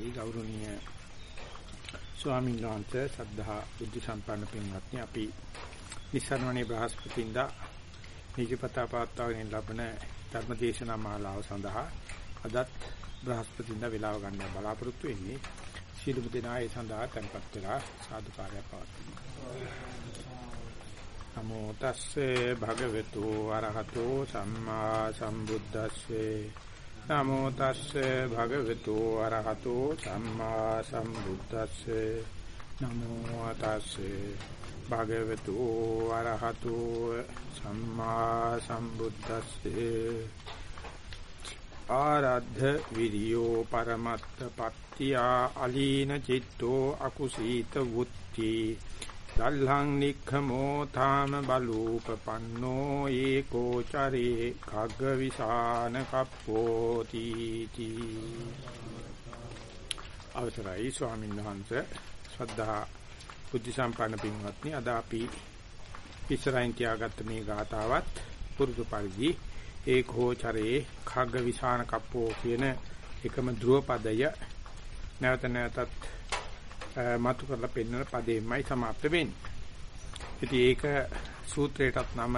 අවසරයි ගෞරවනීය ස්වාමීන් වහන්සේ සද්ධා බුද්ධ සම්පන්න පින්වත්නි අපි නිස්සරණේ බ්‍රහස්පතින්දා නිජපතා පාත්තාවෙන් ලබන ධර්මදේශනා මාලාව සඳහා අදත් බ්‍රහස්පතින්දා වේලාව ගන්න බලාපොරොත්තු වෙන්නේ. සීලමු දෙනා ඒ සඳහා tempත් වෙලා සාදුකාරය පවත්වමු. නමෝ තස්සේ භගවතු අරහතෝ සම්මා සම්බුද්දස්සේ නමෝ තස්සේ භගවතු අරහතෝ සම්මා සම්බුද්දස්සේ. නමෝ තස්සේ භගවතු අරහතෝ සම්මා සම්බුද්දස්සේ. ආරද්ධ විරියෝ පරමත්ත පත්තියා අලීන චිත්තෝ අකුසීත වුත්ති. දල්හං නික්ඛමෝ තාම බලූපපන්නෝ ඒකෝ චරේ khagg විසාන කප්පෝති තී. අවසරයි ස්වාමීන් වහන්සේ ශ්‍රද්ධා බුද්ධ සම්පන්න පින්වත්නි අද අපි ඉස්සරහින් තියාගත්ත මේ ගාතාවත් පුරුදු පරිදි ඒකෝ චරේ khagg විසාන කප්පෝ කියන එකම ධ්‍රුව පදය නැවත නැවතත් මතු කරලා පෙන්වන පදෙමයි સમાપ્ત වෙන්නේ. ඉතින් ඒක සූත්‍රයටත් නම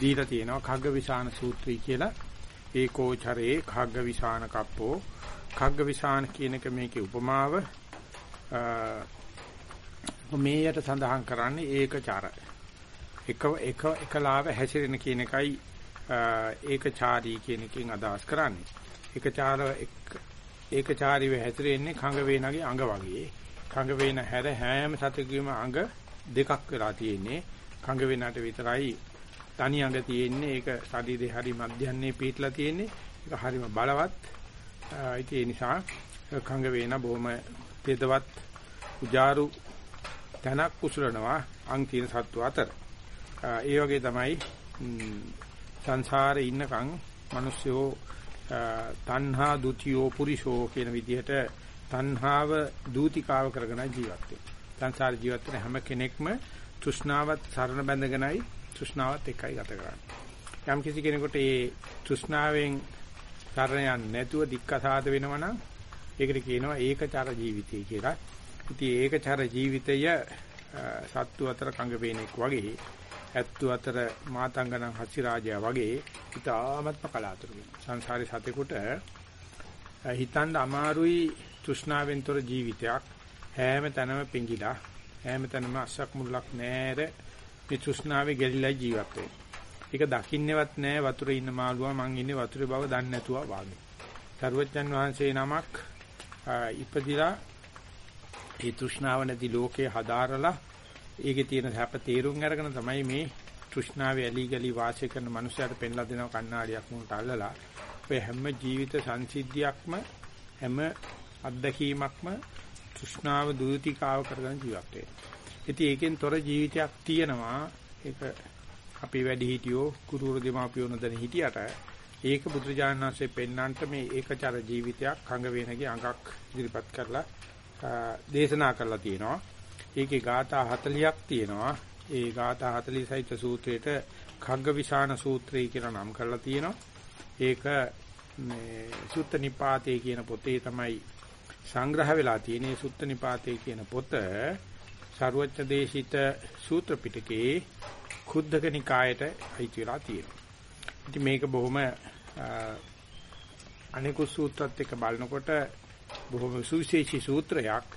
දීලා තියෙනවා khaggavisana සූත්‍රය කියලා. ඒකෝචරේ khaggavisana කප්පෝ khaggavisana කියන එක මේකේ උපමාව මේයට සඳහන් කරන්නේ ඒකචාර. එක එක එකලාව හැසිරෙන කියන එකයි ඒකචාරී කියන එකෙන් අදහස් කරන්නේ. ඒකචාර ඒකචාරීව හැසිරෙන්නේ කඟ වේනගේ අඟ වගේ. කඟ වේන හැර හැම සතෙකුගේම අඟ දෙකක් වෙලා තියෙන්නේ. කඟ වේනට විතරයි තනි අඟ තියෙන්නේ. ඒක ශරීරේ හරි මධ්‍යන්නේ පිටලා තියෙන්නේ. ඒක හරිම බලවත්. ඒ නිසා කඟ වේන බොහොම තෙදවත් උජාරු තනක් කුසලනවා අං තියෙන සත්තු අතර. ඒ වගේ තමයි සංසාරේ ඉන්නකම් මිනිස්සුયો තණ්හා ဒ ුතියෝ පුරිෂෝ කියන විදිහට තණ්හාව දූතිකාව කරගෙන ජීවත් වෙනවා. සංසාර ජීවත් වෙන හැම කෙනෙක්ම තෘෂ්ණාවත් සරණ බැඳගෙනයි තෘෂ්ණාවත් එකයි ගත කරන්නේ. යම් කිසි කෙනෙකුට මේ තෘෂ්ණාවෙන් සරණ යන්නේ නැතුව දික්කසාද වෙනවා නම් ඒකට කියනවා ඒකචර ජීවිතය කියලා. ඉතින් ඒකචර ජීවිතය සත්තු අතර කඟ වේනෙක් වගේ ඇත්තු අතර මාතංගන හසිරාජයා වගේ ඉතාමත්ම කලාතුරකින් සංසාරේ සතෙකුට හිතන්න අමාරුයි තෘෂ්ණාවෙන් තොර ජීවිතයක් හැම තැනම පිංගිලා හැම තැනම අස්සක් මුල්ලක් නැර මේ තෘෂ්ණාවේ ගැලිලා ජීවත් වෙන්නේ. ඒක දකින්නේවත් නැහැ වතුරේ ඉන්න මාළුවා මං ඉන්නේ වතුරේ බව දන්නේ නැතුව වාගේ. සරුවච්චන් වහන්සේ නමක් ඉපදිලා ඒ තෘෂ්ණාව නැති ලෝකේ හදාරලා ඒකේ තියෙන හැප තේරුම් අරගෙන තමයි මේ තෘෂ්ණාවේ ඇලි ගලි වාසය කරන මනුස්සයාට පෙන්ලා දෙනව කණ්ණාඩියක් මුලට අල්ලලා ඔය හැම ජීවිත සංසිද්ධියක්ම හැම අත්දැකීමක්ම තෘෂ්ණාව දූතිකාව කරගෙන ජීවත් වෙනවා. ඉතින් ඒකෙන් තොර ජීවිතයක් තියෙනවා. ඒක අපි වැඩි හිටියෝ කුරුරු දෙමාපියෝ නොදැන හිටියට ඒක බුදුරජාණන් වහන්සේ පෙන්වන්නට මේ ඒකචර ජීවිතයක් කඟ වේනගේ අඟක් ඉදිරිපත් කරලා දේශනා කරලා තියෙනවා. ඒකේ ગાථා 40ක් තියෙනවා. ඒ ગાථා 40 සහිත සූත්‍රයට කග්ගවිශාන සූත්‍රය කියලා නම් කරලා තියෙනවා. ඒක මේ සුත්ත නිපාතේ කියන පොතේ තමයි සංග්‍රහ වෙලා තියෙන්නේ සුත්ත නිපාතේ කියන පොත ਸਰුවච්ච දේශිත සූත්‍ර පිටකේ කුද්දක නිකායට අයිති වෙලා තියෙනවා. ඉතින් මේක බොහොම අනිකුත් සූත්‍රත් එක්ක බලනකොට බොහොම සුවිශේෂී සූත්‍රයක්.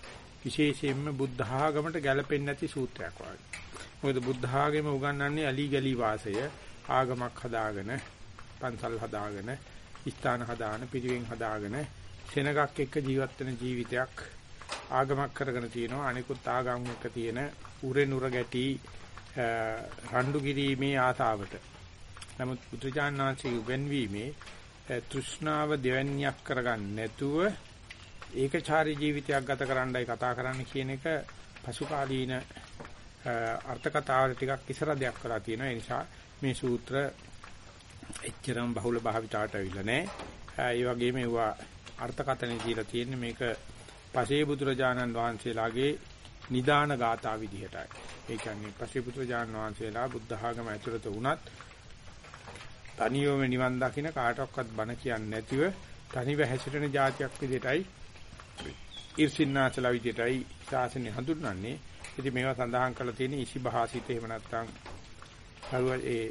විශේෂයෙන්ම බුද්ධ ආගමට ගැලපෙන්නේ නැති සූත්‍රයක් වගේ. මොකද බුද්ධ ආගම උගන්වන්නේ අලි ගලි වාසය ආගමක් හදාගෙන පන්සල් හදාගෙන ස්ථාන හදාන පිරිවෙන් හදාගෙන සෙනගක් එක්ක ජීවත් වෙන ජීවිතයක් ආගමක් කරගෙන තියෙනවා අනිකුත් ආගම් එක්ක තියෙන උරෙන් උර ගැටි රණ්ඩු කිරීමේ ආතාවට. නමුත් බුදුචානන්සේ උගන්වීමේ තෘෂ්ණාව දෙවන්නේක් කරගන්න නැතුව ඒකචාරී ජීවිතයක් ගත කරන්නයි කතා කරන්න කියන එක පසුකාලීන අර්ථ කතාවල ටිකක් ඉස්සර දෙයක් කරලා තියෙනවා. ඒ නිසා මේ සූත්‍ර එච්චරම බහුල භාවිතයට අවිල්ල නැහැ. ඒ වගේම ඒවා අර්ථකථනය දීලා තියෙන්නේ මේක පසේ බුදුරජාණන් වහන්සේලාගේ නිදාන ගාථා විදිහටයි. ඒ කියන්නේ පසේ බුදුරජාණන් වහන්සේලා බුද්ධ ආගම ඇතුළත වුණත් තනියම නිවන් දකින්න කාටවත් බණ කියන්නේ නැතිව තනිව හැසිරෙන જાතියක් විදිහටයි ඉර්සින්නාචලා විදියටයි ශාසනය හඳුන්වන්නේ. ඉතින් මේවා සඳහන් කරලා තියෙන ඉසිභාසිත එහෙම නැත්නම් කරුව ඒ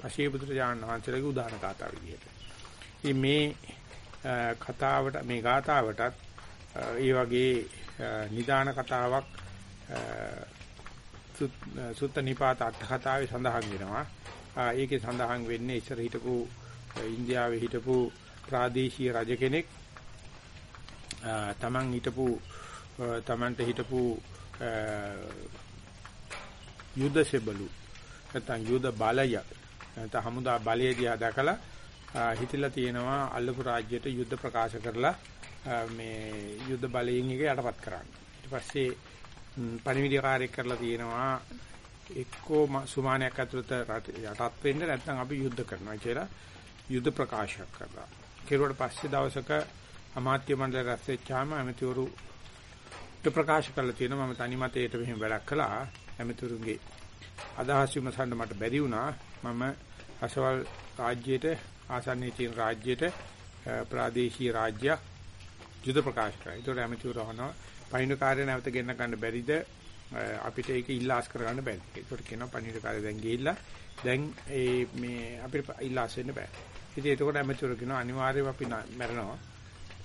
පශේපුත්‍ර ජාන වහන්සේලගේ උදාහරණ කතා විදියට. ඉතින් මේ කතාවට මේ ගාතාවටත් ඒ වගේ නිදාන කතාවක් සුත්ත නිපාත අට කතාවේ සඳහන් වෙනවා. ඒකේ සඳහන් වෙන්නේ ඉස්සර හිටපු ඉන්දියාවේ හිටපු ප්‍රාදේශීය රජ කෙනෙක් තමන් හිටපු තමන්ට හිටපු යුද්ධ සෙබළු නැත්නම් යුද බලය නැත්නම් හමුදා බලය දිහා දැකලා හිතලා තියෙනවා අල්ලපු රාජ්‍යයට යුද්ධ ප්‍රකාශ කරලා මේ යුද්ධ බලයෙන් එක යටපත් කරන්න. ඊට පස්සේ පණිවිඩකාරයෙක් කරලා තියෙනවා එක්කෝ සුමානයක් ඇතුළත යටත් වෙන්න නැත්නම් අපි යුද්ධ කරනවා කියලා යුද්ධ ප්‍රකාශයක් කරලා. කෙරුවට පස්සේ දවසක අමාත්‍ය මණ්ඩල රැස් වෙච්චාම ඇමතිවරු ප්‍රකාශ කරලා තියෙනවා මම තනි මතයට මෙහෙම වැඩක් කළා ඇමතිවරුන්ගේ අදහස් විමසන්න මට බැරි වුණා මම අසවල් රාජ්‍යයට ආසන්නයේ තියෙන රාජ්‍යයට ප්‍රාදේශීය රාජ්‍යයක් යුද ප්‍රකාශ කරා. ඒතකොට ඇමතිවරු අහනවා පයින්කාරය නැවත ගෙන්න ගන්න බැරිද අපිට ඒක ඉල්ලාස් කරගන්න බැරිද? ඒකට කියනවා පණිවිඩකාරය දැන් ගිහිල්ලා දැන් ඒ මේ අපිට ඉල්ලාස් වෙන්න බෑ. ඉතින් ඒකට ඇමතිවරු කියනවා අනිවාර්යයෙන්ම අපි මැරෙනවා.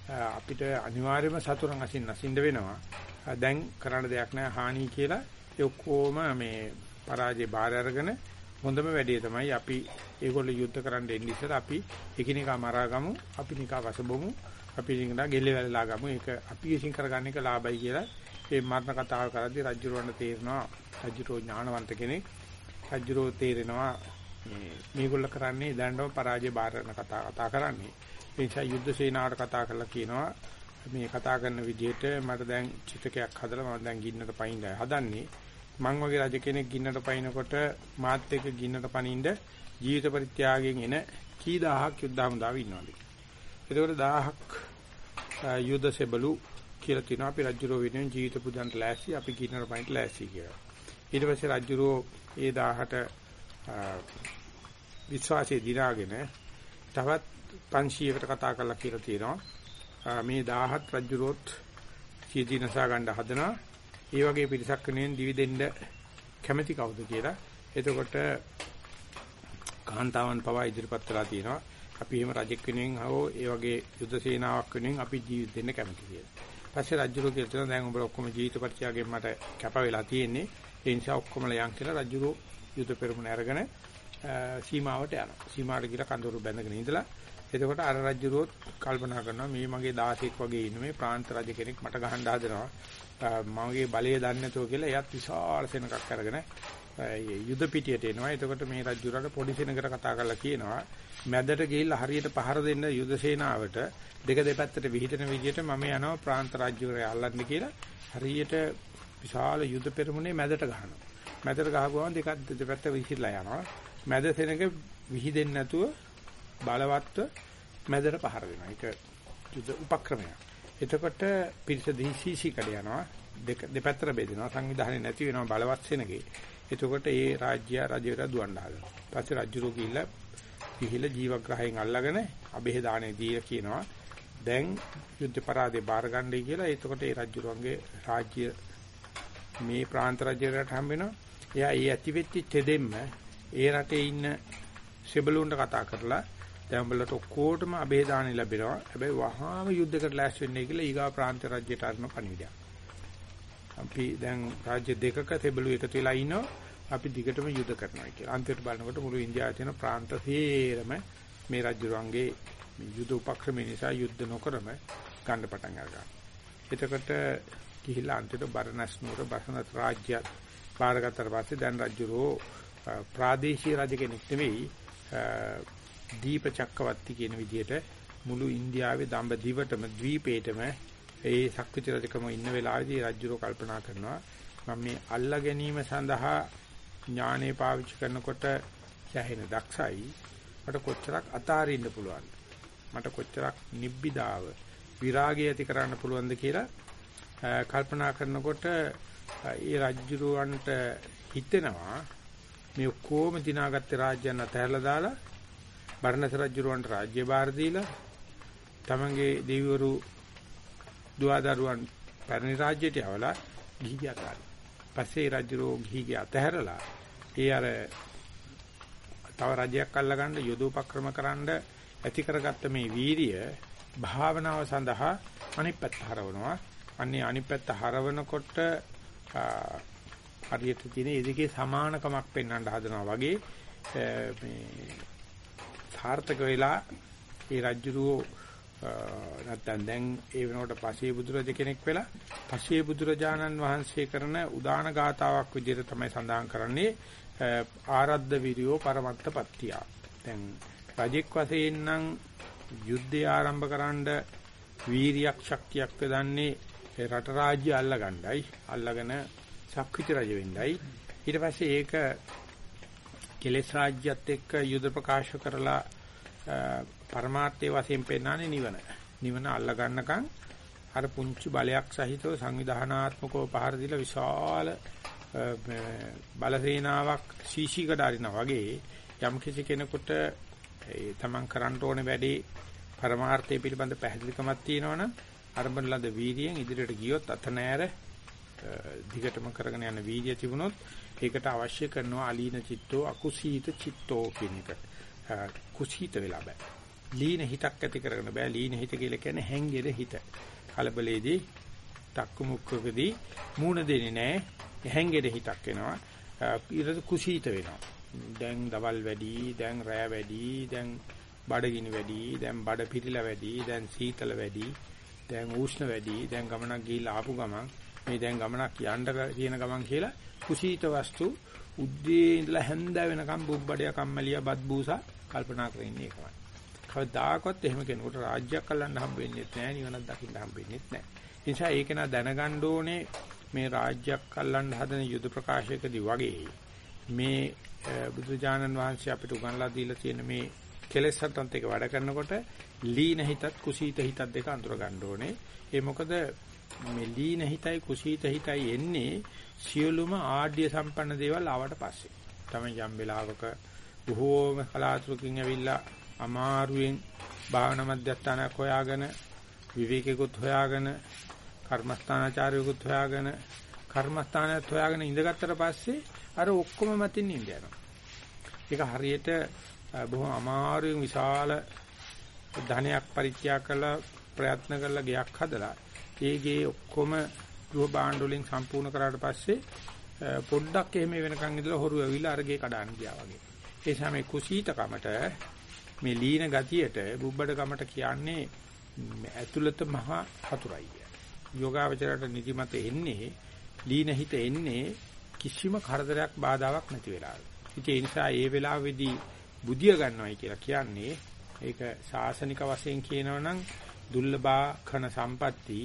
අපිට අනිවාර්යයෙන්ම සතුරන් අසින්න අසින්න වෙනවා. දැන් කරන්න දෙයක් නැහැ හානි කියලා. ඒ ඔක්කොම මේ පරාජය බාර අරගෙන හොඳම වැඩේ තමයි අපි ඒගොල්ලෝ යුද්ධ කරන්න එන්න ඉස්සර අපි එකිනෙකා මරා ගමු අපි නිකා වසබමු අපි නිකා ගෙල්ල වැළලා ගමු. ඒක අපි විසින් කරගන්න එක ලාභයි කියලා මේ මරණ කතාව කරද්දී රජුරවන්න තේරෙනවා. රජුරෝ ඥානවන්ත කෙනෙක්. රජුරෝ තේරෙනවා මේ මේගොල්ලෝ කරන්නේ දැනටම පරාජය බාරන කතා කතා කරන්නේ. ඒ නිසා යුද්ධ සේනාවට කතා කරලා කියනවා මේ කතා කරන විදිහට මට දැන් චිතකයක් හදලා මම දැන් ගින්නට පයින්දයි හදන්නේ මං වගේ රජ කෙනෙක් ගින්නට පයින්නකොට මාත් එක්ක ගින්නට පනින්න ජීවිත පරිත්‍යාගයෙන් එන කී දහහක් යුද්ධ හමුදාව ඉන්නවද? එතකොට 1000ක් යුද සෙබළු කියලා තියෙනවා. අපි රජුරෝ වෙනුවෙන් ජීවිත පුදන්ට ලෑස්ති අපි කිනර පයින්ට ලෑස්ති කියලා. ඊට පස්සේ රජුරෝ ඒ 1000ට විශ්වාසයේ දිනාගෙන තවත් 500කට කතා කරලා කියලා තියෙනවා. මේ 1000ත් රජුරෝත් සියදීනසා ගන්න හදනවා. ඒ වගේ පිරිසක් වෙනුවෙන් දිවි දෙන්න කැමැති කවුද කියලා. එතකොට කාන්තාවන් පවා ඉදිරිපත් කළා තියෙනවා. අපි එහෙම රජෙක් වෙනුවෙන් හෝ ඒ වගේ යුද සේනාවක් වෙනුවෙන් අපි ජීවිත දෙන්න කැමති කියලා. පස්සේ රජුරෝ කියලා තියෙනවා දැන් උඹලා ඔක්කොම ජීවිත පරිත්‍යාගයෙන් මට කැප වෙලා තියෙන්නේ. ඒ නිසා ඔක්කොම ලයන් කියලා රජුරෝ යුද පෙරමුණ අරගෙන සීමාවට යනවා. සීමාවට ගිහලා කඳවුරු බැඳගෙන ඉඳලා එතකොට අර රජුරෝත් කල්පනා කරනවා මේ මගේ 16ක් වගේ ඉන්න මේ ප්‍රාන්ත රජ කෙනෙක් මට ගහන්න හදනවා. මගේ බලය දන්නේ නැතුව කියලා එයත් විශාල සෙනඟක් අරගෙන යුද පිටියට එනවා. එතකොට මේ රජුරට පොඩි සෙනඟකට කතා කරලා කියනවා මැදට ගිහිල්ලා හරියට පහර දෙන්න යුද සේනාවට දෙක දෙපැත්තට විහිදෙන විදිහට මම යනවා ප්‍රාන්ත රාජ්‍යවරය අල්ලන්න කියලා හරියට විශාල යුද පෙරමුණේ මැදට ගහනවා. මැදට ගහපුවම දෙකක් දෙපැත්ත විහිදලා යනවා. මැද සෙනඟ විහිදෙන්නේ නැතුව බලවත්ව මැදට පහර දෙනවා. ඒක යුද උපක්‍රමයක්. එතකොට පිරිස දීසීසි කඩ යනවා. දෙක දෙපැත්තට බෙදෙනවා. සංවිධානය නැති වෙනවා බලවත් සෙනගේ. එතකොට ඒ රාජ්‍ය රජයට දුවන්න හදනවා. පස්සේ රජුරෝ ගිහිල්ලා ගිහිල්ලා ජීවග්‍රහයෙන් අල්ලගෙන અભේහ දාණය දීලා කියනවා දැන් යුද්ධ පරාදේ බාර ගන්නයි කියලා එතකොට ඒ රජුරුවන්ගේ රාජ්‍ය මේ ප්‍රාන්ත රජයට හම්බ වෙනවා එයා ඒ ඇති වෙච්ච තෙදෙන්න ඒ රටේ ඉන්න සෙබළුන්ට කතා කරලා දැන් උඹලට ඔක්කොටම અભේහ දාණය ලැබෙනවා හැබැයි වහාම යුද්ධයකට ලෑස්ති වෙන්නේ කියලා ඊගා ප්‍රාන්ත රජයට අරන පණිවිඩයක් අපි දැන් රාජ්‍ය දෙකක සෙබළු එකතු වෙලා ඉන්නවා අපි දිගටම යුද කරනවා කියලා. අන්තිමට බලනකොට මුළු ඉන්දියාවේ තියෙන ප්‍රාන්ත සේරම මේ රජුරන්ගේ යුද උපක්‍රම නිසා යුද්ධ නොකරම ගන්න පටන් අරගන්නවා. එතකොට ගිහිල්ලා අන්තිමට බරණස් නුවර බසනත් රාජ්‍යත් බාරගත්තට පස්සේ දැන් රජුරෝ ප්‍රාදේශීය රජ කෙනෙක් නෙවෙයි දීප චක්කවර්ති කියන විදිහට මුළු ඉන්දියාවේ දඹ දිවටම ද්වීපේටම ඒ ශක්තිච රජකම ඉන්න වෙලාවේදී රජුරෝ කල්පනා කරනවා මම මේ අල්ලා ගැනීම සඳහා ඥානෙ පාවිච්චි කරනකොට සෑහෙන දක්ෂයි. මට කොච්චරක් අතාරින්න පුළුවන්ද? මට කොච්චරක් නිබ්බිදාව විරාගය ඇති කරන්න පුළුවන්ද කියලා කල්පනා කරනකොට ඒ රජුරවන්ට හිතෙනවා මේ ඔක්කොම දිනාගත්ත රාජ්‍යයන් අතහැරලා දාලා බර්ණස රජුරවන්ට රාජ්‍ය භාර දීලා තමන්ගේ දෙවිවරු දුවදරුවන් පැරණි රාජ්‍යයට යවලා ගිහි අතාරි. පස්සේ රජුරෝ ගිහිගේ අතහැරලා ඒ අර තව රජයක් අල්ලගන්න යොදෝපක්‍රම කරන්න ඇති කරගත්ත මේ වීරිය භාවනාව සඳහා අනිත් පැත්ත හරවනවා. අන්නේ අනිත් පැත්ත හරවනකොට හරියට තියෙන ඉදිකේ සමානකමක් පෙන්වන්න හදනවා වගේ මේ සාර්ථක වෙලා ඒ රජුරෝ නැත්තම් දැන් ඒ වෙනකොට පසේ බුදුරජ කෙනෙක් වෙලා පසේ බුදුරජාණන් වහන්සේ කරන උදාන ගාතාවක් විදිහට තමයි සඳහන් කරන්නේ ආරද්ධ විරියෝ පරමත්ත පත්තිය. දැන් රජෙක් වශයෙන් නම් යුද්ධය ආරම්භ කරන්න වීරියක් ශක්තියක් දන්නේ රට රාජ්‍ය අල්ලගන්නයි අල්ලගෙන ශක්විත රජ වෙන්නයි ඊට පස්සේ ඒක කෙලෙස් රාජ්‍යත් එක්ක යුද ප්‍රකාශ කරලා පරමාර්ථයේ වශයෙන් පෙන්වන්නේ නිවන. නිවන අල්ල ගන්නකම් අර පුංචි බලයක් සහිතව සංවිධානාත්මකව පහර දීලා විශාල බලසේනාවක් සීසීකට අරිනා වගේ යම් කිසි කෙනෙකුට ඒ තමන් කරන්න ඕනේ වැඩේ පරමාර්ථය පිළිබඳ පැහැදිලිකමක් තියෙනවනම් අරඹන ලද වීර්යයෙන් ඉදිරියට ගියොත් අත නෑර දිගටම කරගෙන යන වීර්ය තිබුණොත් ඒකට අවශ්‍ය කරනවා අලීන චිත්තෝ අකුසීත චිත්තෝ කියන එක. කුසීත වෙලා බෑ. ලීන හිතක් ඇති කරගෙන බෑ. ලීන හිත කියලා කියන්නේ හැංගෙර හිත. කලබලයේදී තක්කු මුක්කකදී මූණ දෙන්නේ නැහැ. හැංගෙර හිතක් එනවා. ඊට කුසීත වෙනවා. දැන් දවල් වැඩි, දැන් රෑ වැඩි, දැන් බඩගිනි වැඩි, දැන් බඩ පිටිලා වැඩි, දැන් සීතල වැඩි, දැන් උෂ්ණ වැඩි, දැන් ගමනක් ගිහිල්ලා ආපු ගමන් මේ දැන් ගමනක් යන්න කියන ගමන් කියලා කුසීත වස්තු උද්දී ඉඳලා හැන්ද වෙනකම් බුබ්බඩය කම්මැලිය බත් බූසා කල්පනා කරගෙන ඉන්නේ ඒකමයි. කවදාකවත් එහෙම කෙනෙකුට රාජ්‍යයක් අල්ලන්න හම්බ වෙන්නේ නැහැ නිවනක් දකින්න හම්බ වෙන්නේ නැහැ. ඒ නිසා ඒක නා දැනගන්න ඕනේ මේ රාජ්‍යයක් අල්ලන්න හදන යුද ප්‍රකාශයකදී වගේ මේ බුදුජානන් වහන්සේ අපිට උගන්ලා දීලා තියෙන මේ කෙලෙස් හතන්ත එක වැඩ කරනකොට ලීන හිතත් කුසීත හිතත් දෙක අඳුර ගන්න ඕනේ. ඒ මොකද මේ ලීන හිතයි කුසීත හිතයි එන්නේ සියලුම ආඩ්‍ය සම්පන්න දේවල් ආවට පස්සේ. තමයි යම් වෙලාවක බොහෝම කලාතුරකින් ඇවිල්ලා අමාරුවෙන් භාවනා මධ්‍යස්ථානයක් හොයාගෙන විවේකයකට හොයාගෙන කර්මස්ථානාචාරයකට හොයාගෙන කර්මස්ථානයත් හොයාගෙන ඉඳගත්තට පස්සේ අර ඔක්කොම මතින් ඉඳ යනවා. ඒක හරියට බොහොම අමාරුවෙන් විශාල ධනයක් පරිත්‍යාග කරලා ප්‍රයත්න කරලා ගයක් හදලා ඒ ගේ ඔක්කොම ගෘහ භාණ්ඩ වලින් සම්පූර්ණ කරාට පස්සේ පොඩ්ඩක් එහෙම වෙනකන් ඉඳලා හොරු ඇවිල්ලා අරගේ කඩාන ගියා වගේ. ඒ නිසා මේ කුසීතකමට මේ ලීන ගතියට බුබ්බඩකමට කියන්නේ ඇතුළත මහා හතුරයි. යෝගාවචරයට නිදිමත එන්නේ ලීන හිත එන්නේ කිසිම කරදරයක් බාධාවක් නැති වෙලාවට. ඉතින් ඒ නිසා ඒ වෙලාවේදී බුදිය ගන්නවයි කියලා කියන්නේ ඒක සාසනික වශයෙන් කියනවනම් දුර්ලභා khන සම්පatti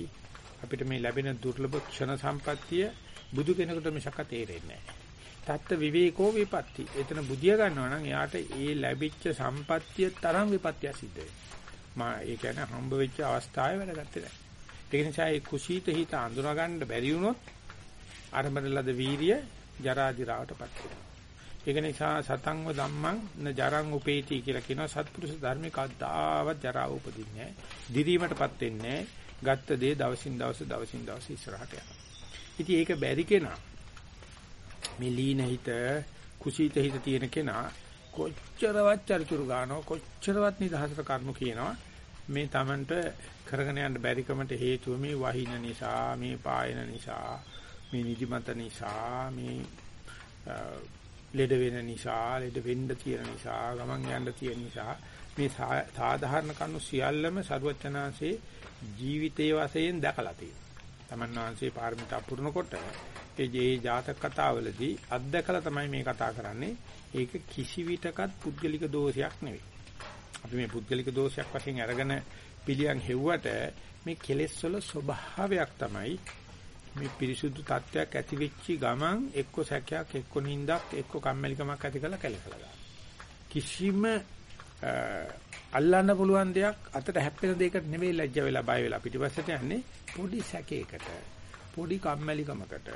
අපිට මේ ලැබෙන දුර්ලභ ක්ෂණ සම්පත්තිය බුදු කෙනෙකුට මිසක තේරෙන්නේ නැහැ. තත්ත විවේකෝ විපatti. එතන බුදිය ගන්නවා නම් එයාට ඒ ලැබිච්ච සම්පත්තිය තරම් විපත්‍ය සිද්ධ වෙනවා. ඒ කියන්නේ හම්බ වෙච්ච අවස්ථාවේ වැඩ ගත්තේ නැහැ. ඒ නිසා ඒ කුසීත හිත අඳුනා ගන්න බැරි වුණොත් ආරම්භන ලද වීරිය ජරා දිරාවටපත් වෙනවා. ඒක නිසා සතංව ධම්මං න ජරං උපේති කියලා කියනවා සත්පුරුෂ ධර්මේ කද්දාවත් ජරාව උපදින්නේ නැහැ. දිරීමටපත් වෙන්නේ නැහැ. ගත්ත දේ දවසින් දවස දවසින් දවස ඉස්සරහට යනවා. ඉතින් ඒක බැරි කෙනා මේ ලීන හිත කුසීත හිත තියෙන කෙනා කොච්චරවත් චරිචුරු ගන්නවා කොච්චරවත් නිදහසට කර්ම කියනවා මේ Tamanට කරගෙන යන්න බැරිකමට හේතුව මේ වහින නිසා මේ පායන නිසා මේ නිදිමත නිසා මේ ලෙඩ වෙන නිසා ලෙඩ වෙන්න තියෙන නිසා ගමන් යන්න තියෙන නිසා මේ සාධාරණ කණු සියල්ලම ਸਰවචනාංශේ ජීවිතයේ වශයෙන් දැකලා තියෙනවා. තමන් වහන්සේ පාරමිතා පුරනකොට ඒ ජේ ජාතක කතාවලදී අත්දකලා තමයි මේ කතා කරන්නේ. ඒක කිසිවිටකත් පුද්ගලික දෝෂයක් නෙවෙයි. අපි මේ පුද්ගලික දෝෂයක් වශයෙන් අරගෙන පිළියම් හෙව්වට මේ කෙලෙස් වල ස්වභාවයක් තමයි මේ පිරිසුදු තත්වයක් ඇති වෙච්චි ගමන් එක්ක සැකයක් එක්ක නිින්දක් එක්ක කම්මැලිකමක් ඇති කරලා කැලකලා කිසිම අල්ලන්න පුළුවන් දෙයක් අතට හැප්පෙන දෙයකට නෙවෙයි ලැජ්ජ වෙලා බය වෙලා පිටිපස්සට යන්නේ පොඩි සැකයකට පොඩි කම්මැලිකමකට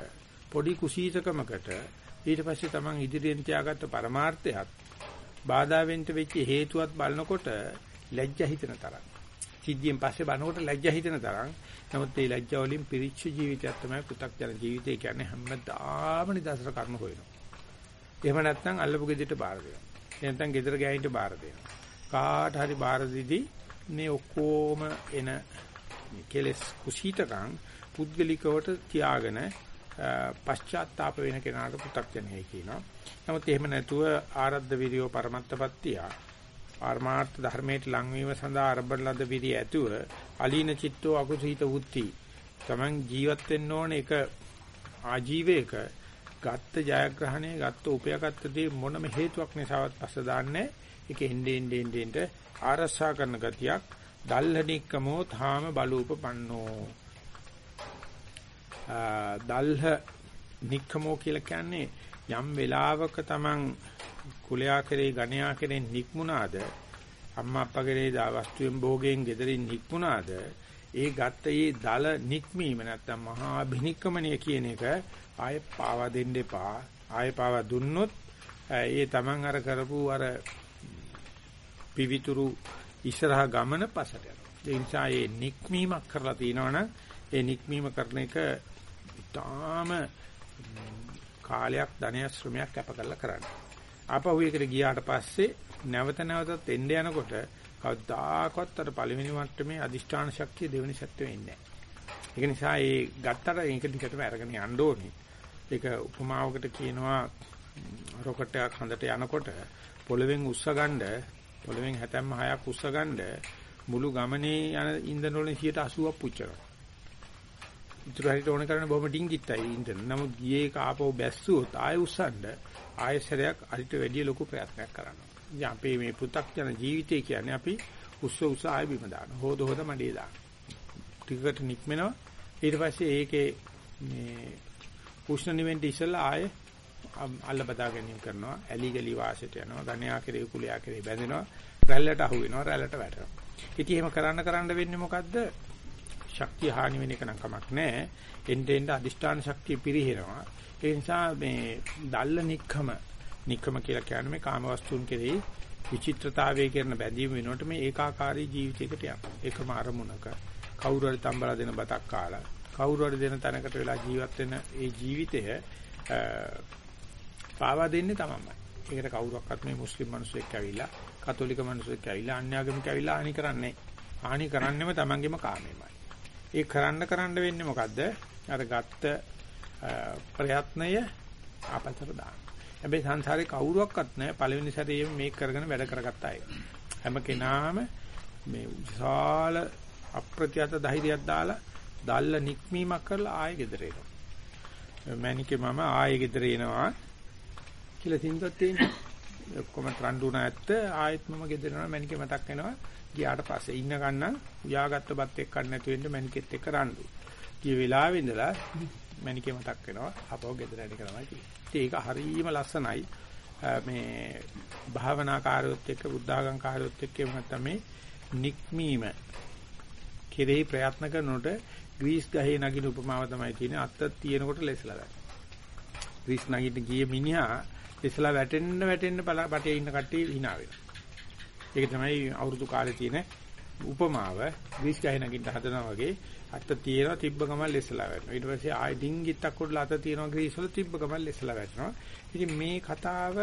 පොඩි කුසීතකමකට ඊට පස්සේ තමන් ඉදිරියෙන් තියාගත්ත පරමාර්ථයත් බාධා වෙන්න වෙච්ච හේතුවත් බලනකොට ලැජ්ජ හිතෙන තරම් සිද්ධියෙන් පස්සේ බනකොට ලැජ්ජා හිතෙන තරම්. නමුත් මේ ලැජ්ජා වලින් පිරිච්ච ජීවිතයක් තමයි පෘථග්ජන ජීවිතය කියන්නේ හැමදාම නිදර්ශන කරුණු හොයනවා. එහෙම නැත්නම් අල්ලපු ගෙදරට බාර දෙනවා. එහෙනම් ගෙදර ගෑනිට බාර දෙනවා. කාට හරි බාර දීදී මේ ඔක්කොම එන කෙලස් කුසීතකම් පුද්ගලිකවට තියාගෙන පශ්චාත්තාප වෙන කෙනාට පු탁ජනයි කියනවා. නමුත් එහෙම නැතුව ආරද්ධ විරියෝ පරමත්තපත්තිය ආර්මාර්ථ ධර්මයට ලංවීම සඳහා අරබන ලද විරිය ඇතුව අලීන චිත්තෝ අකුසීත වුත්ති. Taman ජීවත් වෙන්න ඕන එක ආජීවයක ගත්ත ජයග්‍රහණය ගත්ත උපයාගත්ත දේ මොනම හේතුවක් නිසාවත් පස්ස දාන්නේ ඒක එන්නේ එන්නේ එන්නේ ආරස්සා කරන ගතියක් දල්හනික්කමෝ තාම බලූපපන්නෝ දල්හ නික්කමෝ කියලා කියන්නේ යම් වෙලාවක Taman කුලයා කෙරේ ගණයා කෙරේ නික්මුණාද අම්මා අප්පා කෙරේ දා වස්තුවෙන් භෝගයෙන් gederin නික්මුණාද ඒ ගත්ත ඒ දල නික්මීම නැත්තම් මහා බිනික්කමණය කියන එක ආයෙ පාවා දෙන්න එපා. ආයෙ පාවා දුන්නොත් ඒ Taman අර කරපු අර පිවිතුරු ඉස්සරහා ගමන පසට යනවා ඒ නිසා මේ නික්මීමක් කරලා තිනවනම් ඒ නික්මීම කරන එක ඉතාම කාලයක් ධනය ශ්‍රමයක් කැප කරලා කරන්නේ. ආපහු ඒකට ගියාට පස්සේ නැවත නැවතත් එන්න යනකොට කවදාකවත් අර පළවෙනි මට්ටමේ අදිෂ්ඨාන ශක්තිය දෙවෙනි ශක්තිය එන්නේ නැහැ. ඒක නිසා ඒ ගත්තට ඒක දිගටම අරගෙන යන්න ඕනේ. ඒක උපමාවකට කියනවා රොකට් එකක් හඳට යනකොට පොළවෙන් උස්ස ගන්න පොළවෙන් 76ක් උස්ස ගන්න මුළු ගමනේ යන ඉන්ධන වලින් 80ක් පුච්චනවා. ඉතුරු හරියට ඕන කරන බොහොම ඩිංගිත්තයි ඉන්ටර්. නමුත් ගියේ කාපෝ බැස්සුවොත් ආයෙ උස්සන්න ආයෙ සැරයක් අරිට වැඩි ලොකු ප්‍රයත්නයක් කරනවා. ඉතින් අපේ මේ පෘථග්ජන ජීවිතය කියන්නේ අපි උස්ස උස්ස ආයෙ බිම දානවා. හොද හොද මඩේ දානවා. ටිකකට නික්මෙනවා. ඊට පස්සේ ඒකේ මේ උෂ්ණ නිවෙන්න ඉස්සලා ආයෙ අල්ල බදා ගැනීම කරනවා. ඇලි ගලි වාසයට යනවා. ගණයා කෙරේ කුලයා කෙරේ බැඳෙනවා. රැල්ලට අහු වෙනවා. රැල්ලට වැටෙනවා. ඉතින් එහෙම කරන්න කරන්න වෙන්නේ මොකද්ද? ශක්තිය හානි වෙන එක නම් කමක් නැහැ. එන්න එන්න අදිෂ්ඨාන ශක්තිය පිරිහෙනවා. ඒ නිසා මේ දල්ල නික්කම නික්කම කියලා කියන්නේ මේ කාමවස්තුන් කෙරෙහි විචිත්‍රතාවයේ කරන බැඳීම වෙනකොට මේ ඒකාකාරී ජීවිතයකට යනවා. එකම අරමුණක කවුරු හරි තම්බලා දෙන බතක් කාලා කවුරු හරි දෙන තැනකට වෙලා ජීවත් වෙන ඒ ජීවිතය පාවා දෙන්නේ තමන්මයි. ඒකට කවුරක්වත් මේ මුස්ලිම් මිනිස්සෙක් ඇවිල්ලා කතෝලික මිනිස්සෙක් ඇවිල්ලා අන්‍යාගමික ඇවිල්ලා හානි කරන්නේ හානි කරන්නෙම තමන්ගේම කාමයමයි. ඒ කරන්න කරන්න වෙන්නේ මොකද්ද? අර ගත්ත ප්‍රයත්නය ආපතර දාන්න. හැබැයි සංසාරේ කවුරුවක්වත් නැහැ පළවෙනි සැරේ මේක කරගෙන වැඩ කරගත්ත අය. හැම කෙනාම මේ විශාල අප්‍රත්‍යත ධෛර්යයක් දාලා දැල්ල නික්මීමක් කරලා ආයෙ ගෙදර එනවා. මැනිකේ මම ආයෙ ගෙදර එනවා කියලා සින්දුවක් තියෙනවා. ඔක්කොම ත්‍රන්ඩුණ ඇත්ත ආයෙත් මම ගෙදර එනවා මැනිකේ මතක් වෙනවා. ගියාට පස්සේ ඉන්න ගන්න උයාගත්ත බත් එක්ක කන්න නැතු වෙන්න මැනිකෙත් එක්ක රණ්ඩු. ගිය වෙලාවෙ ඉඳලා මැනිකේ මතක් වෙනවා අපව ගෙදර ඇති කරනවා කියන්නේ. ඒක හරීම ලස්සනයි. මේ භාවනා කාර්යොත් එක්ක බුද්ධාගම් කාර්යොත් එක්ක එහෙම නැත්නම් මේ නික්මීම කෙරෙහි ප්‍රයත්න කරනකොට ග්‍රීස් ගහේ නගින උපමාව තමයි තියෙන්නේ අත්ත තියෙනකොට ලෙසලා ගන්න. ග්‍රීස් නගින්න ගිය මිනිහා ලෙසලා වැටෙන්න වැටෙන්න බටේ ඉන්න කට්ටිය hina වෙනවා. ඒක තමයි අවුරුදු කාලේ තියෙන උපමාව ග්‍රීස් ගහේ නගින්න හදනවා වගේ අත්ත තියෙනවා තිබ්බ ගමන් ලෙසලා වැටෙනවා. ඊට පස්සේ ආයි ඩිංගිත්තක් උඩලා අත තියෙනවා ග්‍රීස් වල තිබ්බ ගමන් ලෙසලා වැටෙනවා. ඉතින් මේ කතාව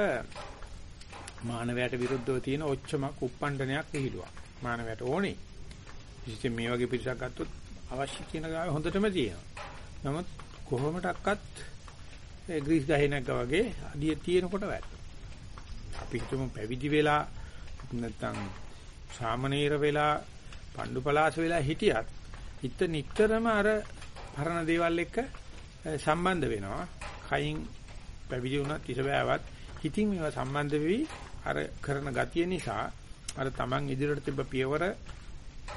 මානවයට විරුද්ධව තියෙන ඔච්චමක් උප්පණ්ඩනයක් විහිළුවක්. මානවයට ඕනේ. විශේෂයෙන් මේ වගේ පිරිසක් ගත්තොත් අවශ්‍ය කියන ගාව හොඳටම තියෙනවා. නමුත් කොහොමඩක්වත් ඒ ග්‍රීස් ගහේ නැග්ගා වගේ අඩිය තියෙනකොට වැටෙනවා. අපි හිතමු පැවිදි වෙලා නැත්නම් සාමනීර වෙලා පණ්ඩු පලාස වෙලා හිටියත් හිත නිටතරම අර පරණ දේවල් එක්ක සම්බන්ධ වෙනවා. කයින් පැවිදි වුණත් ඉසබෑවත් හිතින් මේවා සම්බන්ධ වෙවි අර කරන ගතිය නිසා අර Taman ඉදිරියට තිබ්බ පියවර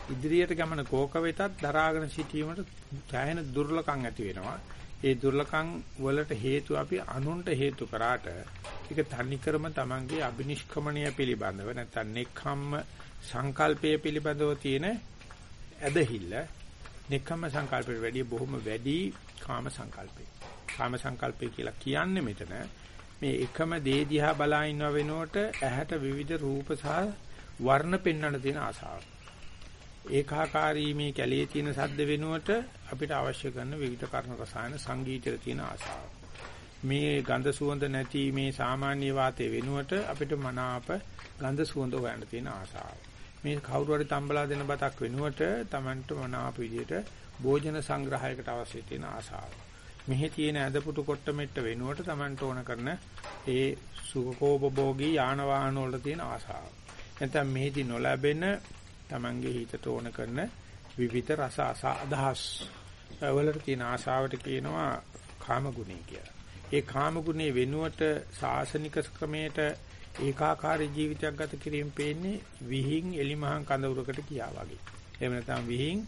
ඉදිරියට ගමන කෝක වෙතත් දරාගෙන සිටීමට ඡායන දුර්ලකම් ඇති වෙනවා. ඒ දුර්ලකම් වලට හේතු අපි අනුන්ට හේතු කරාට ඒක තනිකරම Tamanගේ අබිනිෂ්ක්‍මණය පිළිබඳව නැත්නම් නෙක්ඛම්ම සංකල්පය පිළිබඳව තියෙන ඇදහිල්ල නෙක්ඛම්ම සංකල්පයට වැඩිය බොහොම වැඩි කාම සංකල්පේ. කාම සංකල්පය කියලා කියන්නේ මෙතන මේ එකම දේ දිහා බලා ඉන්නව වෙනුවට ඇහැට විවිධ රූප සහ වර්ණ පෙන්වන්න තියෙන ආසාව. ඒකාකාරී මේ කැලේ තියෙන සද්ද වෙනුවට අපිට අවශ්‍ය කරන විවිධ කර්ණ රසායන සංගීතයේ තියෙන ආසාව. මේ ගඳ සුවඳ නැති මේ සාමාන්‍ය වාතයේ වෙනුවට අපිට මනාප ගඳ සුවඳ හොයන්න තියෙන ආසාව. මේ කවුරු හරි තම්බලා දෙන බතක් වෙනුවට Tamanට මනාප විදියට භෝජන සංග්‍රහයකට අවශ්‍ය තියෙන ආසාව. මෙහි තියෙන ඇදපුටු කොට්ට මෙට්ට වෙනුවට Tamanට ඕන කරන ඒ සුඛෝපභෝගී යාන වාහන වල තියෙන ආසාව. නැත්නම් මෙහිදී නොලැබෙන Tamanගේ හිතට ඕන කරන විවිධ රස අදහස් වලට තියෙන ආශාවට කියනවා කාම ගුණය කියලා. ඒ කාම ගුණේ වෙනුවට සාසනික ක්‍රමයට ඒකාකාරී ජීවිතයක් ගත කිරීම පේන්නේ විහිං එලිමහන් කඳවුරකට කියා වගේ. එහෙම නැත්නම් විහිං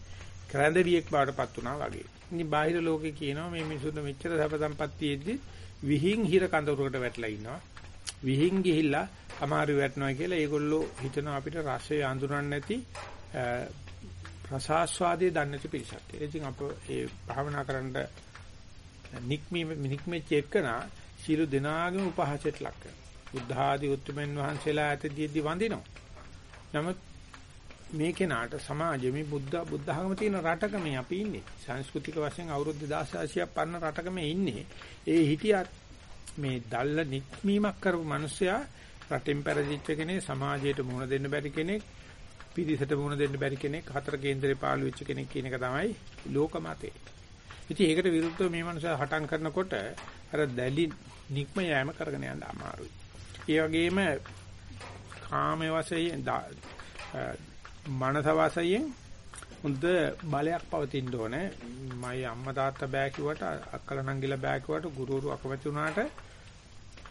කරඬවියෙක් බවට පත් වුණා වගේ. ඉතින් බාහිර ලෝකේ කියනවා මේ මිනිසුන්ට මෙච්චර සැප සම්පත් තියෙද්දි විහිං හිර කඳවුරකට වැටලා ඉන්නවා. විහිං ගිහිල්ලා අමාරු වැටෙනවා කියලා ඒගොල්ලෝ හිතනවා අපිට රසය අඳුරන්නේ නැති රසාස්වාදයේ දන්නේ නැති පිරිසක්. ඉතින් අප ඒ භාවනා කරන්න නික්මී නික්මෙච්ච එකනා සියලු දෙනාගේම උපහාසයට ලක් කරනවා. බුද්ධ ආදී උතුමන් වහන්සේලා ඇතදීදී වඳිනවා. නමුත් මේ කෙනාට සමාජෙ මේ බුද්ධ බුද්ධ학ම තියෙන රටක මේ අපි ඉන්නේ. සංස්කෘතික වශයෙන් අවුරුදු 2600ක් පරණ රටක මේ ඉන්නේ. ඒ හිටියත් මේ දල්ල නික්මීමක් කරපු මිනිසයා රටෙන් පෙරදිච්ච කෙනෙක් සමාජයට මුහුණ දෙන්න බැරි කෙනෙක් පිරිසට මුහුණ දෙන්න බැරි කෙනෙක් හතර කේන්දරේ පාළු වෙච්ච කෙනෙක් කියන එක තමයි ලෝක මතේ. ඉතින් ඒකට විරුද්ධව මේ මනුස්සයා හටන් කරනකොට අර දැලි නික්ම යෑම කරගෙන යන්න අමාරුයි. ඒ වගේම කාමයේ වශයෙන් මනස වශයෙන් හොඳ බලයක් පවතින්න ඕනේ. මයි අම්මා තාත්තා බෑ කිව්වට අක්කලා නංගිලා බෑ කිව්වට ගුරුවරු අකමැති වුණාට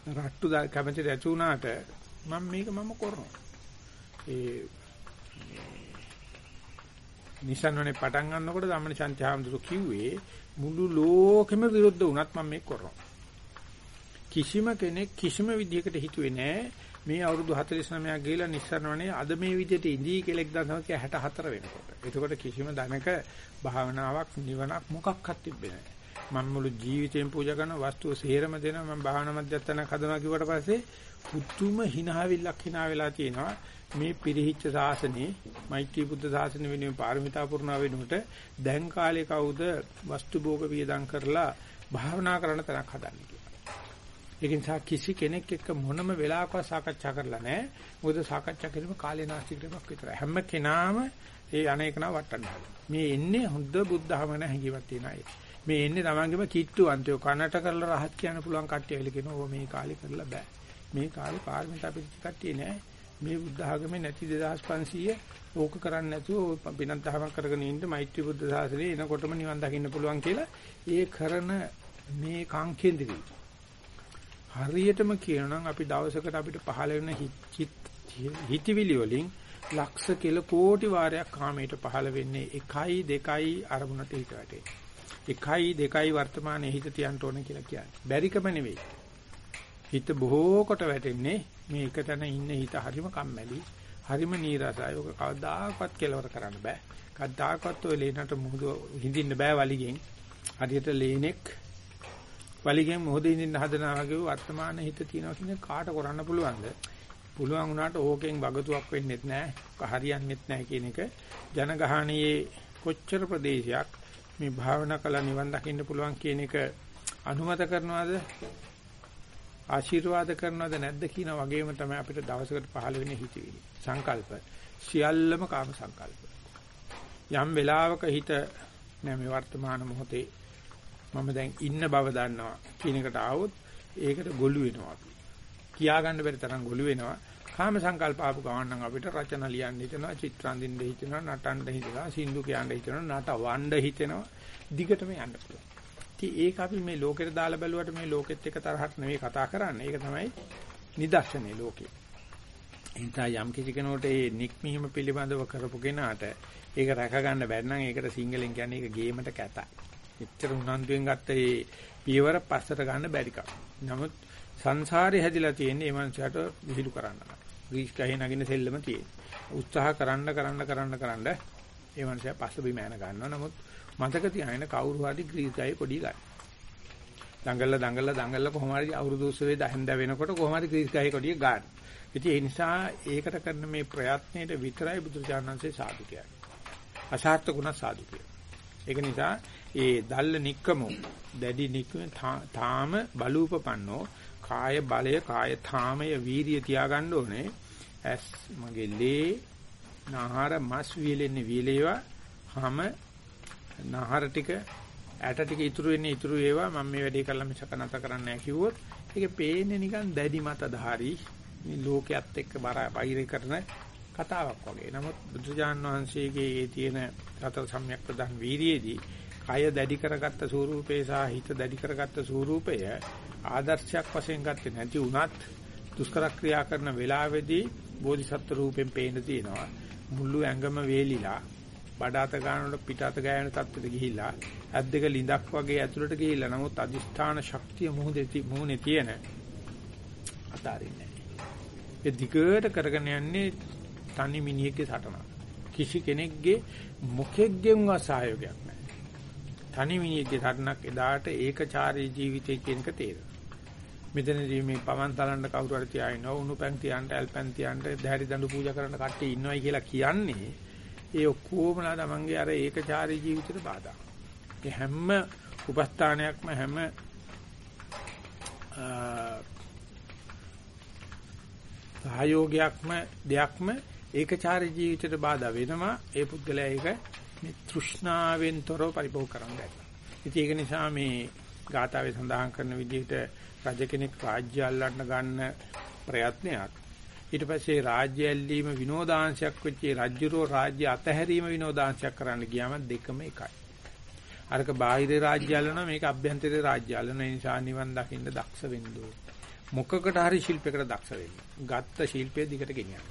රට්ටු කැමති රැචු වුණාට මම මේක මම කරනවා. ඒ නිසන්වනේ පටන් ගන්නකොට ධම්මන චන්ත්‍යාමඳුර කිව්වේ මුළු ලෝකෙම විරුද්ධ වුණත් මම මේක කරනවා. කිසිම කෙනෙක් කිසිම විදියකට හිතුවේ නෑ මේ අවුරුදු 49ක් ගිහලා නිස්සරණවනේ අද මේ විදිහට ඉඳී කියලා 1964 වෙනකොට. එතකොට කිසිම ධනක භාවනාවක් නිවනක් මොකක්වත් තිබෙන්නේ නැහැ. මම මුළු ජීවිතේම පූජා කරන වස්තුව සේරම දෙනවා මම භාවනා මධ්‍යස්ථානක් හදනවා කිව්වට පස්සේ පුතුම හිනාවිල්ලක් හිනා වෙලා තියෙනවා මේ පිරිහිච්ච ශාසනේ මෛත්‍රී බුද්ධ ශාසන වෙනුවෙන් පාරමිතා පුරනවා වෙනුවට දැන් කාලේ කවුද වස්තු භෝග වියදම් කරලා භාවනා කරන තරක් හදන්නේ කියලා. ඒක නිසා කිසි කෙනෙක් එක්ක මොනම වෙලාවකවත් සාකච්ඡා කරලා නැහැ. මොකද සාකච්ඡා කිරීම කාලේ නාස්ති කිරීමක් විතරයි. හැම කෙනාම ඒ අනේකනා වටන්න මේ එන්නේ හොඳ බුද්ධ ධර්මන හැඟීමක් තියෙන අය. මේ එන්නේ තමන්ගේම කිට්ටු අන්තයෝ කනට කරලා රහත් කියන්න පුළුවන් කට්ටිය ඇවිල්ලා කියනවා ඕ මේ කාලේ කරලා බෑ. මේ කාලේ පාරමිතා පිළිච්ච කට්ටිය නෑ. මේ බුද්ධ ආගමේ නැති 2500 ඕක කරන්නේ නැතුව බිනත් දහමක් කරගෙන ඉන්න මෛත්‍රී බුද්ධ සාසනේ එනකොටම නිවන් දකින්න පුළුවන් කියලා ඒ කරන මේ කාංකේන්ද්‍රී හරියටම කියනනම් අපි දවසකට අපිට පහළ වෙන හිතවිලි වලින් ලක්ෂ කෙල කෝටි වාරයක් කාමයට පහළ වෙන්නේ 1යි 2යි අරමුණට හිත වැටේ. 1යි 2යි වර්තමානයේ හිත තියන්න ඕන කියලා කියන්නේ. බැරිකම නෙවෙයි. හිත බොහෝ කොට වැටෙන්නේ මේ එක තැන ඉන්න හිත හරිම කම්මැලි, හරිම නීරසයි. ඔක කවදාකවත් කෙලවර කරන්න බෑ. කවදාකවත් ඔය ලේනට මුහුද හිඳින්න බෑ වලිගෙන්. හරියට ලේනෙක් වලිගෙන් මොහොත ඉඳින්න හදනවා වගේ වර්තමාන හිත තියනවා කියන කාට කරන්න පුළුවන්ද? පුළුවන් වුණාට ඕකෙන් වගතුවක් වෙන්නෙත් නැහැ, හරියන්නෙත් නැහැ කියන එක. ජනගහණයේ කොච්චර ප්‍රදේශයක් මේ භාවනා කළා නිවන් දකින්න පුළුවන් කියන එක අනුමත කරනවද? ආශිර්වාද කරනවද නැද්ද කියන වගේම තමයි අපිට දවසකට පහළ වෙන හිතවිලි. සංකල්ප. සියල්ලම කාම සංකල්ප. යම් වෙලාවක හිත නෑ මේ වර්තමාන මොහොතේ මම දැන් ඉන්න බව දන්නවා කියන එකට ආවොත් ඒකට ගොළු වෙනවා අපි කියා ගන්න බැරි තරම් ගොළු වෙනවා කාම සංකල්ප ආපු ගමන් නම් අපිට රචන ලියන්න හිතෙනවා, චිත්‍ර අඳින්න හිතෙනවා, නටන්න හිතෙනවා, සින්දු කියන්න හිතෙනවා, නටවන්න හිතෙනවා. දිගටම යන්න පුළුවන්. ඉතින් ඒක අපි මේ ලෝකෙට දාලා බැලුවට මේ ලෝකෙත් එක්ක තරහක් නෙවෙයි කතා කරන්නේ. ඒක තමයි නිදර්ශනේ ලෝකේ. එනිසා යම් කිසි කෙනෙකුට මේ නික්මීම පිළිබඳව කරපු කෙනාට ඒක රැක ගන්න බැරි නම් ඒකට සිංහලෙන් කියන්නේ ඒක ගේමට කැතයි. එච්චර උනන්දුවෙන් ගත්ත මේ පියවර පස්සට ගන්න බැරි කම. නමුත් සංසාරේ හැදිලා තියෙන්නේ මේ මනුස්සයාට විහිළු කරන්න. ග්‍රීස් ගහේ නගින සෙල්ලම තියෙන. උත්සාහ කරන්න කරන්න කරන්න කරන්න ඒ මනුස්සයා පස්ස බිම යන ගන්නවා. නමුත් මතක තියාගෙන කවුරු හරි ග්‍රීස් ගහේ පොඩි ගන්න. දඟල්ල දඟල්ල දඟල්ල කොහොම හරි අවුරුදු උත්සවයේ දහෙන්ද වෙනකොට කොහොම හරි ග්‍රීස් ගහේ කොටිය ගන්න. ඉතින් ඒ නිසා ඒකට කරන මේ ප්‍රයත්නයේට විතරයි බුදුචානන්සේ සාදු කියන්නේ. අසාර්ථකුණ සාදු කියලා. ඒක නිසා ඒ දල්ල නික්කමෝ. දැඩි නික්කම තාම බලූපපන්නෝ. කාය බලය කාය තාමය වීරිය තියාගන්න ඕනේ. ඇස් මගේ ලේ නහර මස් වීලෙන්නේ වීලේවා හැම නහර ටික ඇට ටික ඉතුරු වෙන්නේ ඉතුරු ඒවා මම මේ වැඩේ කරලා මිසක නැත කරන්නේ නැහැ කිව්වොත්. ඒක පේන්නේ නිකන් දැඩි මතධාරී මේ ලෝකයේත් එක්ක බර බයිර කරන කතාවක් වගේ. නමුත් බුදුජාන් වහන්සේගේ ඒ තියෙන සතර සම්‍යක් ප්‍රදාන් වීර්යයේදී කය දැඩි කරගත්ත ස්වරූපේ සහ හිත දැඩි කරගත්ත ස්වරූපය ආදර්ශයක් වශයෙන් ගත්තේ නැති වුණත් දුෂ්කර ක්‍රියා කරන වෙලාවේදී බෝධිසත්ව රූපෙන් පේන්න තියෙනවා. මුළු ඇඟම වේලිලා බඩ අත ගන්නකොට පිට අත ගෑවෙන තත්ත්වෙට ගිහිල්ලා ඇස් දෙක ලිඳක් වගේ ඇතුළට ගිහිල්ලා නමුත් අදිෂ්ඨාන ශක්තිය මුහුදේ මුහුනේ තියෙන අතාරින්නේ ඒ දිගට කරගෙන යන්නේ තනි මිනිහෙක්ගේ සටන. කිසි කෙනෙක්ගේ මුඛෙක්ගෙන්ව සහයෝගයක් නැහැ. තනි මිනිහෙක්ගේ සටනක් එදාට ඒකචාරී ජීවිතය කියන එක තේරෙනවා. මෙතනදී මේ පවන් තලන්න කවුරු හරි තියාගෙන උණු පැන් තියන්න, ඇල් පැන් තියන්න, දැහැරි දඬු පූජා කරන්න කට්ටිය ඉන්නවයි කියලා කියන්නේ ඒ ඔක්කොමලා තමන්ගේ අර ඒකචාරී ජීවිතේට බාධා. ඒ හැම උපස්ථානයක්ම හැම සහයෝගයක්ම දෙයක්ම ඒකචාරී ජීවිතයට බාධා වෙනවා. ඒ පුද්ගලයා ඒක මේ තෘෂ්ණාවෙන් තොරව පරිභෝග කරන්න බැහැ. ඉතින් ඒක නිසා මේ ගාථාවේ සඳහන් කරන විදිහට රජ කෙනෙක් රාජ්‍ය අල්ලන්න ගන්න ප්‍රයත්නයක් ඊට පස්සේ රාජ්‍ය ඇල්ලීම විනෝදාංශයක් වෙච්ච රජ්ජුරෝ රාජ්‍ය අතහැරීම විනෝදාංශයක් කරන්න ගියාම දෙකම එකයි. අරක බාහිර රාජ්‍ය අල්ලනවා මේක අභ්‍යන්තර රාජ්‍ය අල්ලන නිසා නිවන් දකින්න දක්ෂ වෙන්න මොකකට හරි ශිල්පයකට දක්ෂ වෙන්න. ගත්ත ශිල්පය දිගට ගෙනියන්න.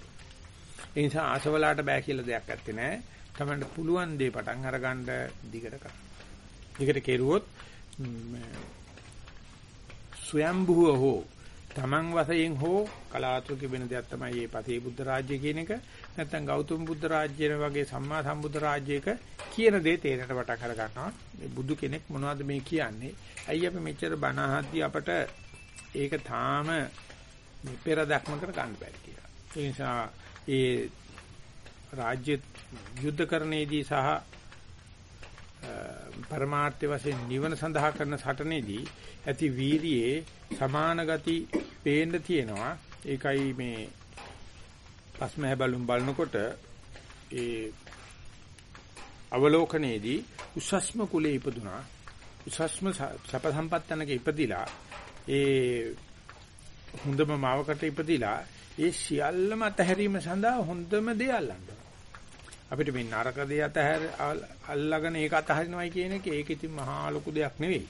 ඒ නිසා ආසවලාට බෑ කියලා දෙයක් නැත්තේ නෑ. තමන්ට පුළුවන් දේ පටන් අරගන්න දිගට කරන්න. දිගට කෙරුවොත් ස්වයම්භුව හෝ තමන් වශයෙන් හෝ කලාතුරකින් වෙන දෙයක් තමයි මේ පතේ බුද්ධ රාජ්‍ය කියන එක. නැත්නම් ගෞතම බුද්ධ රාජ්‍යන වගේ සම්මා සම්බුද්ධ රාජ්‍යයක කියන දේ තේරෙන්න පටන් අර ගන්නවා. මේ බුදු කෙනෙක් මොනවද මේ කියන්නේ? ඇයි අපි මෙච්චර බණ අහද්දී අපට ඒක තාම මේ පෙර දක්මකට ගන්න බැරි කියලා. ඒ නිසා ඒ රාජ්‍ය යුද්ධකරණයේදී සහ පරමාර්ථ වශයෙන් නිවන සඳහා කරන සටනේදී ඇති වීරියේ සමාන ගති පේන්න තියෙනවා. ඒකයි මේ පස්මහ බලුම් බලනකොට ඒ අවලෝකනයේදී උසස්ම කුලේ ඉපදුනා. උසස්ම සප සම්පත්තනක ඉපදිලා ඒ හොඳම මාවකට ඉපදිලා ඒ සියල්ලම අතහැරීම සඳහා හොඳම දේ අල්ලන්න. අපිට මේ නරක දේ අතහැර අල්ලගෙන ඒක අතහරිනවයි කියන එක ඒක ඉතින් මහා ලොකු දෙයක් නෙවෙයි.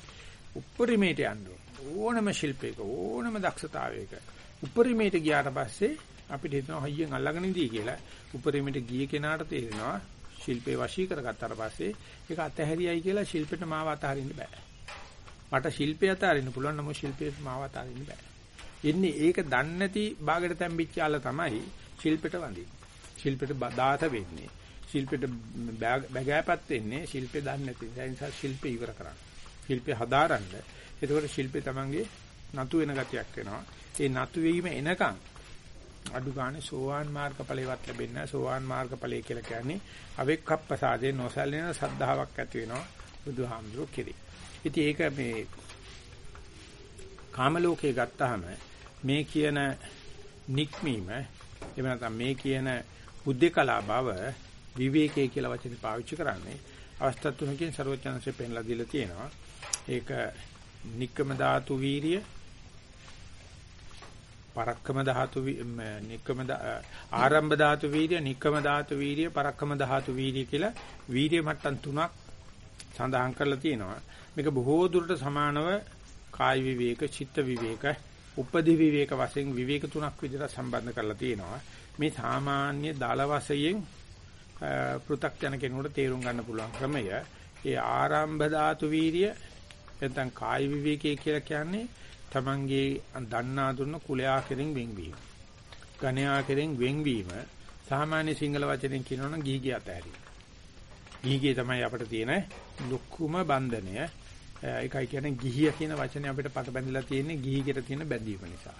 උප්පරිමේට යන්න ඕනම ශිල්පයක ඕනම දක්ෂතාවයක උප්පරිමේට ගියාට පස්සේ අපිට හිතනවා හයියෙන් අල්ලගෙන ඉඳී කියලා. උප්පරිමේට ගිය කෙනාට තේරෙනවා ශිල්පේ වශී කරගත්තාට පස්සේ ඒක අතහැරියයි කියලා ශිල්පෙට මාව අතහරින්න බෑ. මට ශිල්පය අතහරින්න පුළුවන් නමුත් ශිල්පේ මාව අතහරින්න බෑ. එන්නේ ඒක දන්නේ නැති ਬਾගෙට තැම්බිච්ච ආල තමයි ශිල්පෙට වඳින්නේ. ශිල්පෙට දාත වෙන්නේ. ශිල්පෙට බගෑපත් වෙන්නේ ශිල්පේ දන්නේ නැති නිසා ශිල්පේ ඉවර කරන්න. ශිල්පේ හදාරන්න. එතකොට ශිල්පේ තමන්ගේ නතු වෙන ගතියක් වෙනවා. ඒ නතු වීම එනකන් අඩු ගානේ සෝවාන් මාර්ගඵලෙවත් ලැබෙන්නේ නැහැ. සෝවාන් මාර්ගඵලය කියලා කියන්නේ අවෙක්කප්පසාදේ නොසැලෙන සද්ධාාවක් ඇති වෙනවා බුදුහාමුදුරුවෝ කෙරේ. ඉතින් ඒක මේ කාම ලෝකේ ගත්තාම මේ කියන නික්මීම එහෙම නැත්නම් මේ කියන බුද්ධකලා බව විවේකයේ කියලා වචනේ පාවිච්චි කරන්නේ අවස්ථා තුනකින් ਸਰවඥාන්සේ පෙන්ලා දීලා තියෙනවා. ඒක නික්කම ධාතු වීරිය පරක්කම ධාතු නික්කම ආරම්භ ධාතු වීරිය නික්කම ධාතු වීරිය පරක්කම ධාතු වීරිය කියලා වීරිය මට්ටම් තුනක් සඳහන් කරලා තියෙනවා මේක බොහෝ දුරට සමානව කාය විවේක චිත්ත විවේක උපදි විවේක වශයෙන් විවේක තුනක් විදිහට සම්බන්ධ කරලා තියෙනවා මේ සාමාන්‍ය දල වශයෙන් පෘ탁ජන කෙනෙකුට තේරුම් ගන්න පුළුවන් ක්‍රමය ඒ ආරම්භ ධාතු වීරිය නැත්නම් කාය විවේකයේ කියලා කියන්නේ තමන්ගේ දන්නා දුන්න කුලයා කෙරෙන් වෙන්වීම. ගණයා කෙරෙන් වෙන්වීම සාමාන්‍ය සිංහල වචනෙන් කියනවනම් ගිහිගේ අතහැරීම. ගිහිගේ තමයි අපිට තියෙන ලොකුම බන්ධනය. ඒකයි කියන්නේ ගිහිය කියන වචනේ අපිට පට බැඳලා තියෙන්නේ ගිහිගෙට තියෙන බැඳීම නිසා.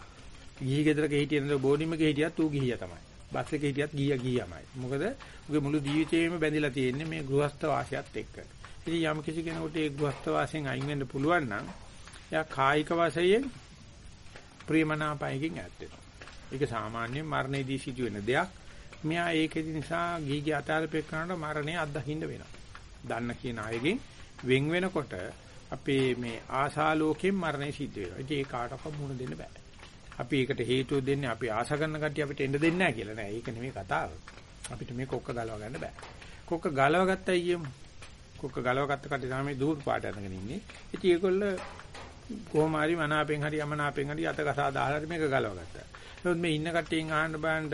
ගිහි ගෙදරක හිටියනද බෝඩිමක හිටියත් ඌ ගිහියා තමයි. බස් එකේ හිටියත් ගියා ගියාමයි. මොකද උගේ මුළු ජීවිතේම බැඳිලා තියෙන්නේ මේ ගෘහස්ත වාසයත් එක්ක. ඉතින් යම් කිසි කෙනෙකුට ඒ ගෘහස්ත වාසයෙන් අයින් වෙන්න පුළුවන් නම් එයා කායික වශයෙන් ප්‍රේමනාපයකින් ඈත් වෙනවා. ඒක සාමාන්‍යයෙන් මරණයේදී සිදුවෙන දෙයක්. මෙයා ඒකෙදි නිසා ගීගේ අතාරපේ කරනකොට මරණය අත්දකින්න වෙනවා. දන්න කියන අයගෙන් වෙන් වෙනකොට අපේ මේ ආශාලෝකයෙන් මරණය සිද්ධ වෙනවා. ඉතින් ඒ කාටවත් මුණ දෙන්න බෑ. අපි ඒකට හේතුව දෙන්නේ අපි ආශා කරන කට්ටිය අපිට එන්න දෙන්නේ නැහැ කියලා නෑ. ඒක නෙමෙයි කතාව. අපිට මේ කොක්ක ගලව ගන්න බෑ. කොක්ක ගලව ගත්තයි කියමු. කොක්ක ගලව ගත්ත කට්ටිය තමයි දූප් පාට අරගෙන ඉන්නේ. ඉතින් ඒගොල්ල කොහොම හරි මනාපෙන් හරි යමනාපෙන් හරි අත කසා දාලා හරි මේක ගලව ගත්තා. නමුත් මේ ඉන්න කට්ටියන් අහන්න බලන්න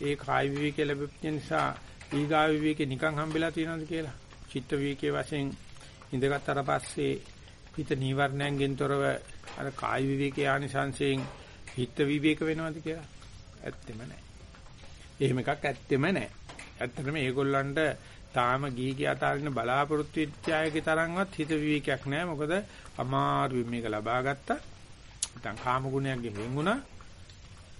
ඒ කායි විවේකී ලැබෙච්ච නිසා ඊගා විවේකේ නිකන් හම්බෙලා තියෙනවද කියලා. චිත්ත විවේකයේ වශයෙන් ඉඳගත්තර පස්සේ හිත නීවරණයෙන් තොරව අර කායි විවේකයේ ආනිසංසයෙන් හිත විවේක වෙනවද කියලා? ඇත්තෙම නැහැ. එහෙම එකක් ඇත්තෙම නැහැ. ඇත්තටම මේගොල්ලන්ට තාම ගීගේ අතාරින බලාපොරොත්තු වෙච්ච අයගේ තරම්වත් හිත විවේකයක් නැහැ. මොකද අමාරුවෙන් මේක ලබා ගත්තා. නැත්නම් කාම ගුණයන්ගෙන් වෙන් වුණා.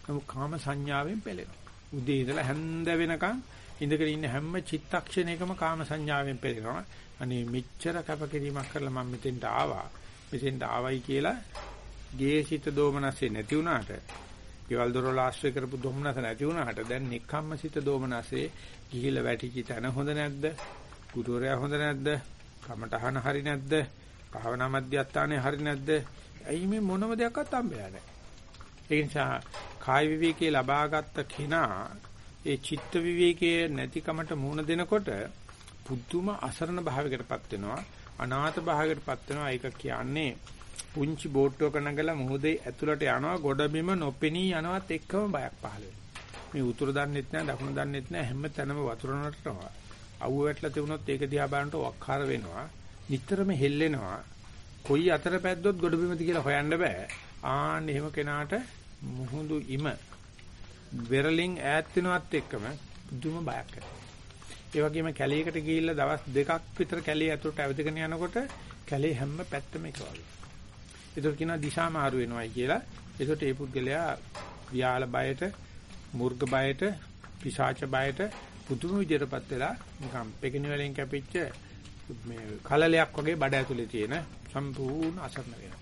නමුත් කාම සංඥාවෙන් පෙළෙනවා. උදේ ඉඳලා හැන්ද වෙනකන් ඉඳගෙන ඉන්න හැම චිත්තක්ෂණයකම කාම සංඥාවෙන් පෙළෙනවා. අනේ මෙච්චර කැපකිරීමක් කරලා මම මෙතෙන්ට ආවා. මෙතෙන්ට ආවයි කියලා ගේසිත දෝමනස්සේ නැති වුණාට, ගෙවල් දොරවල් ආශ්‍රය කරපු දොමනස නැති වුණාට දැන් නික්කම්මසිත දෝමනස්සේ ගිහිල්ලා වැටිච්ච තැන හොඳ නැද්ද? ගුරුවරයා හොඳ නැද්ද? කමටහන හරි නැද්ද? භාවනා මධ්‍යස්ථානේ හරි නැද්ද? ඇයි මේ මොනම දෙයක්වත් හම්බෙලා නැහැ. ඒ නිසා කාය විවේකයේ ලබාගත් කිනා ඒ චිත්ත විවේකයේ නැතිකමට මුහුණ දෙනකොට පුදුම අසරණ භාවයකටපත් වෙනවා. අනාථ භාවයකටපත් වෙනවා. ඒක කියන්නේ පුංචි බෝට්ටුවක නැගලා මුහුදේ ඇතුළට යනවා. ගොඩබිම නොපෙනී යනවත් එක්කම බයක් පහළ මේ උතුර දන්නෙත් නැහැ දකුණ දන්නෙත් නැහැ හැම තැනම වතුර නටනවා අවුව වැටලා තිබුණොත් ඒක දිහා බලනකොට වක්කාර වෙනවා. නිතරම හෙල්ලෙනවා. කොයි අතර පැද්දොත් ගොඩබිමද කියලා හොයන්න බෑ. ආන්න එහෙම කෙනාට මුහුදු ඉම වෙරලින් ඈත් වෙනවත් එක්කම පුදුම බයක් ඇති ඒ වගේම කැලේකට ගිහිල්ලා දවස් දෙකක් විතර කැලේ ඇතුළට ඇවිදගෙන යනකොට කැලේ හැම පැත්තම එක වගේ. ඒකට කියනවා දිශා මාරු වෙනවයි කියලා. ඒකට ඒ පුද්ගලයා ව්‍යාල බයට, මුර්ග බයට, පිශාච බයට පුදුම විදියටපත් වෙලා නිකම් පෙකිනි වලින් කැපිච්ච මේ කලලයක් වගේ බඩ ඇතුලේ තියෙන සම්පූර්ණ අසරණ වෙනවා.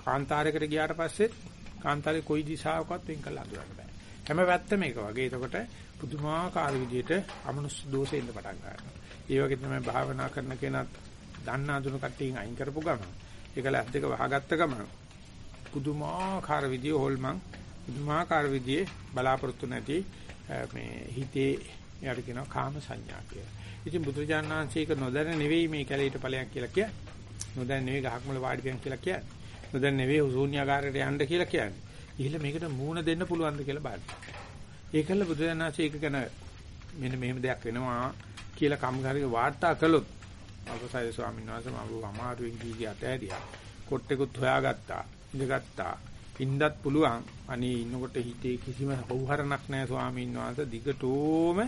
කාන්තාරයකට ගියාට පස්සේ කාන්තාරේ කොයි දිශාවකවත් වෙන් කළ අඳුරන්න බෑ. හැම පැත්තම එක වගේ. එතකොට පුදුමාකාර විදියට අමනුෂ්‍ය දෝෂෙ ඉන්න පටන් ගන්නවා. ඒ වගේ තමයි භාවනා කරන කෙනත් දන්න අඳුන කට්ටියන් අයින් කරපු ගමන් ඒකල ඇස් දෙක වහගත්ත ගමන් පුදුමාකාර විදිය හොල්මන් පුදුමාකාර විදියේ බලාපොරොත්තු නැති මේ හිතේ යාට කියනවා කාම සංඥා කියලා. ඉතින් බුදුරජාණන් වහන්සේ ඒක නොදැන නෙවෙයි මේ කැලේට ඵලයක් කියලා කියන්නේ. නොදැන නෙවෙයි ගහක්මල වාඩි වෙන කියලා කියන්නේ. නොදැන නෙවෙයි උසූන්‍යාකාරයට යන්න කියලා කියන්නේ. ඉහිල මේකට මූණ දෙන්න පුළුවන්ද කියලා බලන්න. ඒකල බුදුරජාණන්සේ ඒක ගැන මෙන්න මෙහෙම දෙයක් වෙනවා කියලා කම්ගාරික වාර්තා කළොත් අපසයි ස්වාමීන් වහන්සේ මම අමාරුවෙන් ගිහින් අතෑරියා. කොට්ටෙකුත් හොයාගත්තා. ඉඳගත්තා. ඉන්නත් පුළුවන්. අනේ ඉන්නකොට හිතේ කිසිම හවුහරණක් නැහැ ස්වාමීන් වහන්සේ දිගටෝම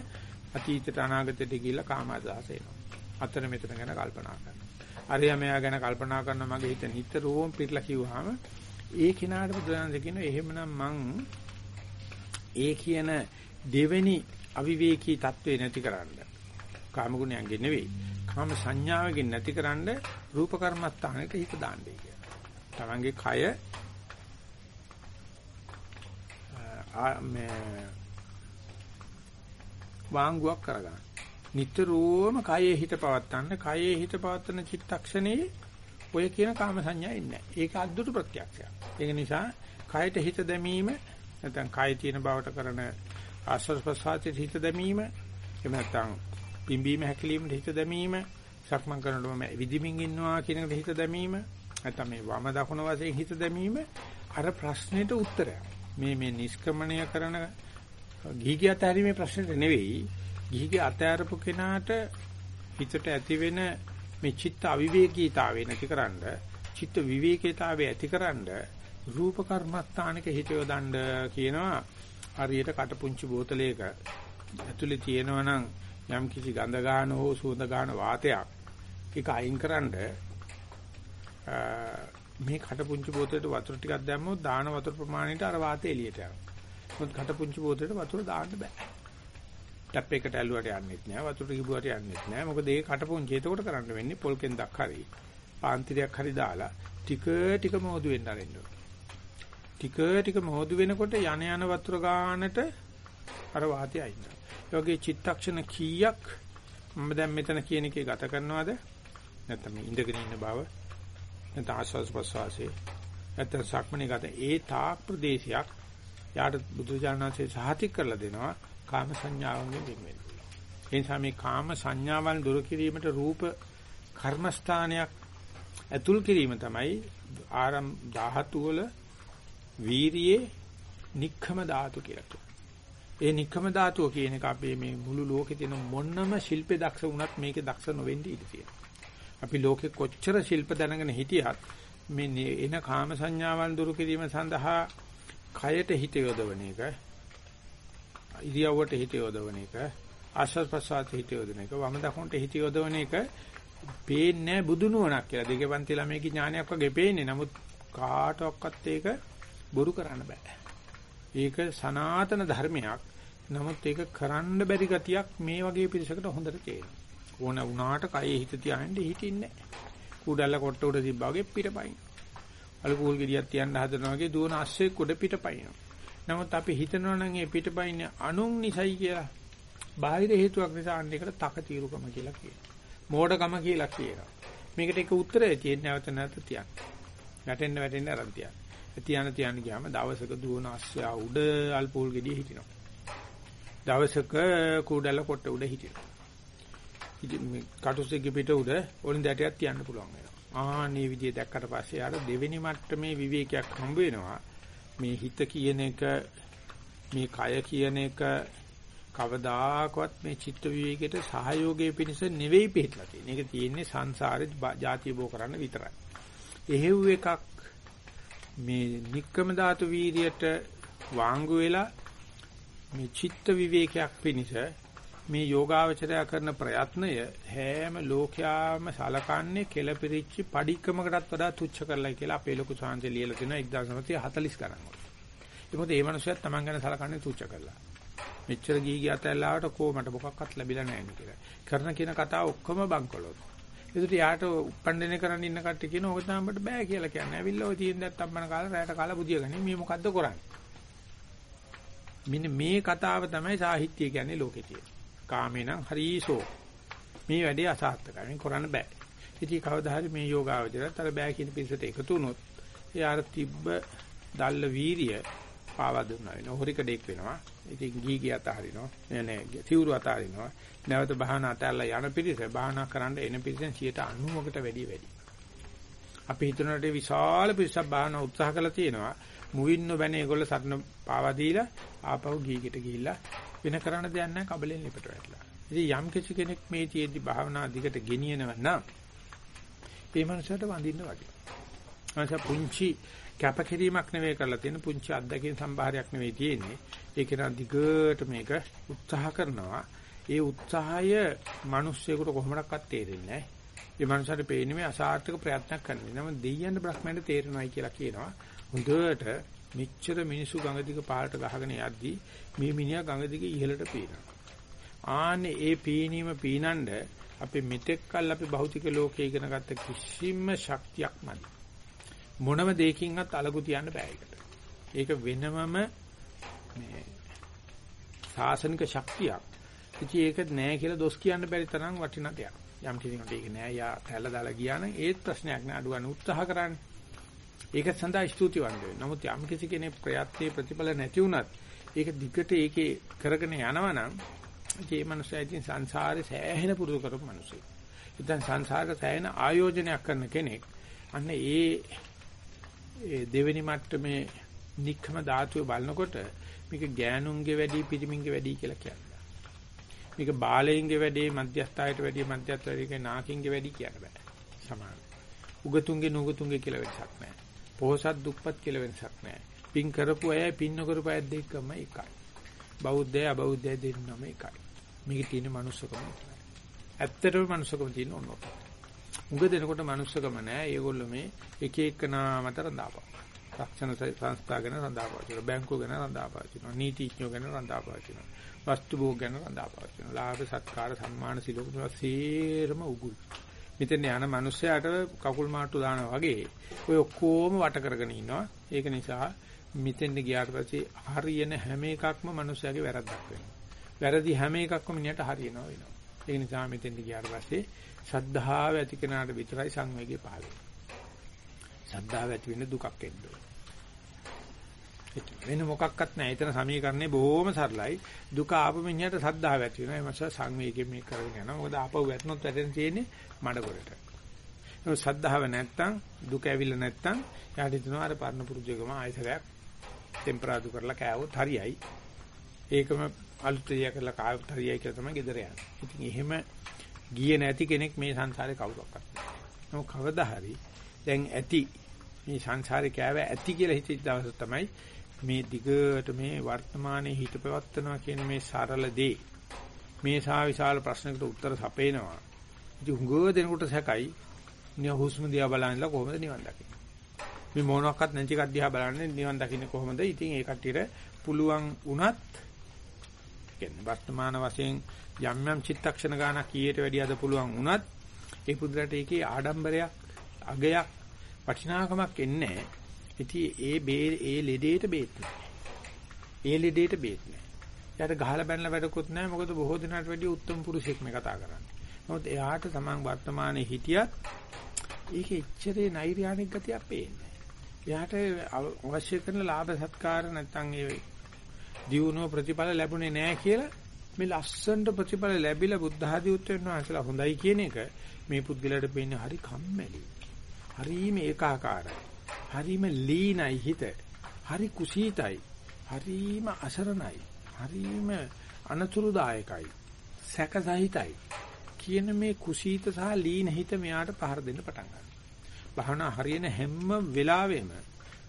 අතීතයට අනාගතයට ගිහිල්ලා කාමදාස එනවා. අතන මෙතන ගැන කල්පනා කරනවා. අරයා මෙයා ගැන කල්පනා කරන මගේ හිත නිතරම පිරලා කිව්වහම ඒ කෙනාට බුදුරජාණන් කියනවා එහෙමනම් මං ඒ කියන දෙවෙනි අවිවේකී தત્ත්වේ නැතිකරන්න කාම ගුණයන්ගෙන් නෙවෙයි කාම සංඥාවකින් නැතිකරන්න රූප කර්මස්ථානෙට හිත දාන්නේ කියලා. තමන්ගේ කය මේ වාංගුවක් කරගන්න. නිතරම කයේ හිත පවත්තන්න කයේ හිත පවත්තන චිත්තක්ෂණේ ඔය කියන කාම සංඥා ඉන්නේ නැහැ. ඒක අද්දුට ප්‍රත්‍යක්ෂයක්. ඒක නිසා කයට හිත දැමීම නැත්නම් කය තියෙන බවට කරන ආස්වාද ප්‍රසආතේ හිත දැමීම එහෙම නැත්නම් පිම්බීම හැකිලිම හිත දැමීම සක්මන් කරනකොට විදිමින් ඉන්නවා කියන එකට හිත දැමීම නැත්නම් මේ වම දකුණ වශයෙන් හිත දැමීම අර ප්‍රශ්නෙට උත්තරයක් මේ මේ නිෂ්ක්‍රමණය කරන ගිහිගේ අතහැරීමේ ප්‍රශ්නෙට නෙවෙයි ගිහිගේ අතහැරපු කෙනාට හිතට ඇති වෙන මේ චිත්ත අවිවේකීතාවේ නැතිකරන්න චිත්ත විවේකීතාවේ ඇතිකරන්න රූප කර්මස්ථානික හිත යොදන්න කියනවා හරියට කටපුංචි බෝතලයක ඇතුලේ තියෙනවා නම් යම් කිසි ගඳ ගන්න හෝ සුවඳ ගන්න වාතයක් ඒක අයින්කරනද මේ කටපුංචි බෝතලෙට වතුර ටිකක් දැම්මොත් දාන වතුර ප්‍රමාණයට අර වාතය එළියට යනවා මොකද කටපුංචි බෝතලෙට වතුර දාන්න බෑ. ටැප් එකට ඇල්ලුවට යන්නෙත් නෑ වතුර කිව්වට යන්නෙත් නෑ. මොකද ඒ කටපුංචි එතකොට කරන්න වෙන්නේ පොල් කෙන්දක් හරි පාන්තිරයක් හරි දාලා ටික ටික මොහොදු වෙන්න ආරෙන්න ටික ටික මොහොදු වෙනකොට යන යන වතුර ගානට අර වාතය අයින්නවා. ඒ වගේ චිත්තක්ෂණ කීයක් මම දැන් මෙතන කියන එකේ ගත කරනවද? නැත්නම් ඉඳගෙන ඉන්න බව නැත්නම් ආස්වාස් ප්‍රසවාසයේ නැත්නම් සක්මණේ ගත ඒ තාක් ප්‍රදේශයක් යාට බුදුජානනාංශයේ සහතික කරලා දෙනවා කාම සංඥාවෙන් වෙන් වෙන්න. ඒ නිසා මේ කාම සංඥාවන් දුරු කිරීමට රූප කර්මස්ථානයක් ඇතුල් කිරීම තමයි ආරම් 12 වල වීරියේ නික්ඛම ධාතු කියලා කියනවා. ඒ නික්කම ධාතුව කියන එක අපේ මේ මුළු ලෝකේ තියෙන මොන්නම ශිල්පේ දක්ෂ වුණත් මේකේ දක්ෂ නොවෙන්න ඉඩ තියෙනවා. අපි ලෝකේ කොච්චර ශිල්ප දැනගෙන හිටියත් මේ එන කාම සංඥාවන් දුරු කිරීම සඳහා කයට හිත යොදවන එක ඉරියව්වට හිත යොදවන එක ආශ්වාස ප්‍රශ්වාසයට හිත යොදවන එක වම දකුණට හිත යොදවන එක පේන්නේ බුදු නුවණක් කියලා දෙකේ පන්ති ළමයිගේ ඥානයක් වගේ පේන්නේ නමුත් කාටවත් ඒක බොරු කරන්න බෑ ඒක සනාතන ධර්මයක්. නමුත් ඒක කරන්න බැරි ගතියක් මේ වගේ පිරිසකට හොඳට තේරෙනවා. ඕන වුණාට කයේ හිත තියාගෙන හිටින්නේ නැහැ. කුඩල්ල කොට උඩ තිබ්බා වගේ පිටපයින්. අලුපූල් ගෙඩියක් තියන්න හදනවා වගේ දුවන අස්සේ කුඩ පිටපයින්. නමුත් අපි හිතනවා නම් මේ පිටපයින් අනුන් නිසයි කියලා. බාහිර හේතුවක් නිසා අන්න එකට තක తీරුකම කියලා කියනවා. මෝඩකම කියලා කියනවා. මේකට එක උත්තරය තියෙන නැවත නැවත තියන්න. වැටෙන්න වැටෙන්න අරන් තියන්න. තියන තියන ගියාම දවසක දුවන අස්සයා උඩ අල්පෝල් ගෙඩිය හිටිනවා. දවසක කුඩල කොට උඩ හිටිනවා. ඉතින් මේ කටුසෙගේ පිට උඩ වලින් දැටියක් තියන්න පුළුවන් වෙනවා. ආන්නේ විදිය දැක්කට පස්සේ ආර දෙවෙනි මට්ටමේ විවේකයක් හම්බ වෙනවා. මේ හිත කියන එක මේ කය කියන එක කවදාකවත් මේ චිත්ත විවේකයට සහයෝගයේ පිණිස නෙවෙයි පිටලා තියෙන්නේ. ඒක තියෙන්නේ සංසාරේ ಜಾති බෝ කරන්න විතරයි. එහෙව් එකක් මේ নিක්කම ධාතු වීර්යයට වාංගු වෙලා මේ චිත්ත විවේකයක් පිණිස මේ යෝගාවචරය කරන ප්‍රයත්නය හැම ලෝකයාම සලකන්නේ කෙලපිරිච්ච padikkamakටත් වඩා තුච්ච කරලා කියලා අපේ ලොකු සාංශය ලියලා තිනවා 1940 ගණන් වල. ඒ මොකද ඒ මනුස්සයත් Taman ගැන සලකන්නේ තුච්ච කරලා. මෙච්චර ගී ගිය අතල්ලාවට කොහමද මොකක්වත් ලැබිලා නැහැ නේ කියලා. කරන කියන කතාව ඔක්කොම බංකොලොත්. ඒකට යාට උප්පණ්ඩනේ කරන්න ඉන්න කට්ටිය කියන ඕක තමයි අපිට බෑ කියලා කියන්නේ. ඇවිල්ලා ඔය තියෙන දැත් අම්මන කාලා රැයට කාලා බුදියගන්නේ මේ මොකද්ද කරන්නේ? මෙන්න මේ කතාව තමයි සාහිත්‍ය කියන්නේ ලෝකේ තියෙන. කාමේ නම් හරිසෝ. මේ වැඩේ අසාර්ථකයි. මේ කරන්න බෑ. ඉතින් කවදා හරි මේ යෝගාවචරයත් අර බෑ කියන පිළිසෙට එකතු වුණොත් එයාට තිබ්බ දල්ල වීරිය පාවා දුන්නා වෙනවා. හොරිකඩේක් වෙනවා. ඉතින් ගී ගිය අතහරිනවා. නෑ නෑ තිවුරු අතහරිනවා. නැවත භාවනා අතල්ලා යන පිරිස භාවනා කරන්න එන පිරිසෙන් 90කට වැඩි වැඩි. අපි හිතනට විශාල පිරිසක් භාවනා උත්සාහ කළා තියෙනවා. මුවින් නොබැන ඒගොල්ල සරණ පාවා දීලා ආපහු ගීකට ගිහිල්ලා වෙන කරන්න දෙයක් නැහැ කබලෙන් ලිපට වැටලා. ඉතින් යම් කිසි කෙනෙක් මේ තියේදී භාවනා දිගට ගෙනියනව නම් ඒ මනසට වඳින්න වගේ. අනස පුංචි කැපකිරීමක් නෙවෙයි කරලා තියෙන පුංචි අත්දැකීම් සම්භාරයක් නෙවෙයි තියෙන්නේ. ඒක නම් දිගට මේක උත්සාහ කරනවා. ඒ උත්සාහය මිනිස්සුෙකුට කොහොමඩක්වත් තේරෙන්නේ නැහැ. ඒ මනුස්සයාට පේන්නේ මේ අසාර්ථක ප්‍රයත්නයක් කරනවා. නම දෙයියන් බ්‍රහ්මයන්ට තේරෙනවයි කියලා කියනවා. හොඳට මෙච්චර මිනිස්සු ගඟ දිග පාරට ගහගෙන යද්දී මේ මිනිහා ගඟ දිග ඉහළට පීනවා. ආන්නේ ඒ පීනීම පීනනද අපි මෙතෙක් කල් අපි භෞතික ලෝකයේ ඉගෙන ගත්ත කිසිම ශක්තියක් නැති. මොනම දෙයකින්වත් අලගු තියන්න බෑ ඒකට. ඒක වෙනමම මේ සාසනික ශක්තියක්. ඉතින් ඒක නෑ කියලා දොස් කියන්න බැරි තරම් වටිනා දෙයක්. යම් කෙනෙකුට ඒක නෑ යා තැල්ල දාලා ගියා නම් ඒත් ප්‍රශ්නයක් නෑ අඩුවන උත්සාහ කරන්නේ. ඒක සඳහා ස්තුතිවන්ත වෙනවා. නමුත් යම් කිසි කෙනෙක් ප්‍රයත්නයේ ප්‍රතිඵල නැති වුණත් ඒක දිගට ඒකේ කරගෙන යනවා නම් ඒ මනුස්සයා ඉතින් සංසාරේ සෑහෙන පුරුදු කරපු මනුස්සයෙක්. ඉතින් සංසාරක සෑහෙන ආයෝජනයක් කරන කෙනෙක්. අන්න ඒ ඒ දෙවෙනි මට්ටමේ නික්කම ධාතුව බලනකොට මේක ගෑනුන්ගේ වැඩි පිරිමින්ගේ වැඩි කියලා කියනවා. මේක බාලයින්ගේ වැඩේ මධ්‍යස්ථායට වැඩිය මධ්‍යස්ථායේ නාකින්ගේ වැඩි කියන්න බෑ. සමාන. උගතුන්ගේ නුගතුන්ගේ කියලා වෙනසක් නෑ. පොහසත් දුප්පත් කියලා වෙනසක් නෑ. පින් කරපු අය පින් නොකරපු අය දෙකම එකයි. බෞද්ධය අබෞද්ධය දෙන්නම එකයි. මේකේ තියෙන මනුස්සකම විතරයි. ඇත්තටම මනුස්සකම තියෙන ඕනෝක. උග දෙනකොට මනුස්සකම නෑ. ඒගොල්ලෝ මේ එක එකනා මතර දාපන්. රක්ෂණ සංස්ථා ගැන රඳාපවතිනවා. බැංකුව ගැන රඳාපවතිනවා. නීතිඥයෝ ගැන රඳාපවතිනවා. වස්තු භෝග ගැන රඳාපවතිනවා. ලාභ සත්කාර සම්මාන සිලෝක මේවා සේරම උගුල්. මෙතන යන මිනිස්සයාට කකුල් මාට්ටු දානවා වගේ ඔය ඔක්කොම වට කරගෙන ඉන්නවා. ඒක නිසා මෙතෙන් ගියාට පස්සේ හරියන හැම එකක්ම මිනිස්සයාගේ වැරද්දක් වෙනවා. වැරදි හැම එකක්ම මිනිහට හරියනවා වෙනවා. ඒ නිසා මෙතෙන් ගියාට පස්සේ ශද්ධාව ඇති කෙනාට විතරයි සංවේගය පහළ වෙන්නේ. ශද්ධාව ඇති වෙන්න දුකක් එන්න වෙන මොකක්වත් නැහැ. එතන සමීකරණේ බොහොම සරලයි. දුක ආපු මිනිහට ශද්ධාව ඇති වෙනවා. ඒ මාස සංවේගයෙන් මේක කරගෙන යනවා. මොකද ආපහු වැටුනොත් වැටෙන තියෙන්නේ මඩකොලට. ඒ ශද්ධාව නැත්තම් දුක ඇවිල්ලා නැත්තම් යාට හිතනවා අර පරණ පුරුජයකම ආයතරයක් ටෙම්පරාදු කරලා කෑවොත් හරියයි. ඒකම අලුත් දෙයක් කරලා කායොත් හරියයි කියලා තමයි gedera යන්නේ. ඉතින් එහෙම ගියේ නැති කෙනෙක් මේ සංසාරේ කවුරක්වත් නැහැ. නමුත් කවදා හරි දැන් ඇති මේ සංසාරේ කෑව ඇති කියලා හිතෙච්ච දවස තමයි මේ දිගට මේ වර්තමානයේ හිත පවත්නවා කියන මේ සරල දේ මේ සා විශාල ප්‍රශ්නකට උත්තර සපේනවා. ඉතින් හුඟ දෙනකොට සැකයි නිය හුස්ම දිහා බලනලා කොහොමද නිවන් දකින්නේ? මේ මොනවාක්වත් නැති එකක් දිහා බලන්නේ නිවන් දකින්නේ කොහොමද? ඉතින් ඒ කට්ටියට පුළුවන් වුණත් කියන්නේ වර්තමාන වශයෙන් යම් යම් චිත්තක්ෂණ ගානක් ඊට වැඩි අද පුළුවන් වුණත් ඒ පුදුරට ඒකේ ආඩම්බරයක් අගයක් වටිනාකමක් එන්නේ නැහැ. ඉතින් ඒ බේ ඒ ලෙඩේට බේත් නැහැ. ඒ ලෙඩේට බේත් නැහැ. එයාට ගහලා බැනලා වැඩකුත් නැහැ. මොකද බොහෝ දිනකට වැඩි උත්තම පුරුෂයෙක් මේ කතා කරන්නේ. නමුත් එයාට තමන් වර්තමානයේ හිටියත් ඒක එච්චරේ නෛර්යානික ගතියක් පේන්නේ. එයාට අවශ්‍ය කරන ලාභ සත්කාර නැත්නම් ඒ දියුණුව ප්‍රතිඵල ලැබුණේ නැහැ කියලා මේ ලස්සනට ප්‍රතිඵල ලැබිලා බුද්ධ ආදී උත්තරන වහන්සේලා හොඳයි කියන එක මේ පුද්ගලයාට පේන්නේ හරි කම්මැලි. හරිම ඒකාකාරයි. හරිම ලීනයි හිත. හරි කුසීතයි. හරිම අසරණයි. හරිම අනතුරුදායකයි. සැකසහිතයි. කියන මේ කුසීත සහ ලීන හිත මෙයාට පහර දෙන්න පටන් ගන්නවා. භාවනා හරියන හැම වෙලාවෙම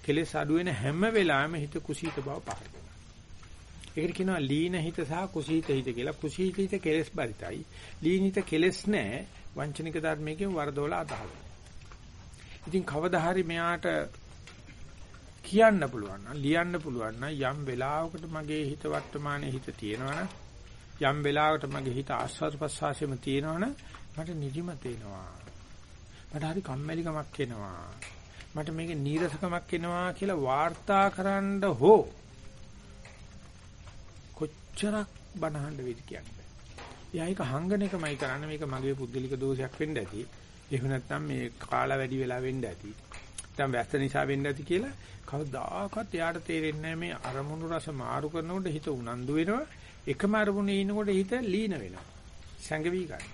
කෙලෙස් අඩු වෙන හැම වෙලාවෙම හිත කුසීත බව පහර දෙනවා. ඒකට කියනවා ලීන හිත සහ කුසීත හිත කියලා. කුසීත හිත කෙලෙස් බරිතයි. ලීන හිත කෙලෙස් නැහැ. වංචනික ධර්මයෙන් වරදොල අදහන. ඉතින් කවදා හරි මෙයාට කියන්න පුළුවන් නම් ලියන්න පුළුවන් නම් යම් වෙලාවකට මගේ හිත වර්තමානයේ හිත තියෙනවනම් යම් වෙලාවකට මගේ හිත ආස්වාද ප්‍රසආසෙම තියෙනවනම් මට නිදිමත එනවා. මට හරි කම්මැලිකමක් එනවා. මට මේකේ නීරසකමක් එනවා කියලා වාර්තා කරන්න හෝ කොච්චරක් බනහන්න වේද කියන්නේ. එයා ඒක හංගන එකමයි කරන්නේ මේක මගේ පුද්ගලික දෝෂයක් වෙන්න ඇති. එහෙම නැත්නම් මේ කාලා වැඩි වෙලා වෙන්න ඇති. නැත්නම් වැස්ස නිසා වෙන්න ඇති කියලා කවදාකවත් එයාට තේරෙන්නේ මේ අරමුණු රස මාරු කරනකොට හිත උනන්දු වෙනවා. එකම අරමුණේ ඉන්නකොට හිත ලීන වෙනවා. සංගවි ගන්න.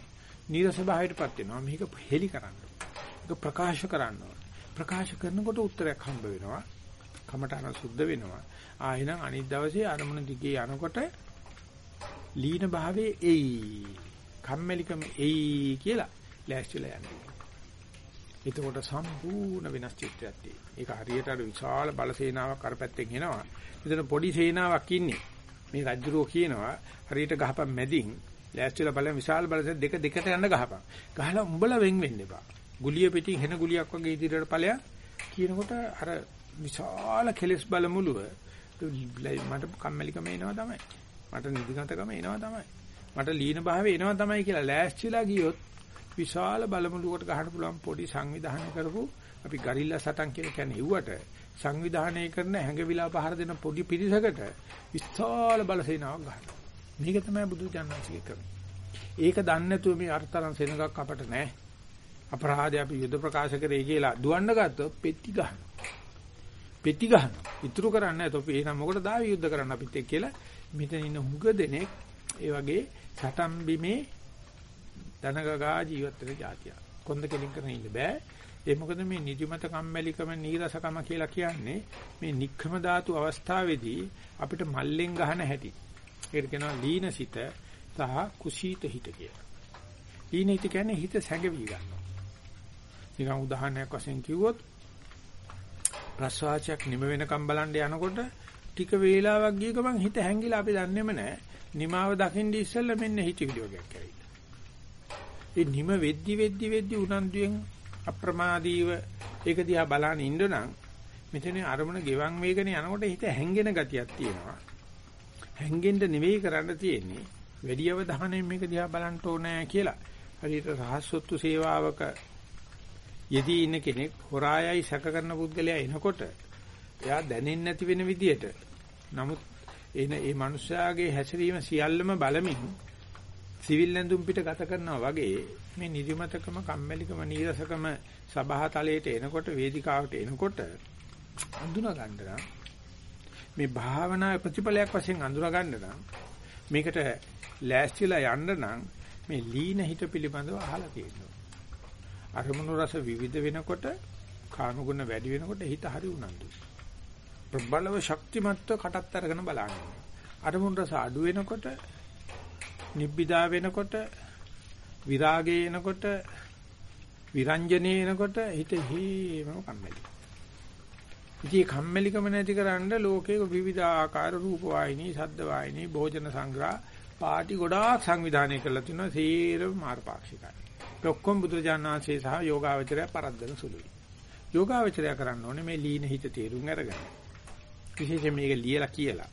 නීරස භාවයටපත් වෙනවා. මේක හෙලි කරන්න. ඒක ප්‍රකාශ කරන්න. ප්‍රකාශ කරනකොට උත්තරයක් හම්බ වෙනවා. කමටහන සුද්ධ වෙනවා. ආයෙනම් අනිත් දවසේ අරමුණ දිගේ යනකොට ලීන භාවයේ එයි කම්මැලිකම එයි කියලා ලෑස්තිලා යන්නේ. එතකොට සම්පූර්ණ වෙනස් චිත්‍රයක් තියෙනවා. ඒක හරියට අර විශාල බල සේනාවක් අර පැත්තෙන් එනවා. මෙතන පොඩි සේනාවක් ඉන්නේ. මේ රජුරෝ කියනවා හරියට ගහපන් මැදින් ලෑස්තිලා බලන විශාල බල දෙක දෙකට යන්න ගහපන්. ගහලා උඹලා වෙන් වෙන්න එපා. ගුලිය පිටින් හෙන ගුලියක් වගේ ඉදිරියට ඵලයක් කියනකොට අර විශාල කෙලස් බල මුලුව මට කම්මැලිකම එනවා තමයි. මට නිදිගතකම එනවා තමයි. මට ලීන භාවය එනවා තමයි කියලා ලෑස්තිලා ගියොත් විශාල බලමුලුවකට ගහන්න පුළුවන් පොඩි සංවිධානය කරපු අපි ගරිල්ලා සටන් කියලා කියන්නේ ඉව්වට සංවිධානය කරන හැඟවිලා පහර දෙන පොඩි පිරිසකට විශාල බලසේනාවක් ගන්නවා. මේක තමයි බුදු දන්වාසික ක්‍රමය. ඒක දන්නේ නැතුව මේ අර්ථතරන් සෙනගක් අපට නැහැ. අපරාධය අපි යුද ප්‍රකාශ කරේ කියලා දුවන්න ගත්තොත් පෙට්ටි ගන්නවා. පෙට්ටි ගන්නවා. ඉතුරු කරන්නේ නැහැ. තොපි එහෙනම් මොකටද ආවි යුද්ධ කරන්න අපිත් එක්ක කියලා මෙතන ඉන්න හුඟ දෙනෙක් ඒ වගේ සටන් බිමේ දනගගා ජීවත් වෙන જાතිය. කොන්ද කෙලින් කරන ඉන්න බෑ. ඒ මොකද මේ නිදිමත කම්මැලිකම නීරසකම කියලා කියන්නේ මේ නික්කම ධාතු අවස්ථාවේදී අපිට මල්ලෙන් ගහන හැටි. ඒකට කියනවා ලීනසිත සහ කුසීත හිත කියලා. ලීනිත කියන්නේ හිත සැඟවි ගන්නවා. නිකන් උදාහරණයක් වශයෙන් කිව්වොත් ප්‍රසවාසයක් නිම වෙනකම් බලන්න යනකොට ටික වේලාවක් ගිය ගමන් හිත හැංගිලා අපි දන්නේම නැහැ. නිමාව දකින්න ඉස්සෙල්ලා මෙන්න හිතවිලි වගේක් ඇවිල්ලා. ඒ නිම වෙද්දි වෙද්දි වෙද්දි උනන්දුවෙන් අප්‍රමාදීව ඒක දිහා බලන ඉන්න නම් මෙතන අරමුණ ගෙවන් වේගන යනකොට හිත හැංගෙන ගතියක් තියෙනවා. හැංගෙන්න නෙවෙයි කරන්න තියෙන්නේ. වැඩි අවධානයෙන් මේක දිහා බලන්න ඕනේ කියලා. හරියට රහස්සොත්තු සේවාවක යෙදී ඉන්න කෙනෙක් හොරායයි සැක කරන පුද්ගලයා එනකොට එයා දැනෙන්නේ නැති වෙන විදියට නමුත් එන ඒ මනුස්සයාගේ හැසිරීම සියල්ලම බලමින් සිවිල් ඇඳුම් පිට ගත කරනවා වගේ මේ නිදිමතකම කම්මැලිකම නීරසකම සභාතලයට එනකොට වේදිකාවට එනකොට අඳුනා ගන්න නම් මේ භාවනා ප්‍රතිඵලයක් වශයෙන් අඳුනා ගන්න නම් මේකට ලෑස්තිලා යන්න නම් මේ ලීන හිත පිළිබඳව අහලා තියෙනවා. අරමුණු රස විවිධ වෙනකොට කාමගුණ වැඩි වෙනකොට හිත හරි උනන්දුයි. ප්‍රබලව ශක්තිමත්ව කටත් අරගෙන බලන්න. අරමුණු රස අඩු වෙනකොට නිබ්බිදා වෙනකොට විරාගය එනකොට විරංජනේ එනකොට හිත හේමම කම්මැලි. ඉතින් කම්මැලිකම නැතිකරන්න ලෝකේ විවිධ ආකාර රූප වාහිනී, ශබ්ද වාහිනී, භෝජන සංග්‍රහ පාටි ගොඩාක් සංවිධානය කරලා තිනවා සීරම මාර්ගපාක්ෂිකයි. ඔක්කොම බුදුජානනාංශයේ සහ යෝගාවචරය පරද්දන සුළුයි. යෝගාවචරය කරන්න ඕනේ මේ ලීන හිත තේරුම් අරගන්න. විශේෂයෙන් මේක ලියලා කියලා.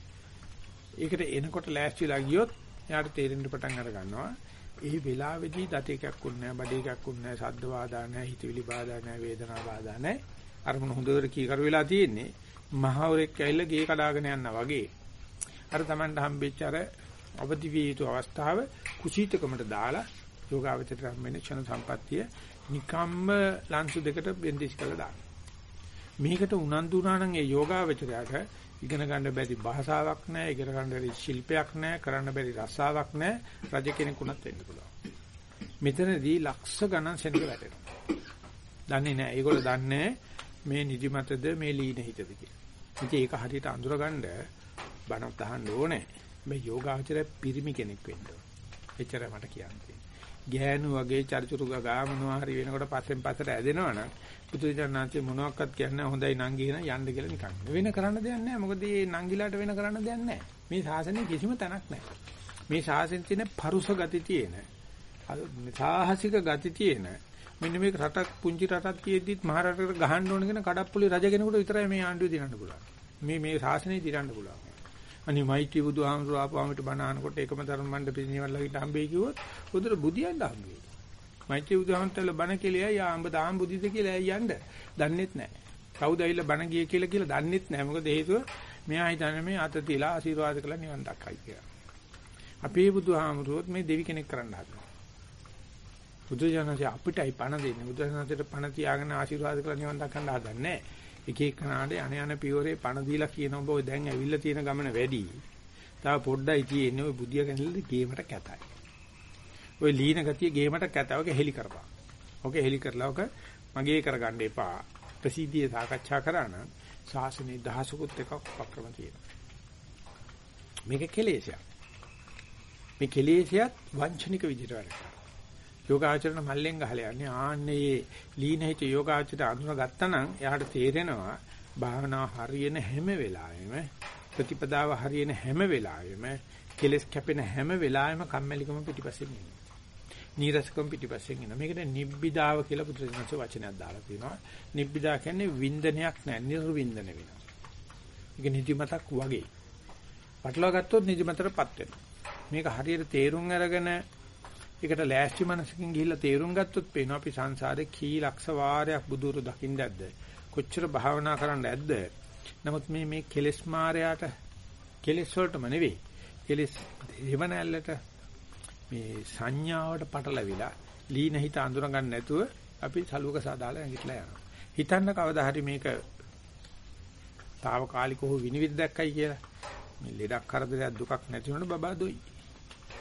ඒකට එනකොට ලෑස්තිලා ගියොත් එයාට තේරෙන්න පටන් අර ගන්නවා. ඒ වෙලාවේදී දත එකක් උන්නේ නැහැ, බඩ එකක් උන්නේ නැහැ, සද්ද බාධා නැහැ, හිතවිලි බාධා නැහැ, වේදනා බාධා නැහැ. අරමුණ හොඳට කීකරු වෙලා තියෙන්නේ. මහවරෙක් ඇවිල්ලා ගේ කඩාගෙන යනවා වගේ. අර Tamanට හම්බෙච්ච අර අවදි විය යුතු අවස්ථාව කුසීතකමට දාලා යෝගාවචරයට හම්බෙන ක්ෂණ සම්පත්තිය නිකම්ම ලංසු දෙකට බෙන්දිස් කරලා දාන්න. මේකට උනන්දු වුණා නම් ඒ යෝගාවචරයට ඉගෙන ගන්න බැරි භාෂාවක් නැහැ, ඉගෙන ගන්න බැරි ශිල්පයක් නැහැ, කරන්න බැරි රසාවක් නැහැ, රජ කෙනෙකුණත් වෙන්න පුළුවන්. මෙතනදී ලක්ෂ ගණන් සෙනඟ වැටෙනවා. දන්නේ නැහැ. ඒගොල්ලෝ දන්නේ මේ නිදිමතද මේ ලීන හිතද කියලා. ඉතින් ඒක හරියට අඳුරගන්න බණක් අහන්න ඕනේ. මේ යෝගාචරය පිරිමි කෙනෙක් වෙන්න ඕනේ. එච්චරයි මට කියන්නේ. ගෑනු වගේ චරිචුරු ගා මොනවා හරි වෙනකොට පස්සෙන් පස්සට ඇදෙනවනම් පුදුජානනාංශේ මොනවාක්වත් කියන්නේ හොඳයි නංගි කියන යන්න කියලා නිකන්. වෙන කරන්න දෙයක් නැහැ. මොකද මේ නංගිලාට වෙන කරන්න දෙයක් නැහැ. මේ ශාසනයේ කිසිම තැනක් නැහැ. මේ ශාසනයේ තියෙන පරුස ගති තියෙන සාහසික ගති තියෙන මෙන්න මේක රටක් පුංචි රටක් තියෙද්දිත් මහ රටකට ගහන්න ඕන කියන කඩප්පුලි රජ කෙනෙකුට විතරයි මේ ආණ්ඩුව දිනන්න පුළුවන්. මේ මේ ශාසනය දිනන්න පුළුවන්. අනිත් මෛත්‍රී බුදුහාමුදුරුවෝ ආපුවාමට බණ අහනකොට එකම ධර්ම මණ්ඩපේ නිවල් ළඟට හම්බෙයි කිව්වොත් උදේට බුදියන්න හම්බෙයි. මෛත්‍රී බුදුහාමුදුරුවෝ බණ කියලා යා අඹ දාම් බුදිද කියලා යන්න දන්නෙත් නැහැ. කවුද ඇවිල්ලා බණ ගියේ කියලා කියලා දන්නෙත් නැහැ. මොකද හේතුව මෙයා හිතන්නේ මේ අත තියලා ආශිර්වාද කළා නිවන් දක්කයි කියලා. අපේ බුදුහාමුදුරුවෝත් මේ දෙවි කෙනෙක් කරන්න හදනවා. බුදුජානකේ අපිටයි පණ දෙන්නේ. බුදුජානකයට පණ තියාගෙන ආශිර්වාද කළා නිවන් දක්කන්න හදන්නේ නැහැ. එක එකනාට යන යන පියවරේ පණ දීලා කියන ඔබ ඔය දැන් ඇවිල්ලා තියෙන ගමන වැඩි. තව පොඩ්ඩයි තියෙන්නේ ඔය බුදිය ගැනලද ගේමට කැතයි. ඔය ලීන ගතිය ගේමට කැතවක හෙලි කරපන්. ඔක හෙලි කරලා ඔක මගේ කරගන්න එපා. ප්‍රසිද්ධිය සාකච්ඡා කරා නම් ශාසනයේ දහසකුත් එකක් උපක්‍රම තියෙනවා. මේක කෙලෙසයක්. මේ කෙලෙසියත් වංචනික විදිහට වැඩ කරනවා. යෝගාචරණ මල්ලෙන් ගහලා යන්නේ ආන්නේ ලීනහිත යෝගාචරයට අඳුන ගත්තනම් එයාට තේරෙනවා භාවනාව හරියන හැම වෙලාවෙම ප්‍රතිපදාව හරියන හැම වෙලාවෙම කෙලස් කැපෙන හැම වෙලාවෙම කම්මැලිකම පිටිපස්සෙන් ඉන්නවා. නීරසකම පිටිපස්සෙන් ඉන්නවා. මේකට නිබ්බිදාව කියලා පුදුරජනස වචනයක් දාලා තියෙනවා. නිබ්බිදා කියන්නේ වින්දනයක් නෑ නිර්වින්දන වෙනවා. ඒක නිදිමතක් වගේ. පටලවා ගත්තොත් නිදිමතටපත් වෙනවා. මේක හරියට තේරුම් අරගෙන ඒකට ලෑස්ති මනසකින් ගිහිල්ලා තේරුම් ගත්තොත් පේනවා අපි සංසාරේ කී ලක්ෂ වාරයක් බුදුරු දකින්න ඇද්ද? කොච්චර භාවනා කරන්න ඇද්ද? නමුත් මේ මේ කෙලෙස් මායයට කෙලෙස් වලටම නෙවෙයි. කෙලෙස් දේවනැල්ලට මේ සංඥාවට පටලවිලා ලීන හිත අඳුර ගන්න නැතුව අපි සලුවක සාදාලා නැගිටලා යනවා. හිතන්න කවදා හරි මේක తాවකාලිකව විනිවිද දැක්කයි කියලා. මේ ලෙඩක් කරදරයක් දුකක් නැති වුණොත් බබා දොයි.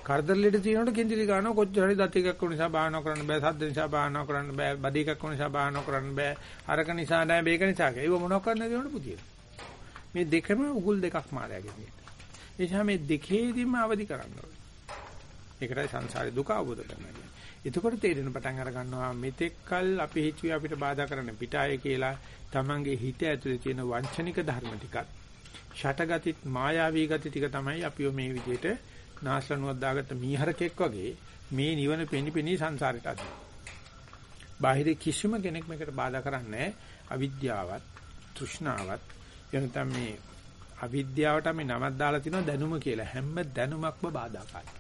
කරදර ලෙඩ තියෙනකොට කෙන්දිරි ගන්නවා. කොච්චර හරි දත් එකක් වුණ නිසා බාහනා කරන්න බෑ සද්ද නිසා බාහනා කරන්න බෑ බඩ එකක් වුණ නිසා බාහනා කරන්න බෑ අරක නිසා නෑ මේක නිසා ඒක මොනවක් කරන්න දෙනවද පුතිය මේ දෙකම උගුල් දෙකක් මාරයාගේ තියෙන නිසා මේ දෙකේදීම අවදි කරන්න ඕනේ. ඒකටයි සංසාරේ දුක අවබෝධ කරගන්න. එතකොට තේරෙන පටන් අර ගන්නවා මෙතෙක්කල් අපි හිතුවේ අපිට බාධා කරන්න පිටාය කියලා. තමන්ගේ හිත ඇතුලේ තියෙන වංචනික ධර්ම ටිකත් ෂටගතිත් මායාවී ගති ටික තමයි අපිව මේ විදිහට නාස්ලනුවක් දාගත්ත මීහරකෙක් වගේ මේ නිවන පෙනිපෙනී සංසාරයට අදිනවා. බාහිර කිසිම කෙනෙක් මේකට බාධා කරන්නේ අවිද්‍යාවත් තෘෂ්ණාවත් එනතම් මේ අවිද්‍යාවට අපි නමක් දාලා තිනවා දැනුම කියලා. හැම දැනුමක්ම බාධාකාරයි.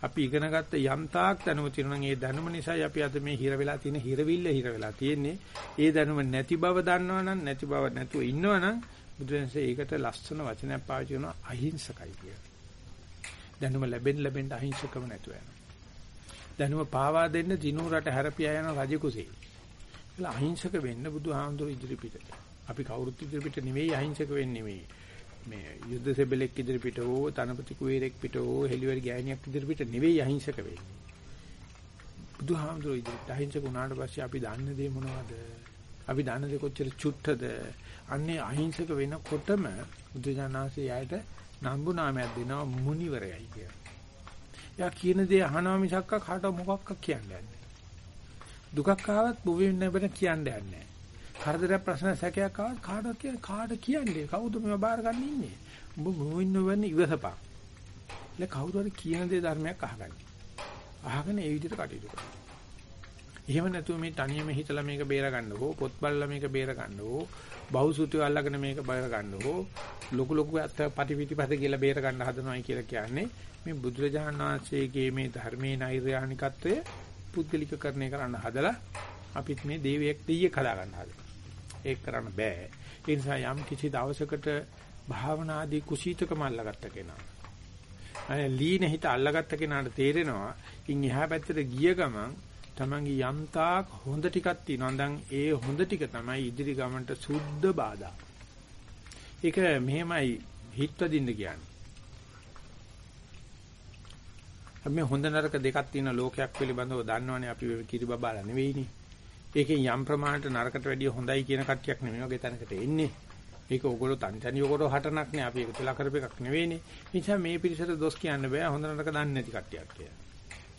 අපි ඉගෙන ගත්ත යම්තාක් දැනුම තියෙනවා නම් ඒ දැනුම නිසායි අපි අද මේ හිර වෙලා තියෙන හිරවිල්ල හිර වෙලා තියෙන්නේ. ඒ දැනුම නැති බව දන්නවනම් නැති බව නැතුව ඉන්නවනම් බුදුරජාණන්සේ ඒකට ලස්සන වචනයක් පාවිච්චි කරනවා අහිංසකයි කියලා. දැනුම ලැබෙන්න ලැබෙන්න අහිංසකම නැතුව යනවා. දැනුම පාවා දෙන්න දිනු රට හැරපියා යන රජ කුසේ. ඒලා අහිංසක වෙන්න බුදුහාමුදුරු ඉදිරිපිට. අපි කවුරුත් ඉදිරිපිට නෙවෙයි අහිංසක වෙන්නේ මේ. මේ යුද්ධ සෙබලෙක් ඉදිරිපිට හෝ තනපති කුවේරෙක් පිට හෝ හෙලිවල ගෑණියක් ඉදිරිපිට නෙවෙයි අහිංසක වෙන්නේ. බුදුහාමුදුරු ඉදිරියට අහිංසක වුණාට පස්සේ අපි දන්න දේ මොනවද? අපි දන්න දේ කොච්චර චුට්ටද? අන්නේ අහිංසක වෙනකොටම බුදුජානනාංශය යායට නම්බු නාමයක් දෙනවා මුනිවරයයි කියලා. යා කියන දේ අහනවා මිසක් කාට මොකක්ද කියන්නේ නැහැ. දුකක් ආවත් බුවෙන් නැබෙන කියන්නේ නැහැ. කරදරයක් ප්‍රශ්න සැකයක් ආවත් කාටවත් කියන්නේ කාට කියන්නේ කවුද මේව බාර ගන්න ඉන්නේ උඹ මොවින් නොවන්න ඉවසපන් લે කවුරු හරි කියන දේ ධර්මයක් අහගන්න අහගෙන ඒ විදිහට කටයුතු කරන්න එහෙම නැතුව මේ තනියම හිතලා මේක බේර ගන්න හෝ පොත් බලලා මේක බේර ගන්න හෝ බහුසුතිය අල්ලගෙන මේක බේර ගන්න හෝ ලොකු ලොකු පටිවිතිපත කියලා බේර ගන්න හදනවායි කියලා කියන්නේ මේ බුදුරජාණන් වහන්සේගේ මේ ධර්මයේ නෛර්යානිකත්වය පුද්ගලිකකරණය කරන්න හදලා අපිත් මේ දේවියෙක් දෙයියෙක් හදා ගන්න හදලා ඒක කරන්න බෑ. ඒ නිසා යම් කිසි දවසකට භාවනාදී කුසීතකම අල්ලගත්ත කෙනා. අනේ ලීන හිත අල්ලගත්ත කෙනාට තේරෙනවා ඉන් එහා පැත්තට ගිය ගමන් තමන්ගේ යම්තාක් හොඳ ටිකක් තියෙනවා. දැන් ඒ හොඳ ටික තමයි ඉදිරි ගමනට සුද්ධ බාධා. ඒක මෙහෙමයි හිතවදින්න කියන්නේ. අපි හොඳ නරක දෙකක් තියෙන ලෝකයක් පිළිබඳව දන්නවනේ අපි කිරිබබාලා නෙවෙයිනේ. ඒකෙන් යම් ප්‍රමාණයට නරකට වැඩිය හොඳයි කියන කට්ටියක් නෙමෙයි වගේ තැනකට එන්නේ. ඒක ඕගොල්ලෝ තනි තනි ඔකට හටනක් නේ අපි එකතුලා කරපු එකක් නෙවෙයිනේ. ඒ නිසා මේ පිරිසට දොස් කියන්න බෑ හොඳ නරක දන්නේ නැති කට්ටියක් කියලා.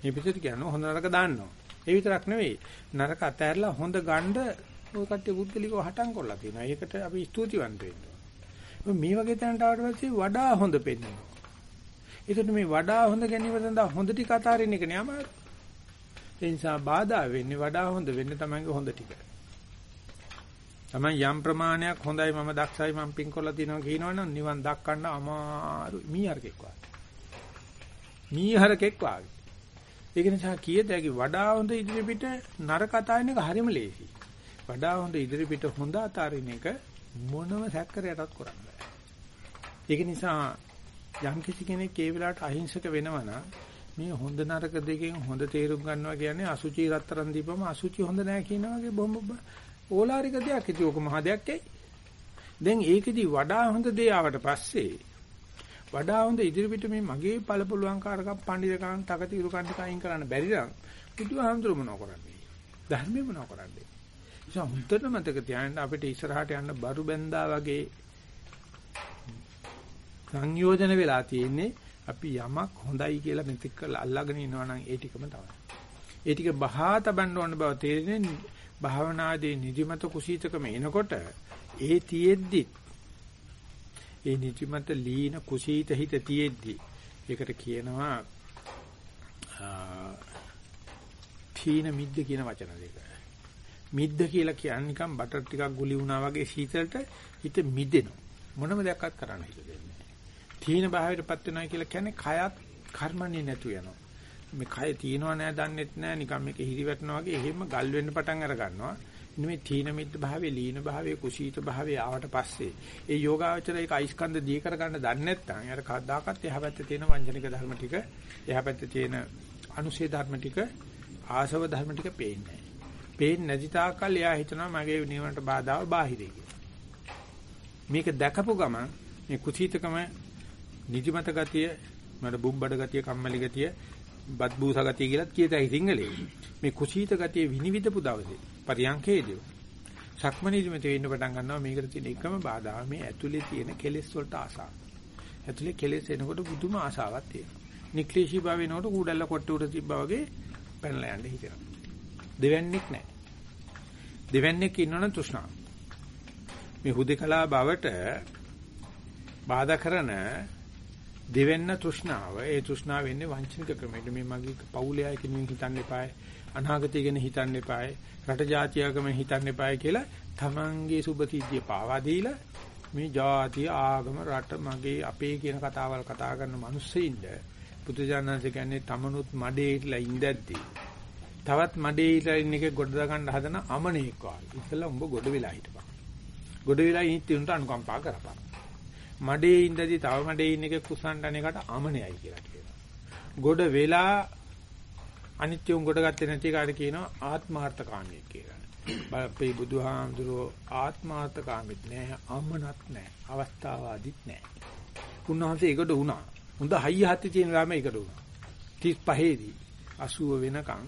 මේ පිරිසට කියනවා හොඳ නරක දාන්නවා. ඒ විතරක් නෙවෙයි නරක අතහැරලා හොඳ ගන්න ඔය කට්ටිය පුද්ගලිකව හටන් කරලා තියෙනවා. ඒකට අපි ස්තුතිවන්ත වෙනවා. මේ වගේ තැනට ආවට පස්සේ වඩා හොඳ පෙන්වනවා. ඒකට මේ වඩා හොඳ ගැනීම සඳහා හොඳ ටික අතාරින්න එක නේ අමාරු. ඒ නිසා බාධා වෙන්නේ වඩා හොඳ වෙන්න තමන්ගේ හොඳ ටික. තමන් යම් ප්‍රමාණයක් හොඳයි මම දක්ෂයි මම පින් කරලා තියෙනවා කියනවනම් නිවන් දක්කන්න අමාරු මීහරකෙක් වගේ. මීහරකෙක් වගේ. ඒක නිසා කීයදැකි වඩා හොඳ ඉදිරිපිට නරක අතාරින එක හරිම ලේසි. වඩා හොඳ ඉදිරිපිට හොඳ අතාරින එක මොනම සැකරයටත් කරන්න බෑ. ඒක නිසා යම් කිසි කෙනෙක් ඒ වෙලාවට අහිංසක වෙනවා නම් මේ හොඳ නරක දෙකෙන් හොඳ තේරුම් ගන්නවා කියන්නේ අසුචි රත්තරන් දීපම අසුචි හොඳ නැහැ කියන වගේ බොම්බ ඕලාරික දෙයක් ඉතින් ඔක මහ දෙයක් ඇයි දැන් ඒකෙදි වඩා හොඳ දේ ආවට පස්සේ වඩා හොඳ ඉදිරිපිට මේ මගේ පළපොළුවන්කාරකම් පඬිතුකම් තකතිරු කන්ට කයින් කරන්න බැරි නම් බුදුහාමුදුරු මොනව කරන්නේ ධර්මය මොනව කරන්නේ ඒ හොඳට මතක තියාගන්න අපිට ඉස්සරහට යන්න බරු බැඳා වගේ සංයෝජන වෙලා තියෙන්නේ අපි යමක් හොඳයි කියලා මෙතෙක් කරලා අල්ලාගෙන ඉනවා නම් ඒ ටිකම තමයි. ඒ ටික බහා තබන්න ඕන බව තේරෙන්නේ භාවනාදී නිදිමත කුසීතකම එනකොට ඒ තියෙද්දි ඒ නිදිමත ලීන කුසීත හිත තියෙද්දි ඒකට කියනවා තීන මිද්ද කියන වචන දෙක. මිද්ද කියලා කියන්නේ නිකන් බටර් ටිකක් ගුලි වුණා වගේ සීතලට හිත මිදෙනවා. මොනම දෙයක්වත් කරන්න හිත දෙන්නේ තීන භාවයටපත් වෙනවා කියලා කියන්නේ කයත් කර්මන්නේ නැතු වෙනවා. මේ කය තියෙනව නෑ දන්නෙත් නෑ නිකන් මේක හිරිවැටෙනවා වගේ එහෙම ගල් වෙන්න පටන් අර ගන්නවා. මේ තීන මිද්ද භාවයේ ලීන භාවයේ කුසීත භාවයේ ආවට පස්සේ ඒ යෝගාචරය ඒක අයිස්කන්ධ දී කරගන්න දන්නේ නැත්නම් යාර කද්දාකත් එහා පැත්තේ තියෙන වංචනික ධර්ම ටික එහා පැත්තේ තියෙන අනුසේ ධර්ම ටික ආසව ධර්ම ටික පේන්නේ නැහැ. පේන්නේ නැති තාක්කල් එයා හිතනවා මගේ නිවනට බාධාව බාහිරයි මේක දැකපු ගමන් මේ කුසීතකම නිදිමත ගතිය මට බුම්බඩ ගතිය කම්මැලි ගතිය බත් බූස ගතිය කියලාත් කියතයි සිංහලේ මේ කුසීත ගතිය විනිවිදපු දවසේ පරියන්කේදී සක්මනීදිම තේින්න පටන් ගන්නවා මේකට තියෙන එකම බාධා මේ ඇතුලේ තියෙන කෙලෙස් වලට ආසාව. ඇතුලේ කෙලෙස් එනකොට බුදුම ආසාවක් තියෙනවා. නික්ලේශී භාව වෙනකොට කූඩල්ල කොට උඩ තිබ්බා වගේ පැනලා යන්න හිතෙනවා. දෙවන්නේක් නැහැ. දෙවන්නේක් ඉන්නවනම් තෘෂ්ණාව. මේ හුදේකලා බවට බාධා කරන දෙවෙන්න තෘෂ්ණාව. ඒ තෘෂ්ණාව වෙන්නේ වංචනික ක්‍රමයකට. මේ මගේ පවුලේ අය කෙනෙක් හිතන්න එපායි. අනාගතය ගැන හිතන්න එපායි. රට ජාතියකම හිතන්න එපායි කියලා තමන්ගේ සුභතිද්ධිය පාවා දීලා මේ ජාතිය ආගම රට මගේ අපේ කියන කතාවල් කතා කරන මිනිස්සෙින්ද බුදුජානක කියන්නේ තමනුත් මඩේටලා ඉඳද්දී තවත් මඩේටලා ඉන්න එක ගොඩ දාගන්න හදන අමනේක් වගේ. ඉතලා උඹ ගොඩ වෙලා හිටපන්. ගොඩ වෙලා ඉන්න උන්ට අනුකම්පා කරපන්. මඩේ ඉඳදී තව මඩේ ඉන්න එක කුසන්ට අනේකට අමනේයි කියලා කියනවා. ගොඩ වෙලා අනිත්‍ය උන් ගොඩ ගත්තේ නැති කාට කියනවා ආත්මාර්ථකාමී කියලා. අපේ බුදුහාමුදුරෝ ආත්මාර්ථකාමීත් නෑ අම්මනත් නෑ අවස්ථාවාදීත් නෑ. උන්වහන්සේ ඒකට වුණා. හොඳ හයිය හත්ති තියෙන ළම ඒකට වුණා. 35 දී 80 වෙනකන්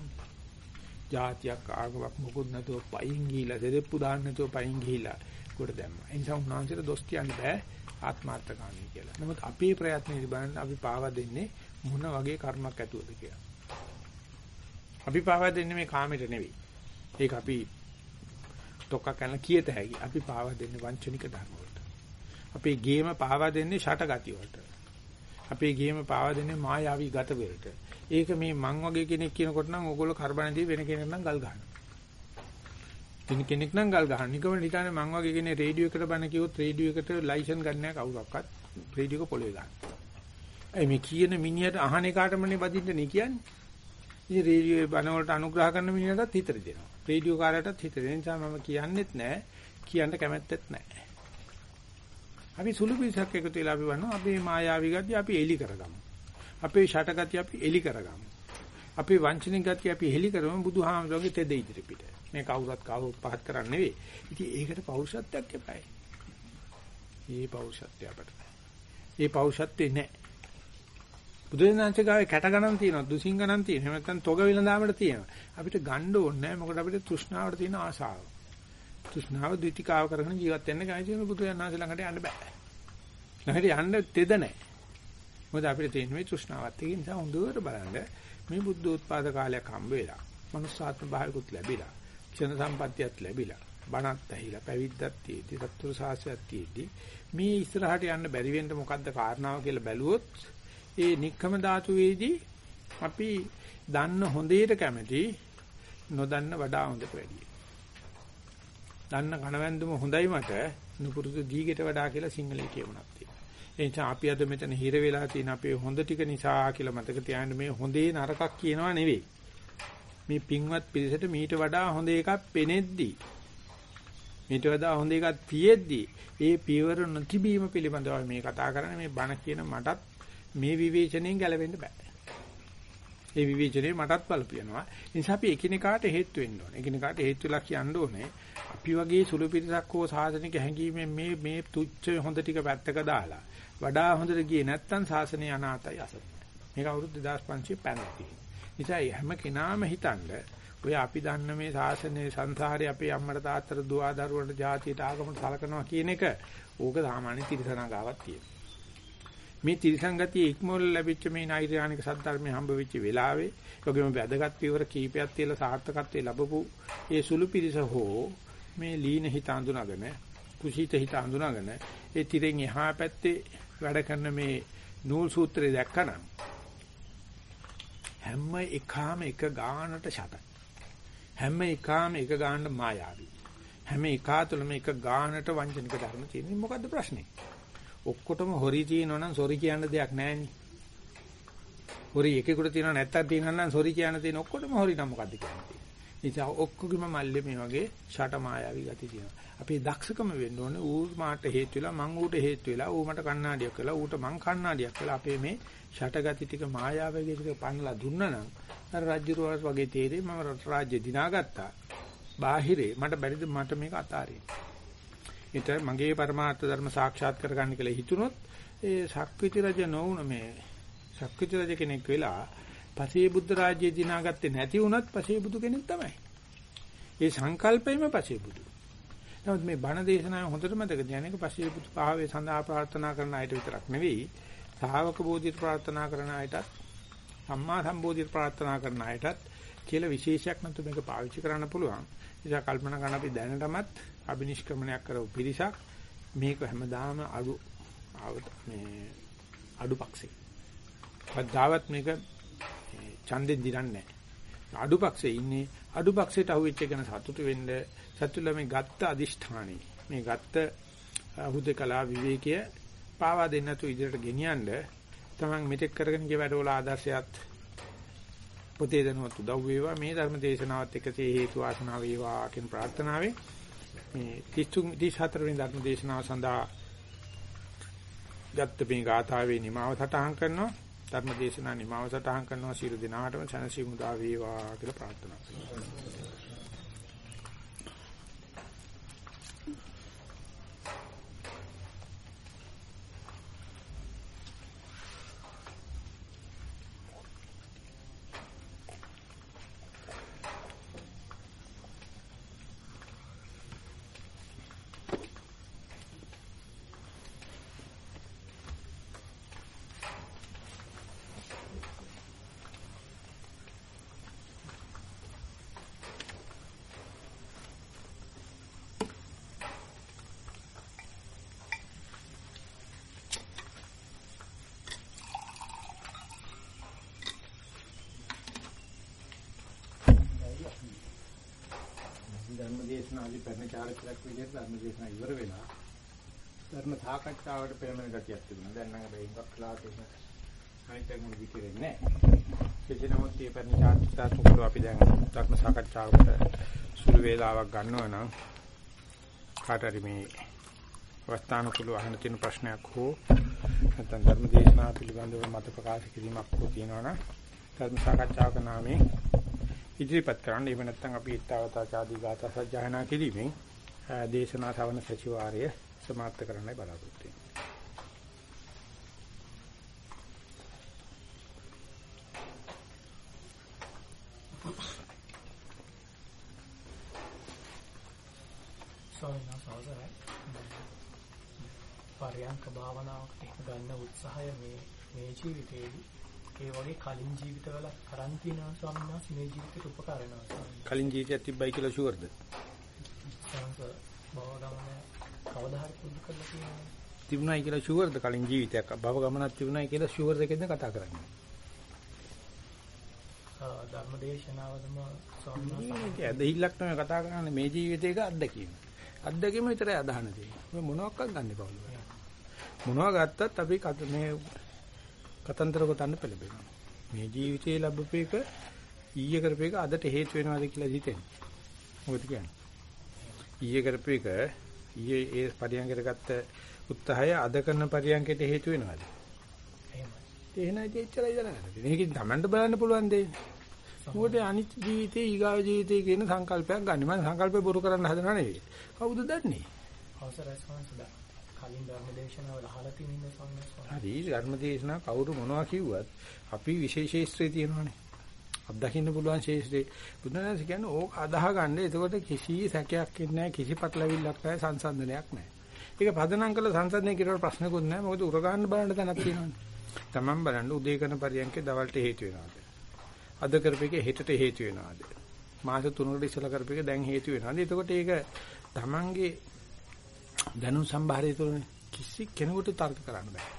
જાතියක් ආගමක් මොකුත් නැතුව පයින් ගිහිලා දෙදෙප්පු දාන්න නැතුව පයින් ගිහිලා කොට දැම්මා. ඒ නිසා උන්වහන්සේට දොස් කියන්න බෑ ආත්මාර්ථකාමී කියලා. නමුත් අපේ ප්‍රයත්නෙදි බලන්න අපි පාවා දෙන්නේ මොන වගේ කර්මයක් ඇතුවද කියලා. අපි පාවා දෙන්නේ මේ කාමයට නෙවෙයි. ඒක අපි තොක්ක කරන කීයත හැකි. අපි පාවා දෙන්නේ වංචනික ධර්ම වලට. අපේ ගේම පාවා දෙන්නේ ෂට ගති වලට. අපේ ගේම පාවා දෙන්නේ මායාවී ගත වලට. ඒක මේ මං වගේ කෙනෙක් කියනකොට නම් ඕගොල්ලෝ කරබනදී වෙන කෙනෙක් නම් ගල් ගන්නවා. වෙන කෙනෙක් නම් ගල් ගහන. නිකම හිතන්නේ මං වගේ කෙනෙක් රේඩියෝ එකට බන කිව්වොත් රේඩියෝ එකට ලයිසන් ගන්න නැහැ කවුරක්වත්. රේඩියෝ එක පොළවේ ගන්න. ඒ මේ කියන මිනිහට අහන එකටමනේ බදින්න නේ කියන්නේ. ඉතින් රේඩියෝයේ බන වලට අනුග්‍රහ කරන මිනිහටත් හිතට දෙනවා. රේඩියෝ කාරයටත් හිතට දෙන නිසා මම කියන්නෙත් නැහැ. කියන්න කැමැත්තෙත් නැහැ. අපි සුළු පිටසක් එකතු වෙලා අපි වන්නවා අපේ මායාවී ගතිය අපි එලි කරගමු. අපේ ෂට ගතිය අපි එලි කරගමු. අපේ වංචනික ගතිය අපි එලි කරමු බුදුහාමරගේ තෙද ඉදිරි පිට. මේ කවුරුත් කවුරුත් පහත් කරන්නේ නෙවෙයි. ඉතින් ඒකට පෞරුෂත්වයක් එපායි. මේ පෞරුෂත්වය අපට. මේ පෞරුෂත්වේ නැහැ. බුදුරජාණන්සේ ගාවේ කැට ගණන් තියෙනවා දුසින් ගණන් තියෙනවා එහෙම නැත්නම් තොග විලඳාමට තියෙනවා අපිට ගන්න ඕනේ නැහැ මොකද අපිට තෘෂ්ණාවට තියෙන ආශාව තෘෂ්ණාව ද්විතිකාව කරගෙන ජීවත් වෙන්න කැමති වෙන බුදුරජාණන්සේ ළඟට යන්න බෑ ළඟට යන්න තෙද නැහැ මොකද අපිට තියෙන මේ තෘෂ්ණාවත් ඒ නිසා හොඳට බලන්න මේ බුද්ධ උත්පාද කාලයක් හම්බ වෙලා මනුස්සාත්ම භාවිකුත් ලැබිලා ක්ෂණ සම්පත්තියත් ලැබිලා බණත් ඇහිලා පැවිද්දක් තියෙද්දි සත්තුරු සාසයක් තියෙද්දි මේ ඉස්සරහට යන්න බැරි වෙන්න මොකද්ද කාරණාව කියලා බැලුවොත් ඒ නික්කම ධාතුවේදී අපි දන්න හොඳේට කැමති නොදන්න වඩා හොඳට වැඩියි. දන්න කණවැන්දුම හොඳයි මට නුපුරුදු දීගෙට වඩා කියලා සිංහලයේ කියමනක් තියෙනවා. ඒ නිසා අපි අද මෙතන හිර වෙලා තියෙන අපේ හොඳ ටික නිසා කියලා මතක තියාගන්න මේ හොඳේ නරකක් කියනවා නෙවෙයි. මේ පින්වත් පිරිසට මීට වඩා හොඳ එකක් පෙනෙද්දී මීට වඩා හොඳ එකක් තියෙද්දී ඒ පියවර නොතිබීම පිළිබඳව මේ කතා කරන්නේ මේ බණ කියන මටත් මේ විවේචනයෙන් ගැලවෙන්න බෑ. ඒ විවේචනේ මටත් බලපියනවා. ඒ නිසා අපි එකිනෙකාට හේතු වෙන්න ඕනේ. එකිනෙකාට හේතු වෙලා කියන්න ඕනේ. අපි වගේ සුළු පිටසක් හෝ සාසනික හැඟීමෙන් මේ මේ තුච්ච හොඳ ටික පැත්තක දාලා වඩා හොඳට ගියේ නැත්නම් සාසනය අනාතයි අසත්. මේක අවුරුදු 2500 පැනති. නිසා හැම කෙනාම හිතන්න ඔය අපි දන්න මේ සාසනයේ සංසාරේ අපේ අම්මට තාත්තට දුව දරුවන්ට ජාතියට ආගමට සලකනවා කියන එක ඕක සාමාන්‍ය තිරසනාගාවක් තියෙනවා. මේ ත්‍රිසංගතිය ඉක්මවල ලැබිච්ච මේ නෛර්යානික සද්ධර්මයේ හම්බ වෙච්ච වෙලාවේ යෝගෙම වැදගත් පියවර කීපයක් තියලා සාර්ථකත්වයේ ලැබපු ඒ සුළු පිරිස හෝ මේ ලීන හිත අඳුනගෙන කුසීත හිත අඳුනගෙන ඒ තිරෙන් එහා පැත්තේ වැඩ කරන මේ නූල් සූත්‍රය දැක්කනම් හැම එකම එක ගානට ෂටයි හැම එකම එක ගානට මායාවී. හැම එකාතුළම එක ගානට වංචනික ධර්ම තියෙනවා මොකද්ද ප්‍රශ්නේ? ඔක්කොටම හොරි තියෙනවා නම් සොරි කියන්න දෙයක් නැහැ හොරි එකෙකුට තියෙනවා නැත්තක් තියෙනවා නම් සොරි කියන්න තියෙන ඔක්කොටම හොරි නම් මොකද්ද කියන්නේ. ඉතින් ඔක්කොගෙම මල්ලේ මේ වගේ ෂට මායාවී ගති තියෙනවා. අපි දක්ෂකම වෙන්න ඕනේ ඌ මාට හේතු වෙලා මං ඌට හේතු වෙලා ඌ මට කණ්ණාඩියක් වෙලා ඌට මං කණ්ණාඩියක් වෙලා අපේ මේ ෂට ගති ටික මායාවගේ ටික පන්නලා දුන්නා නම් අර රාජ්‍යරුවස් වගේ තේරෙයි මම රාජ්‍ය දිනාගත්තා. බාහිරේ මට බැරිද මට මේක අතාරින්න. ඊට මගේ පරමාර්ථ ධර්ම සාක්ෂාත් කරගන්න කියලා හිතුනොත් ඒ ශක්විති රජ නොවුන මේ ශක්විති රජ කෙනෙක් වෙලා පසේ බුද්ධ රාජ්‍ය දිනාගත්තේ නැති වුණත් පසේ බුදු කෙනෙක් තමයි. ඒ සංකල්පෙම පසේ බුදු. නමුත් මේ බණ දේශනාව හොඳට මතක තියාගන්න පසේ බුදු භාවයේ සඳහා ප්‍රාර්ථනා කරන අයට විතරක් නෙවෙයි, ශ්‍රාවක බෝධිත් ප්‍රාර්ථනා කරන අයටත්, සම්මා සම්බෝධිත් ප්‍රාර්ථනා කරන අයටත් කියලා විශේෂයක් නැතු මේක පාවිච්චි කරන්න පුළුවන්. නිසා කල්පනා කරන අපි දැනටමත් අබිනිෂ්ක්‍මණයක් කරව පිරිසක් මේක හැමදාම අඩු මේ අඩුපක්ෂේ. කවදාවත් මේක ඡන්දෙන් දිරන්නේ නැහැ. අඩුපක්ෂේ ඉන්නේ අඩුපක්ෂයට අහුවෙච්ච කෙන සතුටු වෙන්න සතුටුලා මේ ගත්ත අදිෂ්ඨානෙ මේ ගත්ත හුදකලා විවේකය පාවා දෙන්න තු ඉදිරියට ගෙනියන්න තමන් මෙතෙක් කරගෙන ගිය වැඩවල ආදර්ශයත් පොතේ දනුවත් උදව් වේවා මේ ධර්ම දේශනාවත් එකසේ හේතු වාසනා වේවා කියන ප්‍රාර්ථනාවෙන් මේ 33 34 වෙනි ධර්ම දේශනාව සඳහා ගත්ත මේ ගාථාවේ නිමාව සටහන් කරනවා ධර්ම දේශනා නිමාව සටහන් කරනවා. සියලු දෙනාටම සනසි මුදා වේවා කියලා ප්‍රාර්ථනා කරනවා. ධර්ම දේශනාදී පැන චාරිත්‍රාක් විදිහට ධර්ම දේශනා ඉවර වෙලා ධර්ම සාකච්ඡාවට පෙරමන ගතියක් තිබුණා. දැන් නම් බැයින්ක් කළා තියෙන අනිත් එක විකිරෙන්නේ නැහැ. කෙසේනමුත් මේ පැන චාරිත්‍රාක් තුල අපි දැන් ධර්ම සාකච්ඡාවකට සුළු වේලාවක් ගන්නවා නම් කාට හරි මේ වස්තානුකූලව අහන්න තියෙන ප්‍රශ්නයක් හෝ නැත්නම් ධර්ම දේශනා පිළිබඳව මත ප්‍රකාශ කිරීමක් හෝ තියෙනවා නම් ධර්ම සාකච්ඡාවක නාමයෙන් ඉදිරිපත් කරන්න. එහෙම නැත්නම් අපි ඊතාවතා ආදී ගාථා සජ්ජායනා කිරීමෙන් දේශනා ශ්‍රවණ සචිවාරය සමාප්ත කරන්නයි බලාපොරොත්තු වෙන්නේ. ස්වාමීන් වහන්සේ පරයන්ක භාවනාවකට ගන්න උත්සාහය මේ මේ ජීවිතේදී ඒ වගේ කලින් ජීවිතවල කරන් තියෙනවා ස්වාමීන් වහන්සේ මේ ජීවිතේට උපකාර වෙනවා කලින් ජීවිතයක් තිබ්බයි කියලා ෂුවර්ද? භව ගමන කවදා හරි පුරුදු කරලා තියෙනවා. තිබුණයි කියලා ෂුවර්ද කලින් ජීවිතයක් භව ගමනක් තිබුණයි කියලා ෂුවර්ද කියද කතා කරන්නේ. ධර්ම දේශනාවදම ස්වාමීන් වහන්සේ ඇදහිල්ලක් තමයි කතා කරන්නේ මේ ජීවිතේක අත්දැකීම. අත්දැකීම විතරයි අදහන තියෙන්නේ. මොනවාක්වත් ගන්න බෑ. මොනවා ගත්තත් අපි මේ කතන්දර ගොතන්න පෙළඹෙනවා. මේ ජීවිතේ ලැබුපේක ඊයේ කරපේක අදට හේතු වෙනවද කියලා හිතෙන්නේ. මොකද කියන්නේ? ඊයේ කරපේක ඊයේ ඒ පරියන්කට ගත්ත උත්සාහය අද කරන පරියන්කට හේතු වෙනවද? එහෙමයි. එහෙනම් එච්චරයි දැනගන්න. මේකෙන් Tamanට බලන්න පුළුවන් දෙයක්. මොකද අනිත් ජීවිතේ ඊගාව ජීවිතේ කියන සංකල්පයක් ගන්න. මම සංකල්පේ බොරු කරන්න හදනව නෙවෙයි. කවුද දන්නේ? අවසරයි ස්වාමීන් කලින් ධර්ම දේශනාවල අහලා තියෙන ඉන්න ස්වාමීන් හරි ධර්ම දේශනා කවුරු මොනවා කිව්වත් අපි විශේෂේස්ත්‍රේ තියෙනවානේ. අත්දකින්න පුළුවන් ශේෂ්ත්‍රේ බුදුනාස කියන්නේ ඕක අදාහ ගන්න. එතකොට කිසි සැකයක් ඉන්නේ කිසි පටලවිල්ලක් නැහැ සංසන්දනයක් නැහැ. ඒක පදනම් කළ සංසන්දනය කිරුවට ප්‍රශ්නකුත් නැහැ. මොකද උර ගන්න බලන්න තැනක් තියෙනවානේ. තමන් බලන්න උදේ කරන පරියන්කේ දවල්ට හේතු වෙනවාද? අද කරපේකේ හෙටට හේතු වෙනවාද? මාස 3කට ඉස්සලා කරපේක දැන් හේතු වෙනවාද? එතකොට ඒක තමන්ගේ දැනුම් සම්භාරය තුළනේ කිසි කෙනෙකුට තර්ක කරන්න බෑ.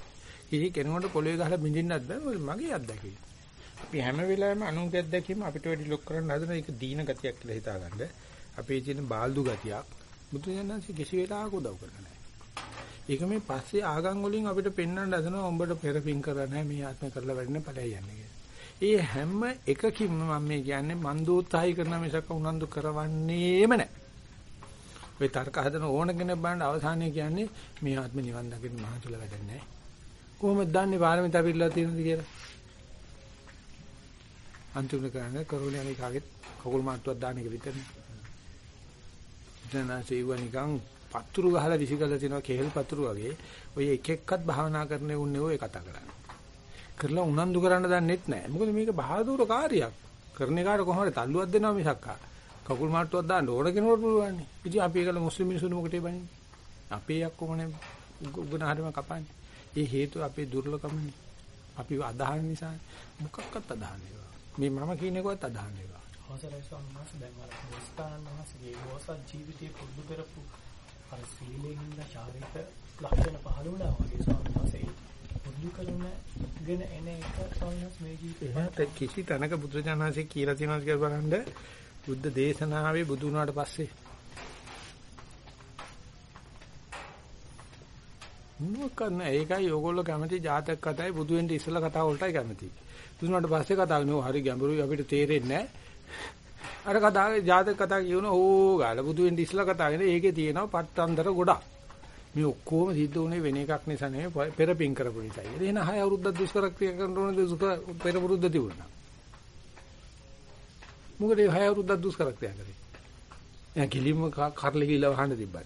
කිසි කෙනෙකුට පොළවේ ගහලා බින්දින්නත් බෑ. මගේ අත්දැකීම. අපි හැම වෙලාවෙම අනුන්ගේ අත්දැකීම අපිට වැඩි ලොක් කරන්න හදන එක දීන ගතියක් කියලා හිතාගන්න. අපේ තියෙන බාල්දු ගතියක් බුදුසෙන්න්සේ කිසි වෙලාවක උදව් කරලා නැහැ. ඒක මේ පස්සේ ආගම් වලින් අපිට පෙන්වන්න හදනවා උඹට පෙරපින් කරලා නැහැ මේ ආත්ම කරලා වැඩින ඵලයි යන්නේ කියලා. ඒ හැම එකකින්ම මම මේ කියන්නේ මන්දෝත්සාහය කරන මිසක උනන්දු කරවන්නේම නැහැ. ඔය තර්ක හදන ඕන කෙනෙක් බලන්න අවසානයේ කියන්නේ මේ ආත්ම නිවන් දකින්න මහන්සිලා වැඩක් නැහැ. කොහොමද දන්නේ පාරමිතා පිළිලා තියෙනවද කියලා? අන්තිමට කරන්නේ කරුණාලි කාගෙත් කකුල් මාට්ටුවක් දාන එක විතරනේ. දැනසෙව නිකන් පතුරු ගහලා විසිකලා තිනවා කෙහෙල් පතුරු වගේ. ඔය එක එක්කත් භාවනා කරන්නේ උන්නේ ඔය කතා කරන්නේ. කරලා උනන්දු කරන්න දන්නෙත් නැහැ. මොකද මේක බහාදුර කාර්යයක්. කරන එකට කොහොමද තල්ලුවක් දෙනවා මිසක්කා. කකුල් මාට්ටුවක් දාන්න ඕන කෙනෙකුට පුළුවන්. ඉතින් අපි ඒකල මුස්ලිම් මිනිස්සුන්ට මොකටද බන්නේ? අපේ යක්කොමනේ උගුණ හරිම කපන්නේ. ඒ හේතුව අපේ දුර්ලභකමනේ. අපි අදහන නිසා මොකක්වත් අදහන්නේ මේ මම කියන එකවත් අදහන්නේ නෑ. අවසරයි ස්වාමීන් වහන්සේ දැන් අර මොස්තානන් වහන්සේගේ මොසත් ජීවිතේ පුරුදු කරපු අර සීලෙන් ඉන්න චාරිත ලක්ෂණ පහළ වුණා වගේ ස්වාමීන් වහන්සේ පුරුදු කරන ගෙන එන එක සෝනස් මේ ජීවිතේ එහෙනම් කිසි තැනක බුදුරජාණන්සේ කියලා තියෙනවද කියලා බලන්න බුද්ධ දේශනාවේ බුදු වුණාට පස්සේ මොකක්ද ඒකයි ඕගොල්ලෝ කැමති ජාතක කතායි බුදු වෙන්න ඉස්සලා කතාව වලටයි කැමති. බුදුනාට පස්සේ කතාව නෝ හරි ගැඹුරුයි අපිට තේරෙන්නේ නැහැ. අර කතාවේ ජාතක කතා කියන ඕ ගාලා බුදු වෙන්න ඉස්සලා කතා කරන ඒකේ තියෙනවා පට්ටන්දර ගොඩක්. මේ ඔක්කොම සිද්ධ වුණේ වෙන එකක් නිසා නෙවෙයි පෙරපින් කරපු නිසායි. එහෙනම් හය අවුරුද්දක් දුෂ්කර ක්‍රියා කරන ඕනද දුෂ්කර පෙර පුරුද්ද තිබුණා. මොකද ඒ හය අවුරුද්දක් දුෂ්කර ක්‍රියා කරේ. එයා කිලිම කරලි කියලා වහන්න තිබ්බා.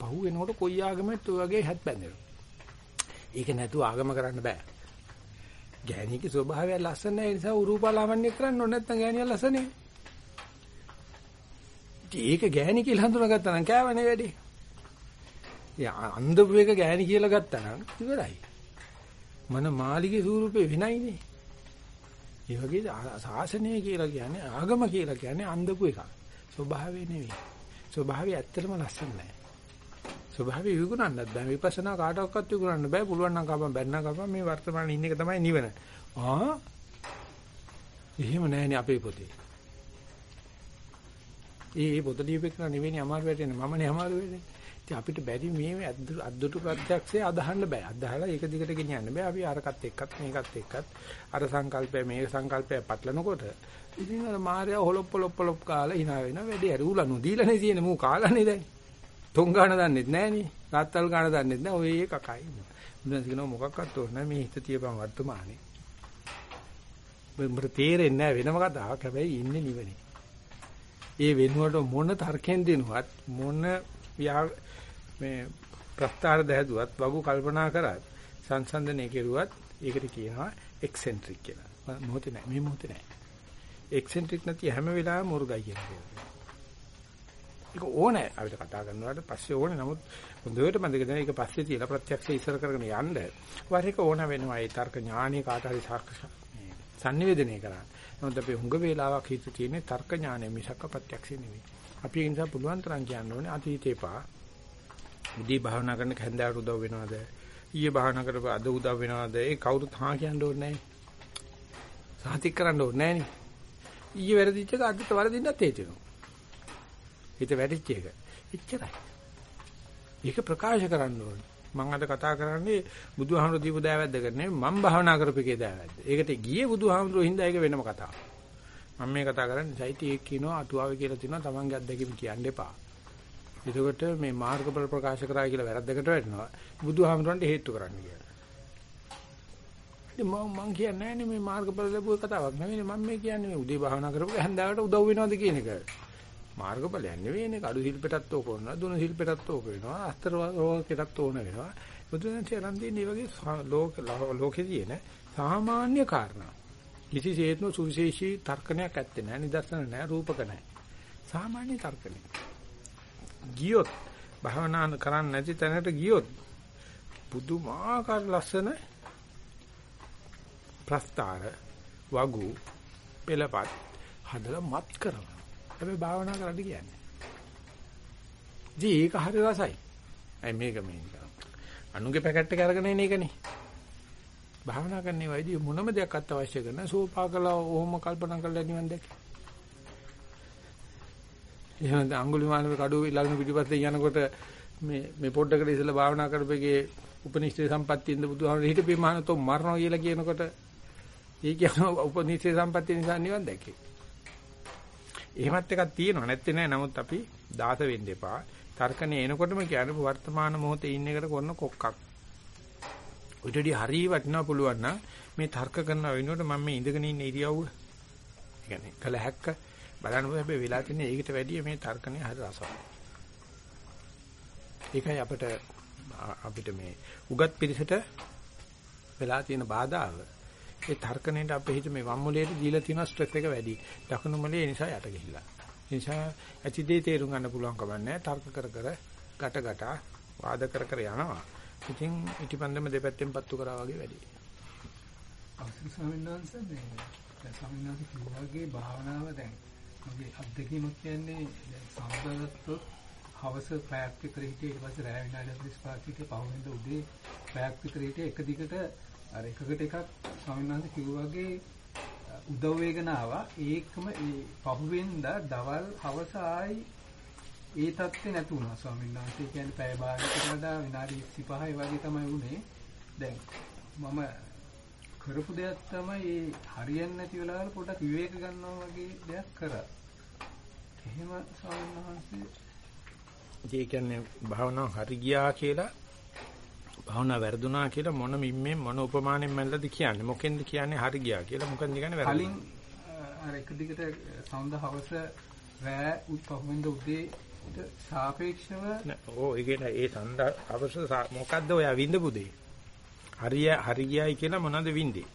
පහු වෙනකොට කොයි ආගමෙත් ඔය වගේ හැත් බැඳෙනවා. ඒක නැතුව ආගම කරන්න බෑ. ගෑණියගේ ස්වභාවය ලස්සන නැහැ ඒ නිසා උරූපලාවන්‍ය කරන්න ඕනේ නැත්නම් ගෑණිය ලස්සනේ. ඒක ගෑණි කියලා හඳුනාගත්තා නම් කෑවනේ වැඩි. යා අන්ධපු එක ගෑණි කියලා ගත්තා නම් ඉවරයි. මන මාලිගේ ස්වරූපේ වෙනයිනේ. ඒ වගේ සාසනය කියලා කියන්නේ ආගම කියලා කියන්නේ අන්ධපු එකක්. ස්වභාවය නෙවෙයි. ස්වභාවය ඇත්තටම ලස්සන නැහැ. ස්වභාවය විගුණන්නත් බෑ. විපස්සනා කාටවත් විගුණන්න බෑ. පුළුවන් නම් කපම් බැන්නා කපම් මේ වර්තමානයේ ඉන්න එක තමයි නිවන. ආ එහෙම නැහැනේ අපේ පොතේ. ඒ ඒ පොත ලියපෙන්න නෙවෙයි අමාරු වෙන්නේ මමනේ අමාරු වෙන්නේ. ඉතින් අපිට බැරි මේ අද්දුටු ප්‍රත්‍යක්ෂය අදහන්න බෑ. අදහලා ඒක දිගට ගෙනියන්න බෑ. අපි අරකට එක්කත් මේකත් එක්කත් අර සංකල්පය මේක සංකල්පය පටලනකොට ඉතින් අර මාර්යා හොලොප් පොලොප් පොලොප් කාලා hina වෙනවා. වැඩි ඇරුලනු දීලානේ තියෙන මූ කාලානේ දැන්. තොන් ගන්න දන්නෙත් නෑනේ. රාත්තල් ගන්න දන්නෙත් නෑ. ඔය එකකයි. මුදන් කියනවා මොකක්වත් ඕන නෑ මේ හිත තියපන් වර්තමානේ. මට තේරෙන්නේ නෑ වෙනම කතාවක්. හැබැයි ඉන්නේ නිවනේ. ඒ වෙනුවට මොන තර්කෙන් දෙනුවත් මොන මේ ප්‍රස්තාර දැදුවත් වගු කල්පනා කරත් සංසන්දනය කෙරුවත් ඒකට කියනවා එක්සෙන්ට්‍රික් කියලා. මොහොතේ නෑ මේ මොහොතේ නෑ. එක්සෙන්ට්‍රික් නැති හැම වෙලාවෙම මුර්ගයි කියලා. ඒක ඕනේ අපිට කතා කරනවාට පස්සේ ඕනේ නමුත් හොඳට මතක ගන්න ඒක පස්සේ තියලා ප්‍රත්‍යක්ෂ ඉස්සර කරගෙන යන්න වර එක ඕන වෙනවා ඒ තර්ක ඥානෙ කාට හරි සංනිවේදනය කරන්න. නමුත් අපි හුඟ වේලාවක් හිත තියෙන්නේ තර්ක ඥානෙ මිසක ප්‍රත්‍යක්ෂ නෙවෙයි. අපි ඒ නිසා පුළුවන් තරම් කියන්න ඕනේ අතීතේ පා උදී භාවනා කරන කැන්දාවට උදව් වෙනවද? ඊයේ භාවනා කරපුවා අද උදව් වෙනවද? ඒ කවුරුත් හා කියන්න ඕනේ නැහැ. සාතික් කරන්න ඕනේ නැහැ නේ. ඊයේ වැරදිච්ච එක අදට වරදින්නත් හේතුනවා. හිත වැටිච්ච එක. එච්චරයි. ඒක ප්‍රකාශ කරන්න ඕනේ. මම අද කතා කරන්නේ බුදුහාමුදුරු දීපු දෑවැද්ද කරන්නේ මම භාවනා කරපේකේ දෑවැද්ද. ඒකට ගියේ බුදුහාමුදුරු හින්දා ඒක වෙනම කතාවක්. මම මේ කතා කරන්නේ සයිටි එක කියනවා අටුවාවේ කියලා තියෙනවා තමන්ගේ අත්දැකීම් කියන්න එපා. එතකොට මේ මාර්ගඵල ප්‍රකාශ කරා කියලා වැරද්දකට වැටෙනවා. බුදුහාමුදුරන්ට හේතු කරන්න කියලා. ඉතින් මම මං කියන්නේ නැහැ මේ මාර්ගඵල ලැබුව කතාවක් නෙවෙයි මම මේ කියන්නේ මේ උදේ භාවනා කරපුව හැන්දාවට උදව් වෙනවද කියන එක. මාර්ගඵලයක් නෙවෙයිනේ කඩු ශිල්පයටත් ඕක වෙනවා දුන ශිල්පයටත් ඕක වෙනවා අස්තර රෝගයටත් ඕන වෙනවා බුදුන්සේ අරන් දෙන්නේ වගේ ලෝක ලෝකේ තියෙන සාමාන්‍ය කාරණා කිසිසේත්ම සුවිශේෂී තර්කණයක් ඇත්තේ නැහැ නිදර්ශන නැහැ රූපක නැහැ සාමාන්‍ය තර්කණය ගියොත් භවනා කරන්නේ නැති තැනකට ගියොත් පුදුමාකාර ලස්සන ප්‍රස්තාර වගු පෙළපත් හදලා මත් කරනවා හැබැයි භාවනා කරන්න කියන්නේ. ඉතින් ඒක හරි රසයි. අයි මේක මේ අනුගේ පැකට් එක අරගෙන එන එකනේ. භාවනා කරන්නේ වයිදී මොනම දෙයක් අත් අවශ්‍ය කරන සෝපාකලා ඔහොම කල්පනා කරලා නිවන් දැක. එහෙනම් අඟුලිමාලේ කඩුව ඊළඟ පිටිපස්සේ යනකොට මේ මේ පොඩ්ඩකට ඉස්සලා භාවනා කරපෙගේ උපනිෂ්ඨේ සම්පත්තියෙන්ද බුදුහාමර හිටපේ මහානතෝ මරණෝ කියලා කියනකොට ඒ කියන උපනිෂ්ඨේ සම්පත්තිය නිසා නිවන් දැකේ. එහෙමත් එකක් තියෙනවා නැත්තේ නෑ නමුත් අපි දාස වෙන්න එපා. තර්කනේ එනකොටම කියන්නේ වර්තමාන මොහොතේ ඉන්න එකට කරන කොක්කක්. උඩටදී හරිය වටිනා පුළුවන් නම් මේ තර්ක කරන වෙනකොට මම මේ ඉඳගෙන ඉන්න ඉරියව්ව කියන්නේ කලහක්ක බලන්න හැබැයි වෙලා තියෙන ඒකට වැඩිය මේ තර්කනේ හරි රසවත්. ඒකයි අපිට අපිට මේ උගත් පිරිසට වෙලා තියෙන බාධාව ඒ තර්කණයට අපේ හිත මේ වම් මොලේට දීලා තියෙන ස්ට්‍රෙස් එක වැඩි. දකුණු මොලේ ඒ නිසා යට ගිහිල්ලා. ඒ නිසා ඇතිදේ තේරුම් ගන්න පුළුවන් කමන්නේ තර්ක කර කර ගැට ගැට වාද කර කර යනවා. ඉතින් ඉටිපන්දම දෙපැත්තෙන් පත්තු කරා වගේ වැඩි. අවසන් ස්වාමීන් වහන්සේ මේ ස්වාමීන් වහන්සේ කිව්වාගේ භාවනාව දැන් මගේ අත්දැකීමක් කියන්නේ සම්බන්ධත්ව හවස පැයක් විතර හිටියේ ඊට පස්සේ රැය විනාඩි 45 ක පහුවෙන්ද උදේ පැයක් විතර හිටිය එක දිගට අර එකකට එකක් ස්වාමීන් වහන්සේ කිව්වා වගේ උදව් වේගන ආවා. ඒකම ඒ පහුවෙන්ද දවල් හවස ආයි ඒ තත්ත්වේ නැති වුණා ස්වාමීන් වහන්සේ. කියන්නේ පැය භාගයකට වඩා විනාඩි 25 වගේ තමයි වුනේ දැන් මම කරපු දෙයක් තමයි ඒ හරියන්නේ නැති වෙලාවල පොඩ්ඩක් විවේක ගන්නවා වගේ දෙයක් කරා. එහෙම ස්වාමීන් වහන්සේ. ඒ කියන්නේ භාවනාව හරි ගියා කියලා භාවනාව වැරදුනා කියලා මොන මිම්මෙන් මොන උපමානෙන් මැල්ලද කියන්නේ? මොකෙන්ද කියන්නේ හරි ගියා කියලා? මොකෙන්ද කියන්නේ වැරදුනා? කලින් අර එක දිගට සඳ හවස රෑ උත්පහුවෙන්ද උදේට සාපේක්ෂව ඕ ඒ කියන්නේ ඒ සඳ අවශ්‍ය මොකද්ද ඔයා විඳපු දේ හරිය හරි ගියයි කියලා මොනවද විඳේ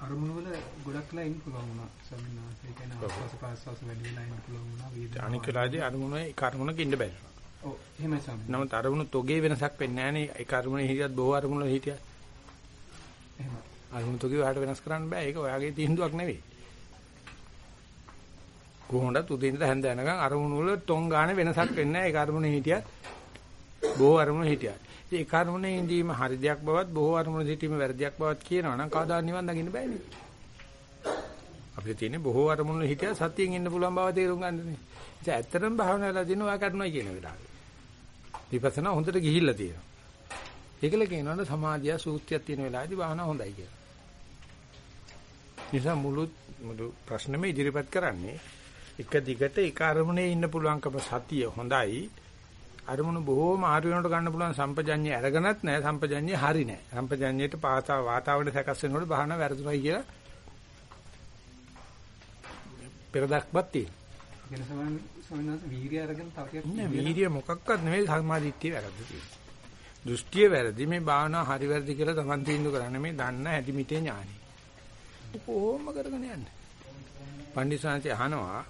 අරමුණු වල ගොඩක් වෙලා ඉන්න පුළුවන් වුණා ස්වාමීන් වහන්සේ. ඒ කියන්නේ ආස්වාස ප්‍රාස්වාස වැඩි වෙලා ඉන්න පුළුවන් වුණා. වේදනාව. අනික වෙලාවේදී අරමුණ ඒ කර්මුණක ඉන්න බැහැ. ඔව් එහෙමයි ස්වාමීන් නමුත් අරමුණු තොගේ වෙනසක් වෙන්නේ නැහැ නේ. ඒ කර්මුණේ හිටියත් බොහෝ අරමුණු වල හිටියත්. එහෙමයි. අරමුණු තොගේ ඔයාලට වෙනස් කරන්න බෑ. ඒක ඔයාගේ තීන්දුවක් නෙවෙයි. කොහොමද උදේ ඉඳලා හැන්ද යනකම් අරමුණු වල ටොං ගානේ වෙනසක් වෙන්නේ නැහැ. ඒ කර්මුණේ හිටියත් බොහෝ අරමුණු හිටියත්. ඒ කර්මනේ ඉඳීම හරි දෙයක් බවත් බොහෝ අරමුණු සිටීම වැරදියක් බවත් කියනවා නම් කවදා නිවන් දකින්න බෑනේ. අපිට තියෙන්නේ බොහෝ අරමුණු හිටියා සතියෙන් ඉන්න පුළුවන් බව තේරුම් ගන්නනේ. ඉතින් ඇත්තටම භාවනාවලා දින ඔයා කරනවා කියන වෙලාවේ. විපස්සනා හොඳට ගිහිල්ලා තියෙනවා. ඒකල කියනවනේ සමාධිය සූත්‍යයක් තියෙන වෙලාවේදී භාවනාව හොඳයි කියලා. නිසා මුළු මුළු ප්‍රශ්නෙම ඉදිරිපත් කරන්නේ එක දිගට එක අරමුණේ ඉන්න පුළුවන්කම සතිය හොඳයි අරමුණු බොහෝම ආරු වෙනකොට ගන්න පුළුවන් සම්පජඤ්ඤය අරගෙනත් නැහැ සම්පජඤ්ඤය හරි නැහැ. සම්පජඤ්ඤයට පාතා වාතාවරණ සකස් වෙනකොට බහන වැරදුනයි කියලා පෙරදක්වත් තියෙනවා. වීර්ය මොකක්වත් නෙවෙයි සමාධිත්‍ය වැරද්ද තියෙනවා. දෘෂ්ටිය වැරදි මේ භාවනා හරි වැරදි කියලා Taman තීන්දුව කරන්නේ මේ දන්න හැටි මිටේ ඥානෙ. කොහොම කරගෙන යන්නේ? පණ්ඩිතසාන්ති අහනවා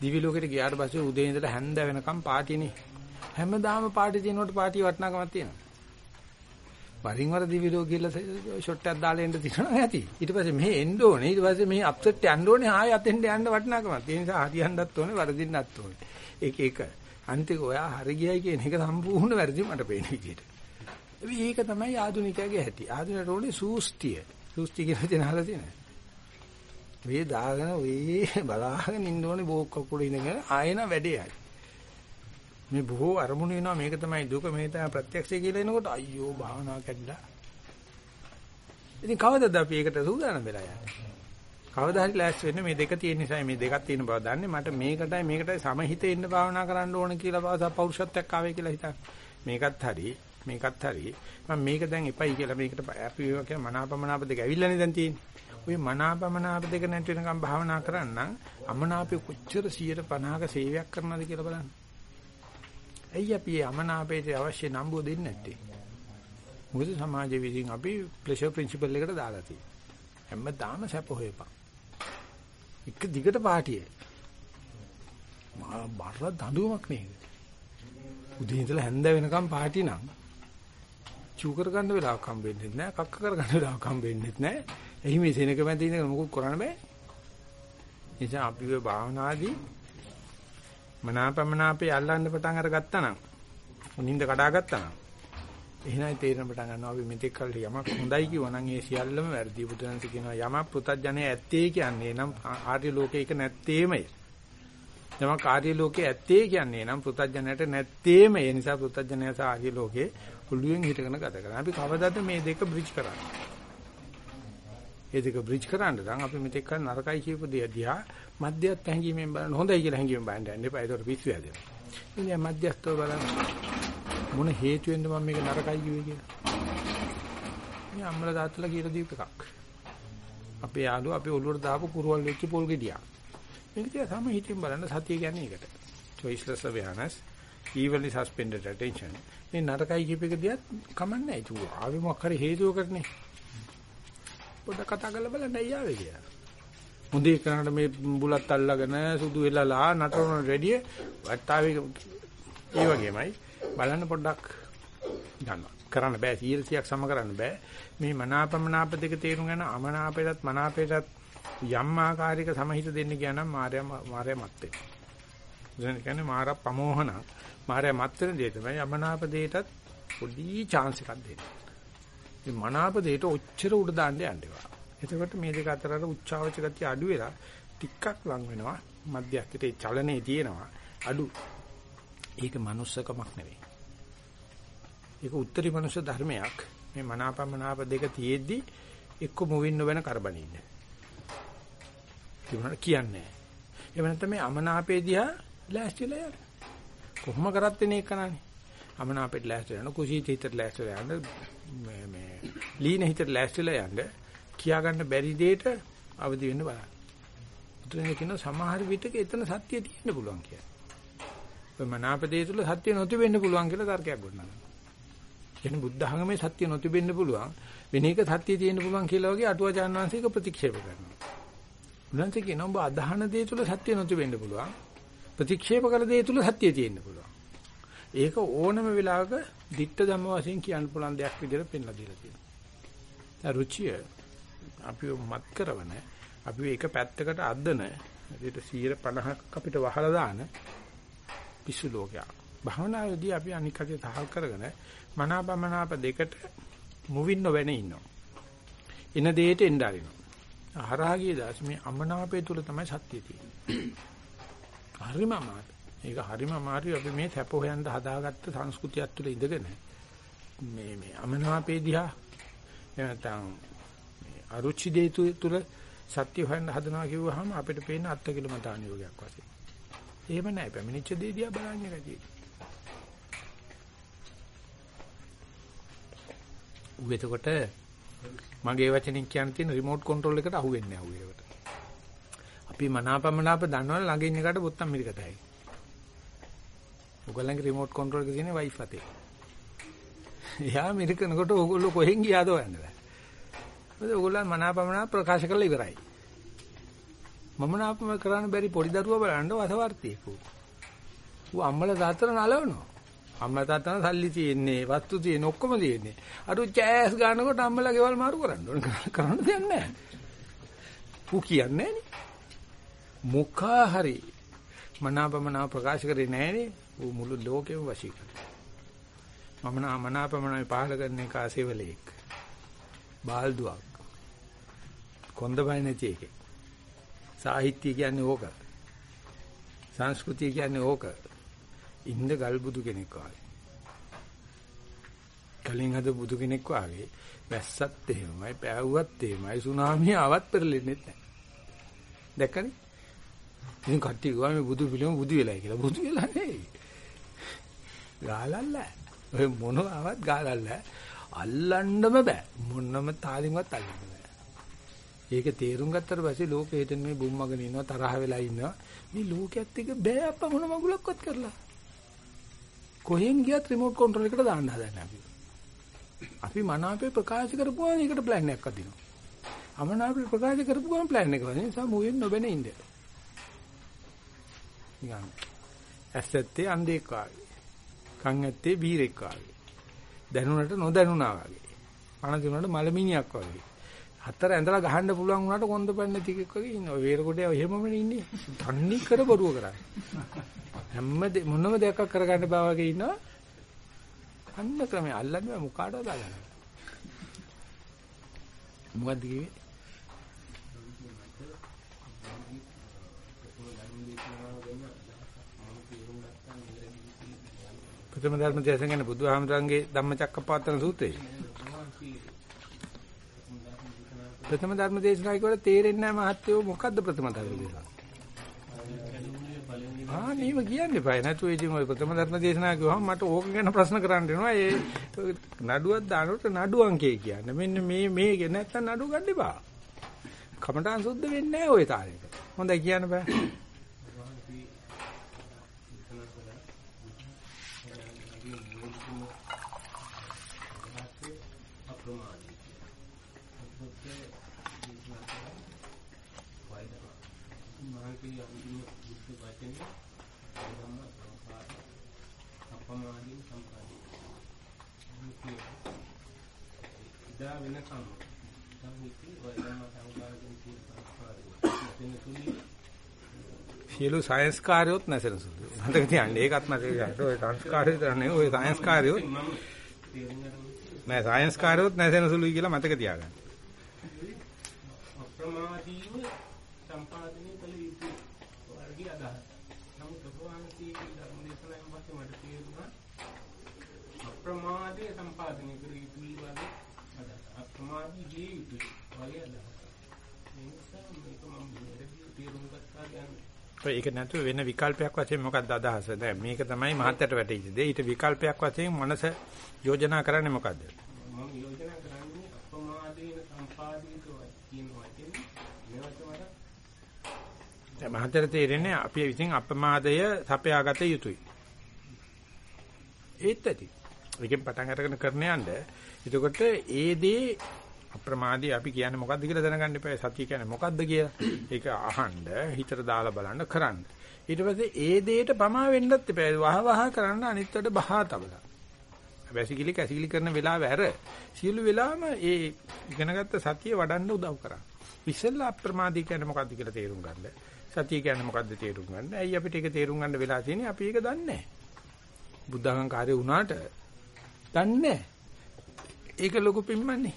දිවි ලෝකෙට ගියාට පස්සේ උදේ ඉඳලා හැන්ද වෙනකම් පාටිනේ. හැමදාම පාටි දිනනකොට පාටි වටනකමක් තියෙනවා. වරින් වර දිවි ලෝක කියලා ෂොට් එකක් දාලා එන්න තියෙනවා ඇති. ඊට පස්සේ මෙහෙ එන්න ඕනේ. ඊට පස්සේ මෙහෙ අප්සෙට් යන්න ඕනේ. ආයෙ අතෙන්ට යන්න වටනකමක්. ඒ නිසා හරියන්නත් ඕනේ, වරදින්නත් ඕනේ. ඒක ඒක අන්තික ඔයා හරි ගියයි කියන එක සම්පූර්ණ වැරදි මට පේන විදිහට. ඒක තමයි ආධුනිකයාගේ හැටි. ආධුනිකයට ඕනේ සූස්තිය. සූස්ති කියන දේ නහලා තියෙනවා. මේ දාගෙන ඔය බලාගෙන ඉන්න ඕනේ බෝක් කකුල ඉඳගෙන ආයෙන වැඩේ හරි. මේ බොහෝ අරමුණු වෙනවා මේක තමයි දුක මේ තමයි ප්‍රත්‍යක්ෂය කියලා එනකොට අයියෝ භාවනාව කැඩලා. ඉතින් කවදද අපි ඒකට සූදානම් වෙලා යන්නේ? කවදා හරි ලෑස්ති වෙන්නේ මේ දෙක තියෙන නිසා මේ දෙකක් තියෙන බව දන්නේ මට මේකටයි මේකටයි සමහිතේ ඉන්න භාවනා කරන්න ඕන කියලා බව පෞරුෂත්වයක් ආවේ කියලා හිතන්න. මේකත් හරි මේකත් හරි මම මේක දැන් එපයි කියලා මේකට අපි ඒවා කියන මනාපමනාප දෙක ඇවිල්ලානේ දැන් තියෙන්නේ. ওই මනාපමනාප දෙක නැති වෙනකම් භාවනා කරන්න අමනාපේ කොච්චර 150ක සේවයක් කරනවද කියලා බලන්න. ඇයි අපි අමනාපයට අවශ්‍ය නම්බුව දෙන්නේ නැත්තේ? මොකද සමාජයේ විසින් අපි ප්ලෙෂර් ප්‍රින්සිපල් එකට දාලා තියෙනවා. හැමදාම සැප හොයපන්. එක දිගට පාටියේ. මා බර දඬුවමක් නේද? උදේ ඉඳලා හැන්ද වෙනකම් පාටි නම් චූ කර ගන්න වෙලාවක් හම්බෙන්නේ නැහැ, කක්ක කර ගන්න වෙලාවක් හම්බෙන්නේ නැහැ. එහි මේ සෙනක මැද ඉඳගෙන මොකක් කරන්න බෑ. නිසා අපි ඔය භාවනාදී මනාපමනාපේ අල්ලන්න පටන් අරගත්තා නම් නිින්ද කඩාගත්තා නම් එහෙනම් තේරෙන පටන් ගන්නවා. අපි මෙතෙක් කල් යමක් හොඳයි කිව්වනම් ඒ සියල්ලම වැරදි. බුදුන්ති කියනවා යමක් පුතඥය ඇත්තේ කියන්නේ නම් ආර්ය ලෝකේක නැත්තේමයි. යමක් ආර්ය ලෝකේ ඇත්තේ කියන්නේ නම් පුතඥයට නැත්තේම ඒ නිසා පුතඥය සහ ආර්ය ලෝකේ ඔළුවෙන් හිටගෙන ගත කරනවා. අපි කවදාද මේ දෙක බ්‍රිජ් කරන්නේ? ඒ දෙක බ්‍රිජ් කරන්න නම් අපි මෙතෙක් කල නරකයි කියපු දේ දිහා මධ්‍යස්ථ හැංගීමෙන් බලන්න හොඳයි කියලා හැංගීමෙන් බලන්න යන්න එපා. ඒකට පිස්සු හැදෙනවා. ඉතින් මධ්‍යස්ථව බලන්න මොන හේතුවෙන්ද මම මේක නරකයි කිව්වේ කියලා. මේ අම්මලා තාත්තලා කියලා දීප එකක්. අපේ යාළුවා අපේ ඔළුවට දාපු කුරුවල් වෙච්ච පොල් ගෙඩියක්. මේක තියා සම හිතින් බලන්න සතිය කියන්නේ ඒකට. choiceless awareness, evenly suspended attention. මේ නරකයි කියප එක දිහා කමන්නේ නැහැ. ඒක ආවේ මොකක් හරි හේතුවකටනේ. පොඩ්ඩක් කතා කරලා බලන්න ඇයි ආවේ කියලා. මුදේ කරනට මේ බුලත් අල්ලගෙන සුදු වෙලලා නටන රෙඩිය වට්ටාවේ ඒ වගේමයි බලන්න පොඩ්ඩක් ගන්නවා. කරන්න බෑ 100ක් සම කරන්න බෑ. මේ මනාපමනාප දෙක තේරුම් ගන්න අමනාපයටත් මනාපයටත් යම් ආකාරයක සමහිත දෙන්න කියන නම් මායя මායя මත් වෙනවා. බුදුන් කියන්නේ මාර ප්‍රමෝහන මාරය මත් වෙන දේ තමයි යමනාප දෙයටත් පොඩි chance එකක් දෙන්න. මේ මනාප දෙයට ඔච්චර උඩ දාන්න යන්න එපා. එතකොට මේ දෙක අතර අර උච්චාවච ගතිය අඩු වෙලා ටිකක් ලඟ වෙනවා. මධ්‍යස්ථිතේ චලනේ තියෙනවා. අඩු. ඒක manussකමක් නෙවෙයි. ඒක උත්තරී මනුෂ්‍ය ධර්මයක්. මේ මනාපමනාප දෙක තියෙද්දි එක්ක මුවින් නොවන කරබනින්න. කිව්වොත් කියන්නේ. එහෙම නැත්නම් මේ අමනාපේ දිහා ලෑස්තිලා යන්න. කොහොම කරත් වෙන එක නනේ. අමනාපෙට ලෑස්තිලා යන කුසීත හිතට ලෑස්තිලා යන්න මේ මේ ලීන හිතට ලෑස්තිලා යන්න කියා ගන්න බැරි දෙයට අවදි වෙන්න බලන්න. බුදුරජාණන් කියන සමහර විටක එතන සත්‍ය තියෙන්න පුළුවන් කියලා. ඔය මනාපදේ තුල සත්‍ය නොතිබෙන්න පුළුවන් කියලා තර්කයක් ගොඩනගනවා. එන්නේ බුද්ධ ධර්මයේ සත්‍ය නොතිබෙන්න පුළුවන් වෙන එක සත්‍ය තියෙන්න පුළුවන් කියලා වගේ අටුවාචාන් වහන්සේක ප්‍රතික්ෂේප කරනවා. උන්වහන්සේ කියනවා ඔබ අදහන දේ තුල සත්‍ය නොතිබෙන්න පුළුවන්. ප්‍රතික්ෂේප කළ දේ තුල සත්‍ය තියෙන්න පුළුවන්. ඒක ඕනම වෙලාවක ditta ධම්ම වශයෙන් කියන්න පුළුවන් දෙයක් විදිහට පෙන්ලා දීලා තියෙනවා. රුචිය අපිව මත් කරවන අපි එක පැත්තකට අද්දන ඒකට 150ක් අපිට වහලා දාන පිස්සු ලෝකයක්. භවනාවේදී අපි අනික් කටේ තහල් කරගෙන මනාපමනාප දෙකට මුවින් නොවෙන ඉන්නවා. එන දෙයට එන්න ආරිනවා. හරහා ගිය දාස් මේ අමනාපය තුල තමයි සත්‍යය තියෙන්නේ. හරිම අමාරු. ඒක හරිම අමාරුයි අපි මේ තැප හොයන්න හදාගත්ත සංස්කෘතියක් තුළ ඉඳගෙන මේ මේ අමනාපේ දිහා එහෙනම් අරුචි දේ තුළ සත්‍ය හොයන්න හදනවා කිව්වහම අපිට පේන අත්කිලමතාන යෝගයක් වශයෙන්. එහෙම නැහැ. පැමිණිච්ච දේ දිහා බලන්නේ කතියි. ඌ එතකොට මගේ වචනින් කියන්න තියෙන රිමෝට් කන්ට්‍රෝල් එකට අහු වෙන්නේ නැහැ ඌ ඒකට. අපි මනාපමනාප දන්නවනේ ළඟ ඉන්න එකට බොත්තම් මිරිකතයි. ඔයගොල්ලන්ගේ රිමෝට් කන්ට්‍රෝල් එක තියෙන්නේ වයිෆ් අතේ. එයා මිරිකනකොට ඕගොල්ලෝ කොහෙන් ගියාද හොයන්න බෑ. මොකද ඕගොල්ලන් මනාපමනාප ප්‍රකාශ කරලා ඉවරයි. මම නාපම කරන්න බැරි පොඩි දරුවා බලන්න වසවර්තියෙක් ඌ. ඌ අම්මලා තාත්තලා නලවනවා. අම්මලා තාත්තලා සල්ලි තියෙන්නේ, වස්තු තියෙන්නේ, ඔක්කොම තියෙන්නේ. අර චෑස් ගන්නකොට අම්මලා ගෙවල් මාරු කරන්න ඕන. කරන්න දෙයක් නැහැ. ඌ කියන්නේ මුඛා හරි මනාපමනා ප්‍රකාශ කරේ නැහනේ. ඌ මුළු ලෝකෙම වශී කරනවා. මම නා මනාපමනා පහල කරන එක ආසෙවලෙක්. බාල්දුවක්. කොන්දපයි නැති එකේ. සාහිත්‍ය කියන්නේ ඕක. සංස්කෘතිය කියන්නේ ඕක. ඉන්ද ගල් බුදු කෙනෙක් වගේ. කලින් හද බුදු කෙනෙක් වගේ වැස්සත් එහෙමයි, පෑවුවත් එහෙමයි, සුනාමිය ආවත් පෙරලෙන්නේ නැහැ. දැක්කනේ? ඉතින් කට්ටිය ගියා මේ බුදු පිළිම බුදු වෙලයි කියලා. බුදු වෙලා නෙයි. ගාලල්ල. ඔය මොනවාවත් ගාලල්ල. අල්ලන්නම බෑ. මොනම තාලින්වත් අල්ලන්න බෑ. ඒක තේරුම් ගත්තට පස්සේ ලෝකෙ හිටින් මේ බුම්මගෙන ඉන්නවා තරහ වෙලා ඉන්නවා. මේ ලෝකයේත් එක බෑ අප්පා මොන මගුලක්වත් කරලා. කොහෙන් ගියත් රිමෝට් කන්ට්‍රෝල් එකට දාන්න හදන්නේ අපි. අපි මනාපේ ප්‍රකාශ කරපුවාම ඒකට ප්ලෑන් එකක් අදිනවා. අමනාපේ ප්‍රකාශ කරපුවාම ප්ලෑන් එක වදින නිසා මුවෙන් නොබෙන ඉන්න. නිකන් ඇස්සත්තේ අන්ධෙක් වාගේ. කන් ඇත්තේ බීරෙක් වාගේ. දැනුණට නොදැනුණා වගේ. පණ දිනුණට මලමිණියක් වගේ. හතර ඇඳලා ගහන්න පුළුවන් වුණාට කොන්ද පැන්න ටිකක් වගේ ඉන්නවා. වේරකොඩේ එහෙමමනේ ඉන්නේ. තන්නේ කර බරුව කරන්නේ. හැම මොනම දෙයක් කරගන්න බෑ වගේ ඉන්නවා. අන්න ක්‍රමය අල්ලන්නේ මොකාටද දාගන්න. මොකද්ද කිව්වේ? ප්‍රථම ධර්ම දේශන ගැන බුදුහාමරංගේ ධම්මචක්කපවත්තන සූත්‍රය. ප්‍රථම ධර්ම දේශනා කියවල තේරෙන්නේ නැහැ මහත්තයෝ මොකද්ද ප්‍රථම ධර්ම දේශනා? ආ නීව කියන්නේ බය නැතු ඉතින් ඔය ප්‍රථම ධර්ම දේශනා කිව්වම මට ඕක ගැන ප්‍රශ්න කරන්න වෙනවා. ඒ නඩුවක් දානකොට නඩු අංකේ කියන්නේ. මෙන්න මේ මේ නැත්තම් නඩු ගන්න එපා. කමටහන් සුද්ධ වෙන්නේ නැහැ ওই තාලෙක. හොඳයි කියන්න බෑ. එදා වෙනකම් සම්මුති ඔය ධර්ම සංකාරයෙන් කියන සංස්කාරය මෙතන තුලින් සියලු සයන්ස් කාර්යොත් නැසෙන සුළු. මතක තියාගන්න ඒකත් මතක තියාගන්න. ඔය සංස්කාරය විතරනේ ඔය සයන්ස් කාර්යොත් නෑ සයන්ස් කාර්යොත් නැසෙන සුළුයි කියලා මතක තියාගන්න. අප්‍රමාදීව සම්පාදනය කළ යුතු වර්ගයේ අදහස. නමුත් ඔබවහන්සේගේ ධර්ම දේශනාවෙන් පස්සේ මට තේරුණා අප්‍රමාදයේ සම්පාදනය කළ යුතුයි වගේ අප්‍රමාදී විය යුතුයි වගේ අදහස. ඒ නිසා මේක මම මෙරදී තේරුම් ගත්තා කියන්නේ. ඒක නැතුව වෙන විකල්පයක් වශයෙන් මොකක්ද අදහස? දැන් මේක තමයි මහත්යට වැටෙච්ච දේ. ඊට විකල්පයක් වශයෙන් මනස යෝජනා කරන්නේ මොකද්ද? මම යෝජනා කරන්නේ අප්‍රමාදීන සම්පාදිත කියන වචනේ මේවට වඩා දැන් මහත්යට තේරෙන්නේ අපි විසින් අප්‍රමාදය සපයාගත යුතුයි. ඒත් ඇති. ඒකෙන් පටන් අරගෙන කරන යන්න. එතකොට ඒ දේ අප්‍රමාදී අපි කියන්නේ මොකද්ද කියලා දැනගන්න එපා. සතිය කියන්නේ මොකද්ද කියලා. ඒක අහන්න, හිතට දාලා බලන්න කරන්න. ඊට පස්සේ ඒ දෙයට පමා වෙන්නත් එපා. වහ වහ කරන්න අනිත්වට බහා තබලා. වැසිකිලි කැසිකිලි කරන වෙලාව ඇර සියලු වෙලාවම ඒ ඉගෙනගත්ත සතිය වඩන්න උදව් කරා. ඉස්සෙල්ලා අප්‍රමාදී කියන්නේ මොකද්ද කියලා තේරුම් ගන්න. සතිය කියන්නේ මොකද්ද තේරුම් ගන්න. ඇයි අපිට ඒක තේරුම් ගන්න වෙලා තියෙන්නේ? අපි ඒක දන්නේ නැහැ. බුද්ධඝංකාරය වුණාට දන්නේ නැහැ. ඒක ලොකු පිම්මන්නේ.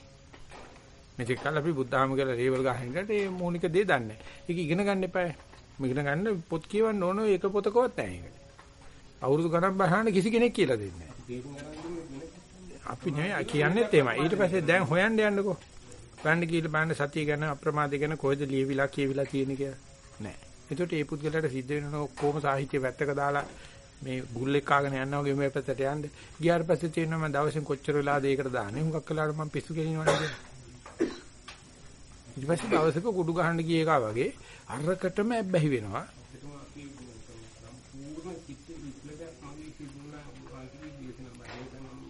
මෙතෙක් කල් අපි බුද්ධාම කියලා ලේබල් ගහින්නට ඒ මූලික දේ දන්නේ නැහැ. ඒක ඉගෙන ගන්න එපා. ඉගෙන ගන්න පොත් කියවන්න ඕන ඒක පොතකවත් නැහැ ඒක. අවුරුදු ගණන් බහන්න කිසි කෙනෙක් කියලා දෙන්නේ නැහැ. අපි නෙවෙයි කියන්නේත් එහෙමයි. ඊට පස්සේ දැන් හොයන්න යන්නකෝ. බලන්න කියලා බලන්න සතිය ගැන අප්‍රමාද ගැන කොහෙද ලියවිලා කියවිලා තියෙන්නේ කියලා. නැහැ. එතකොට මේ පුද්ගලයාට සිද්ධ වෙන ඔක්කොම සාහිත්‍ය වැත්තක දාලා මේ ගුල්ලෙක් කාගෙන යනවා වගේ මේ පැත්තට යන්න. ගියාට පස්සේ තියෙනවා මම දවසෙන් කොච්චර වෙලාද ඒකට දාන්නේ. හුඟක් වෙලාවට මම පිස්සු කෙලිනවනේ කියලා. ඊට පස්සේ දවසක කුඩු ගහන්න ගිය එකා වගේ අරකටම ඇබ්බැහි වෙනවා. එතුමා කියපු සම්පූර්ණ චිත්ත විප්ලවයක් මගේ තිබුණා වාගේ දේශනා බඩේට මම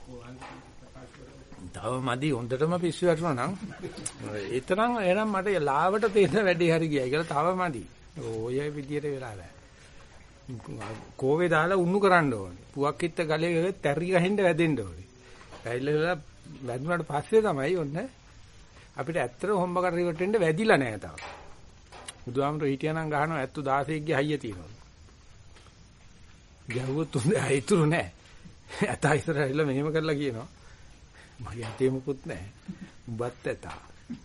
කොහොමද ප්‍රකාශ කරන්නේ තව මදි හොඳටම පිස්සු වැටුණා නම් ඒ තරම් එනම් මට ලාවට තේරෙන වැඩේ හරි ගියයි කියලා තව මදි. ඔය විදියට වෙලා බෑ. කෝවේ දාලා උණු කරන්න ඕනේ. පුවක් කිත්ත ගලේ තැරි ගහින්න වැදෙන්න ඕනේ. ඇයිලලා වැදුනට පස්සේ තමයි ඔන්න අපිට ඇත්තට හොම්බකට රිවර්ට් වෙන්න වැදිලා නැහැ තාම. බුදුහාමර හිටියානම් ගහනවා ඇත්තු 16 ගේ හයිය තියෙනවා. ගැහුවොත් උන් ඇයිතුරු නැහැ. ඇතා ඉස්සරහට මෙහෙම කරලා කියනවා. මගේ ඇතේ මුකුත් නැහැ. උඹත් ඇතා.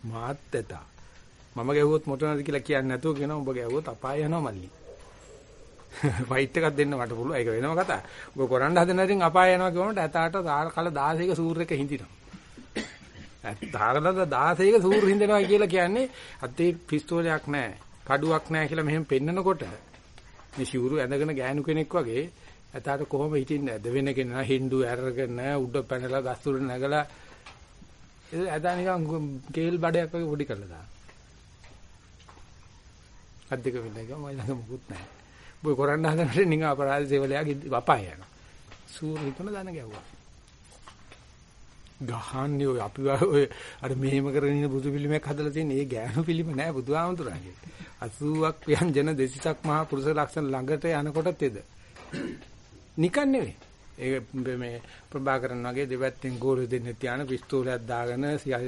මාත් ඇතා. මම ගැහුවොත් මොටනද කියලා කියන්නේ නැතුව කියනවා උඹ ගැහුවොත් අපාය යනවා මල්ලි. ෆයිට් එකක් දෙන්න මට පුළුවන්. ඒක වෙනම කතාවක්. ඔබ කරන්න හදන ඉතින් අපාය යනවා කියවමට ඇතාට කල 16ක සූර්යක හිඳිනවා. තාරලද 16ක සූර්ය හිඳිනවා කියලා කියන්නේ අතේ පිස්තෝලයක් නැහැ. කඩුවක් නැහැ කියලා මෙහෙම පෙන්නකොට මේ සිවුරු ඇඳගෙන ගෑනු කෙනෙක් වගේ ඇතාට කොහොම හිටින්නේ නැද්ද වෙන කෙනා හින්දු ඇරගෙන උඩ පැනලා ගස් උඩ නැගලා ඒ ඇතා නිකන් කේල් බඩයක් වගේ පොඩි කරලා දානවා. අද්දක වෙන්නේ ගම මම ළඟ මොකුත් නැහැ. ඔබ කරන්න හදනට නිකන් අපරාධ සේවලයක් අපාය යනවා. සූර්ය තුන දන ගැව්වා. ගහන්නේ ඔය අපි ඔය අර මෙහෙම කරගෙන ඉන්න බුදු පිළිමයක් හදලා තියෙන ඒ ගෑනු පිළිම නෑ බුදුහාමුදුරන්ගේ. 80ක් ව්‍යංජන දෙසිතක් මහා පුරුෂ ලක්ෂණ ළඟට යනකොටත් එද? නිකන් නෙවෙයි. ඒ මේ ප්‍රභාකරන් වගේ දෙවැත්තෙන් ගෝල දෙන්න තියාන පිස්තෝලයක් දාගෙන සයන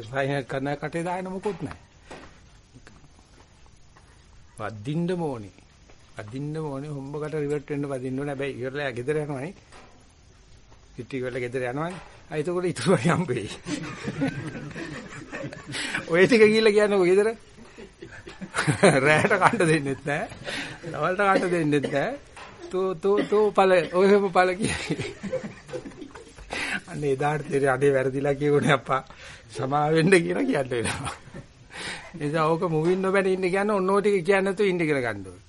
කරන කටේ දාන මොකුත් නෑ. වදින්න ඕනේ. වදින්න ඕනේ හොම්බකට රිවර්ට් වෙන්න වදින්න ඕනේ හැබැයි ඉවරලා ගෙදර යනවනේ ඉටි වල ගෙදර යනවනේ ආ එතකොට ඉතුරු හම්බෙයි. ඔය ටික ගිහිල්ලා කියන්නේ ගෙදර. රැයට කන්න දෙන්නෙත් නැහැ. දවල්ට කන්න දෙන්නෙත් නැහැ. තෝ තෝ තෝ පළ ඔයම පළ කියයි. අනේ එදාට තේරෙ අඩේ වැරදිලා කියෝනේ අප්පා සමා වෙන්න කියලා කියන්න වෙනවා. එදා ඕක මුවින් නොබැන ඉන්න කියන්නේ ඔන්නෝ ටික කියන්නේ නැතුව ඉන්න කියලා ගන්න ඕනේ.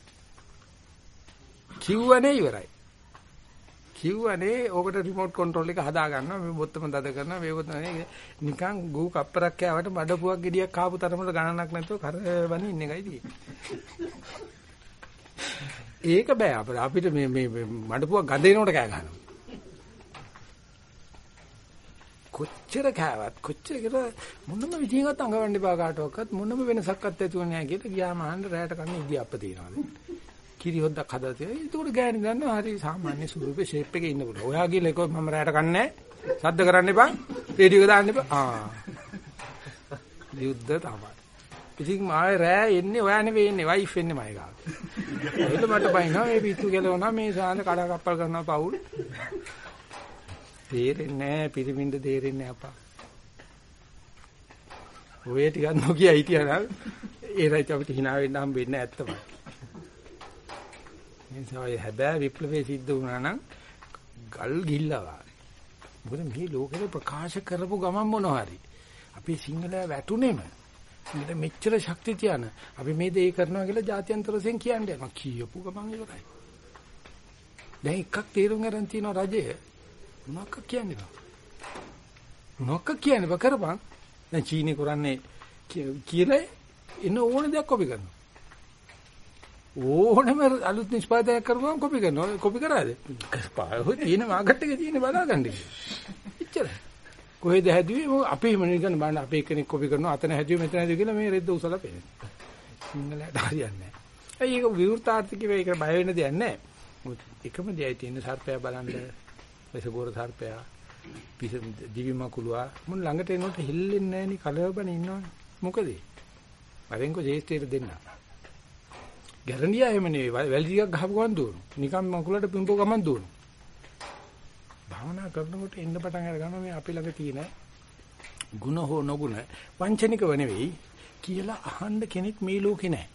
කිව්වනේ ඉවරයි. කිව්වනේ ඕකට රිමෝට් කන්ට්‍රෝල් එක හදා ගන්නවා මේ බොත්තම දද කරනවා මේ බොත්තම නිකන් ගූ කප්පරක් කෑවට මඩපුවක් ගෙඩියක් කාපු තරමට ගණනක් නැතුව කරවන ඉන්න එකයි තියෙන්නේ. ඒක බෑ අපිට අපිට මේ මේ මඩපුවක් ගඳේනකොට කෑ ගන්නවා. කොච්චර කෑවත් කොච්චර මොනම විදිහකට අඟවන්න එපා කාටවත් මොනම වෙනසක්වත් ඇති වෙන්නේ නැහැ කියලා ගියාම අහන්න රැයට කන්නේ ඉදි අප්ප තියනවාද. කිරි හොද්දක් හදලා තියෙනවා. ඒකට ගෑණි දන්නවා හරි සාමාන්‍ය ස්වරූපේ ෂේප් එකේ ඉන්න පුළුවන්. ඔයා කියලා එක මම රැයට කන්නේ සද්ද කරන්න එපා. රේඩියෝ එක දාන්න එපා. ආ. යුද්ධ තමයි. ඉතින් මාය රෑ එන්නේ ඔයා නෙවෙයි එන්නේ වයිෆ් එන්නේ මයි ගාව. ඒක මට බයිනවා මේ පිස්සු කෙලවනවා මේ සාන්ද කඩ කප්පල් කරනවා පවුල්. තේරෙන්නේ නැහැ පිරිමින්ද තේරෙන්නේ නැහැ අපා. ඔය ටිකක් නොකිය හිටියනම් ඒ රයිත් අපිට hina වෙන්න හම්බෙන්නේ ඇත්තමයි. නිසා ඔය හැබෑ විප්ලවයේ සිද්ධ වුණා නම් ගල් ගිල්ලවා. මොකද මේ ලෝකෙට ප්‍රකාශ කරපු ගමන් මොනවා හරි. අපි සිංහලයා වැටුනේම මෙතන මෙච්චර ශක්තිය තියන අපි මේ දේ කරනවා කියලා ජාත්‍යන්තර වශයෙන් කියන්නේ මම කියපු ගමන් ඉවරයි. දැන් එකක් තීරුම් ගන්න තියෙන රජය මොනක් කියන්නේ බා. මොනක් කියන්නේ බා කරපන්. දැන් චීනේ කරන්නේ කියලා එන ඕන දෙයක් කොපි කරනවා. ඕනම අලුත් නිෂ්පාදනයක් කරපුවම කොපි කරනවා. කොපි කරාද? පාහොය තියෙන මාකට් එකේ තියෙන බලාගන්න. ඉච්චරයි. කොහෙද හැදුවේ අපේ හිම නිකන් බලන්න අපේ කෙනෙක් කොපි කරනවා අතන හැදුවේ මෙතන හැදුවේ කියලා මේ රෙද්ද උසලා පේනවා. සිංහලට හරියන්නේ නැහැ. ඒක විවෘතාර්ථිකව ඒක බය වෙන්න දෙයක් නැහැ. එකම දෙයයි තියෙන සර්පයා බලන්න වෙසගෝර සර්පයා පිස දිවි මකුලුවා මුන් ළඟට එනකොට හෙල්ලෙන්නේ නැහැ නේ කලවබන ඉන්නවනේ. මොකද? වරෙන්කෝ ජේස්ත්‍රයට දෙන්න. ගැරන්ඩියා එහෙම නෙවෙයි වැල් ටිකක් ගහපු ගමන් දුවනවා. නිකන් මකුලට පිම්පෝ ගමන් දුවනවා. භාවනා කරනකොට එන්න පටන් අර ගන්නවා මේ අපි ළඟ තියෙන ಗುಣ හෝ නොගුණ වංචනිකව නෙවෙයි කියලා අහන්න කෙනෙක් මේ ලෝකේ නැහැ.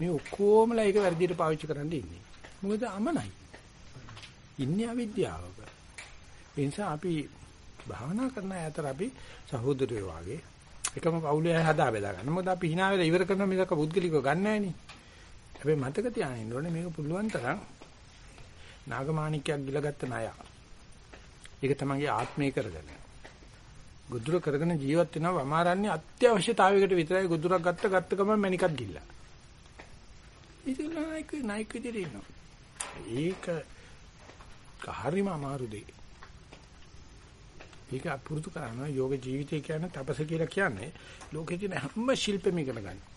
මේ ඔක්කොමලා ඒක වැඩියට පාවිච්චි කරන්න ඉන්නේ. මොකද අමනයි. ඉන්නේ අවිද්‍යාවක. ඒ නිසා අපි භාවනා කරන අතර අපි සහෝදරයෝ වගේ එකම පවුලේ හදා බෙදා ගන්න. මොකද අපි hina වෙලා ඉවර කරන මිසක පුද්ගලිකව ගන්න නැහැ නේ. හැබැයි මතක තියාගන්න ඕනේ මේක පුළුවන් තරම් නාගමාණික්‍යයක් ගිලගත්ත ණයක්. ඒක තමයි ආත්මය කරගෙන. ගොදුර කරගෙන ජීවත් වෙනවා වමාරන්නේ අත්‍යවශ්‍යතාවයකට විතරයි ගොදුරක් ගත්ත ගත්ත ගමන් මණිකක් ගිල්ලා. ඉතින් නයික නයික විදිහට ඉන්නවා. ඒක හරිම අමාරු දෙයක්. ඒක අපුරුදු කරනවා යෝග ජීවිතය කියන්නේ තපස කියලා කියන්නේ ලෝකේ තියෙන හැම ශිල්පෙම ඉගෙන ගන්න.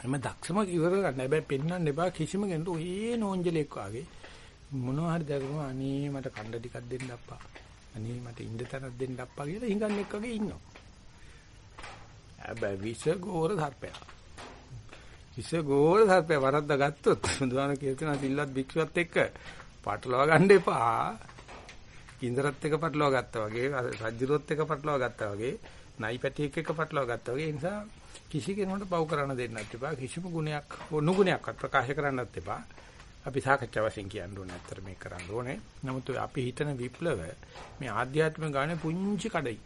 හැම දක්ෂම ඉවර ගන්න. හැබැයි පෙන්වන්න එපා කිසිම කෙනෙකුට ඔය නෝන්ජලෙක් වාගේ මොනවා හරි දැකම අනේ මට කණ්ඩ ටිකක් දෙන්න අප්පා. අනේ මට ඉන්න තැනක් දෙන්න අප්පා කියලා හිඟන්නෙක් වගේ ඉන්නවා. හැබැයි විස ගෝර සර්පයා. විස ගෝර සර්පයා වරද්දා ගත්තොත් බුදුහාම කියනවා සිල්වත් භික්ෂුවත් එක්ක පටලවා ගන්න එපා. ඉන්ද්‍රත් එක්ක පටලවා ගත්තා වගේ, රජ්ජුරුවත් එක්ක පටලවා ගත්තා වගේ, නයි පැටියෙක් එක්ක පටලවා ගත්තා වගේ. ඒ නිසා කිසි කෙනෙකුට පව් කරන්න දෙන්නත් එපා. කිසිම ගුණයක්, නුගුණයක්වත් ප්‍රකාශ කරන්නත් එපා. අපි සාකච්ඡා වශයෙන් කියන්න ඕනේ ඇත්තට මේක කරන්න ඕනේ. නමුත් අපි හිතන විප්ලව මේ ආධ්‍යාත්මික ගානේ පුංචි කඩයි.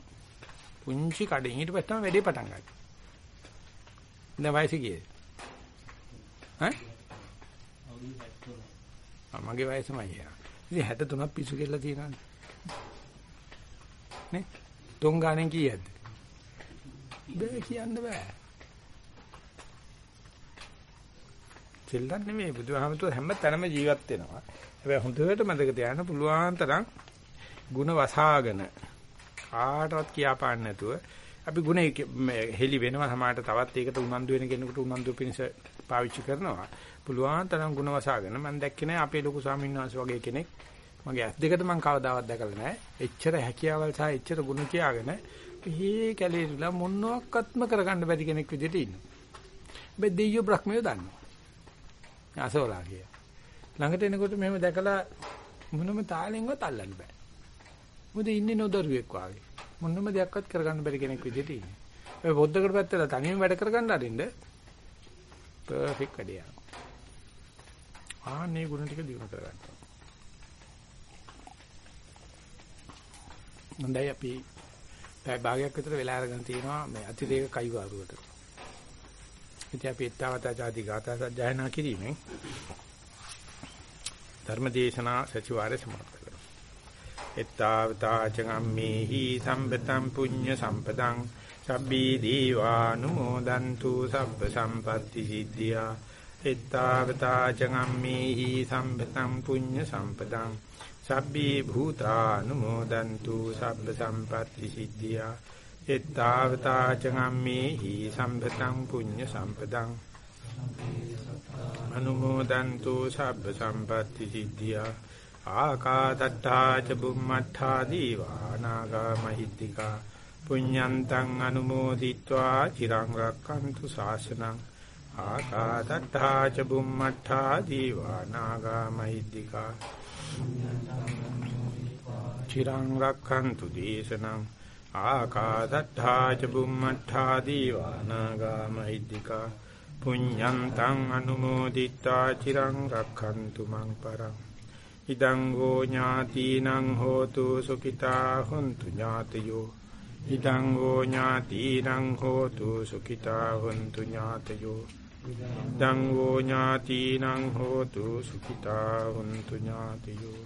පුංචි කඩේ ඊට පස්සේ තමයි වැඩේ පටන් ගන්නේ. දැන් වයස කීයද? ඈ? මගේ වයසමයි යා. ඉතින් 63ක් පිස්සු කෙල්ල තියෙනවානේ. නේ? තුන් ගානෙන් කීයද? බෑ කියන්න බෑ. දෙල්ලක් නෙමෙයි බුදුහාමතුන් හැම තැනම ජීවත් වෙනවා. හැබැයි හොඳට මතක තියාගන්න පුළුවන් තරම් ಗುಣ වසාගෙන කාටවත් කියාපාන්න නැතුව අපි ಗುಣ හෙලි වෙනවා සමාජයට තවත් ඒකට උනන්දු වෙන කෙනෙකුට උනන්දු පිණිස පාවිච්චි කරනවා. පුළුවන් තරම් ಗುಣ වසාගෙන මම දැක්කේ නෑ අපේ ලොකු ස්වාමීන් වහන්සේ වගේ කෙනෙක් මගේ ඇස් දෙකට මම කවදාවත් දැකලා නෑ. එච්චර හැකියාවල් සහ එච්චර ගුණ කියාගෙන මේ කැලේරිලා මොනවත්ක්ම කරගන්න බැරි කෙනෙක් විදිහට ඉන්නවා. හැබැයි දෙයියෝ බ්‍රහ්මයෝ දන්නවා. අසෝලා කිය. ළඟට එනකොට මෙහෙම දැකලා මොනම තාලෙන්වත් අල්ලන්න බෑ. මොකද ඉන්නේ නොදරුවෙක් වාගේ. මොනම දෙයක්වත් කරගන්න බැරි කෙනෙක් විදිහට ඉන්නේ. ඔය පොද්දකට පැත්තට තනියම වැඩ කරගන්න අරින්න පර්ෆෙක්ට් වැඩේ යනවා. ආන්නේ ගුණ ටික දිනු කරගන්න. හොඳයි අපි පැය භාගයක් විතර වෙලා අරගෙන තිනවා මේ අතිරේක කයිවාරුවට. ඉතින් අපි ඊතාවතා ආදී ගාථා සජ්ජායනා කිරීමෙන් ධර්මදේශනා සචිවාරය සමාප්ත කරමු. ඊතාවතා චගම්මේහි සම්පතං පුඤ්ඤ සම්පතං සබ්බී දීවානුමෝදන්තු සබ්බ සම්පatti සිද්ධියා ඊතාවතා චගම්මේහි සම්පතං පුඤ්ඤ සම්පතං සබ්බී භූතානුමෝදන්තු සබ්බ සම්පatti සිද්ධියා එත්තාවතා චගම්මේ හි සම්පතං පුඤ්ඤ සම්පතං අනුමෝදන්තු සබ්බ සම්පatti සිද්ධියා ආකාදත්තා ච බුම්මත්තා දීවා නාග මහිත්‍තිකා පුඤ්ඤන්තං අනුමෝදිත්වා චිරං රක්칸තු ශාසනං ආකාදත්තා ච බුම්මත්තා දීවා නාග මහිත්‍තිකා චිරං රක්칸තු දේශනං ආකාදත්තා ච බුම්මත්තා දීවානාගා මහිද්దికා පුඤ්ඤන්තං අනුමෝදිත්වා චිරං රක්ඛන්තු මං පරං ඉදං ගෝ ඥාතිනං හෝතු සුඛිතා හොන්තු ඥාතයෝ ඉදං ගෝ ඥාතිනං හෝතු සුඛිතා හොන්තු ඥාතයෝ ඉදං ගෝ ඥාතිනං හෝතු සුඛිතා හොන්තු ඥාතයෝ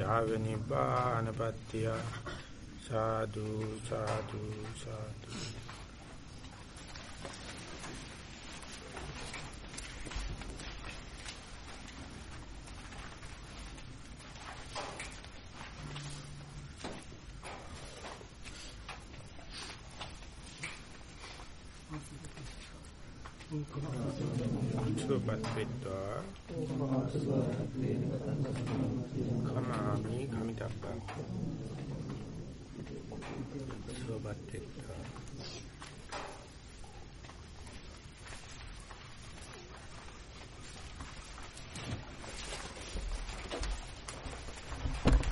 යාව නිබ්බානපත්තිය සාදු සාදු සාදු. සුවපත් වෙත්වා කමාමි කමිතබ්බං සුවපත් වෙත්වා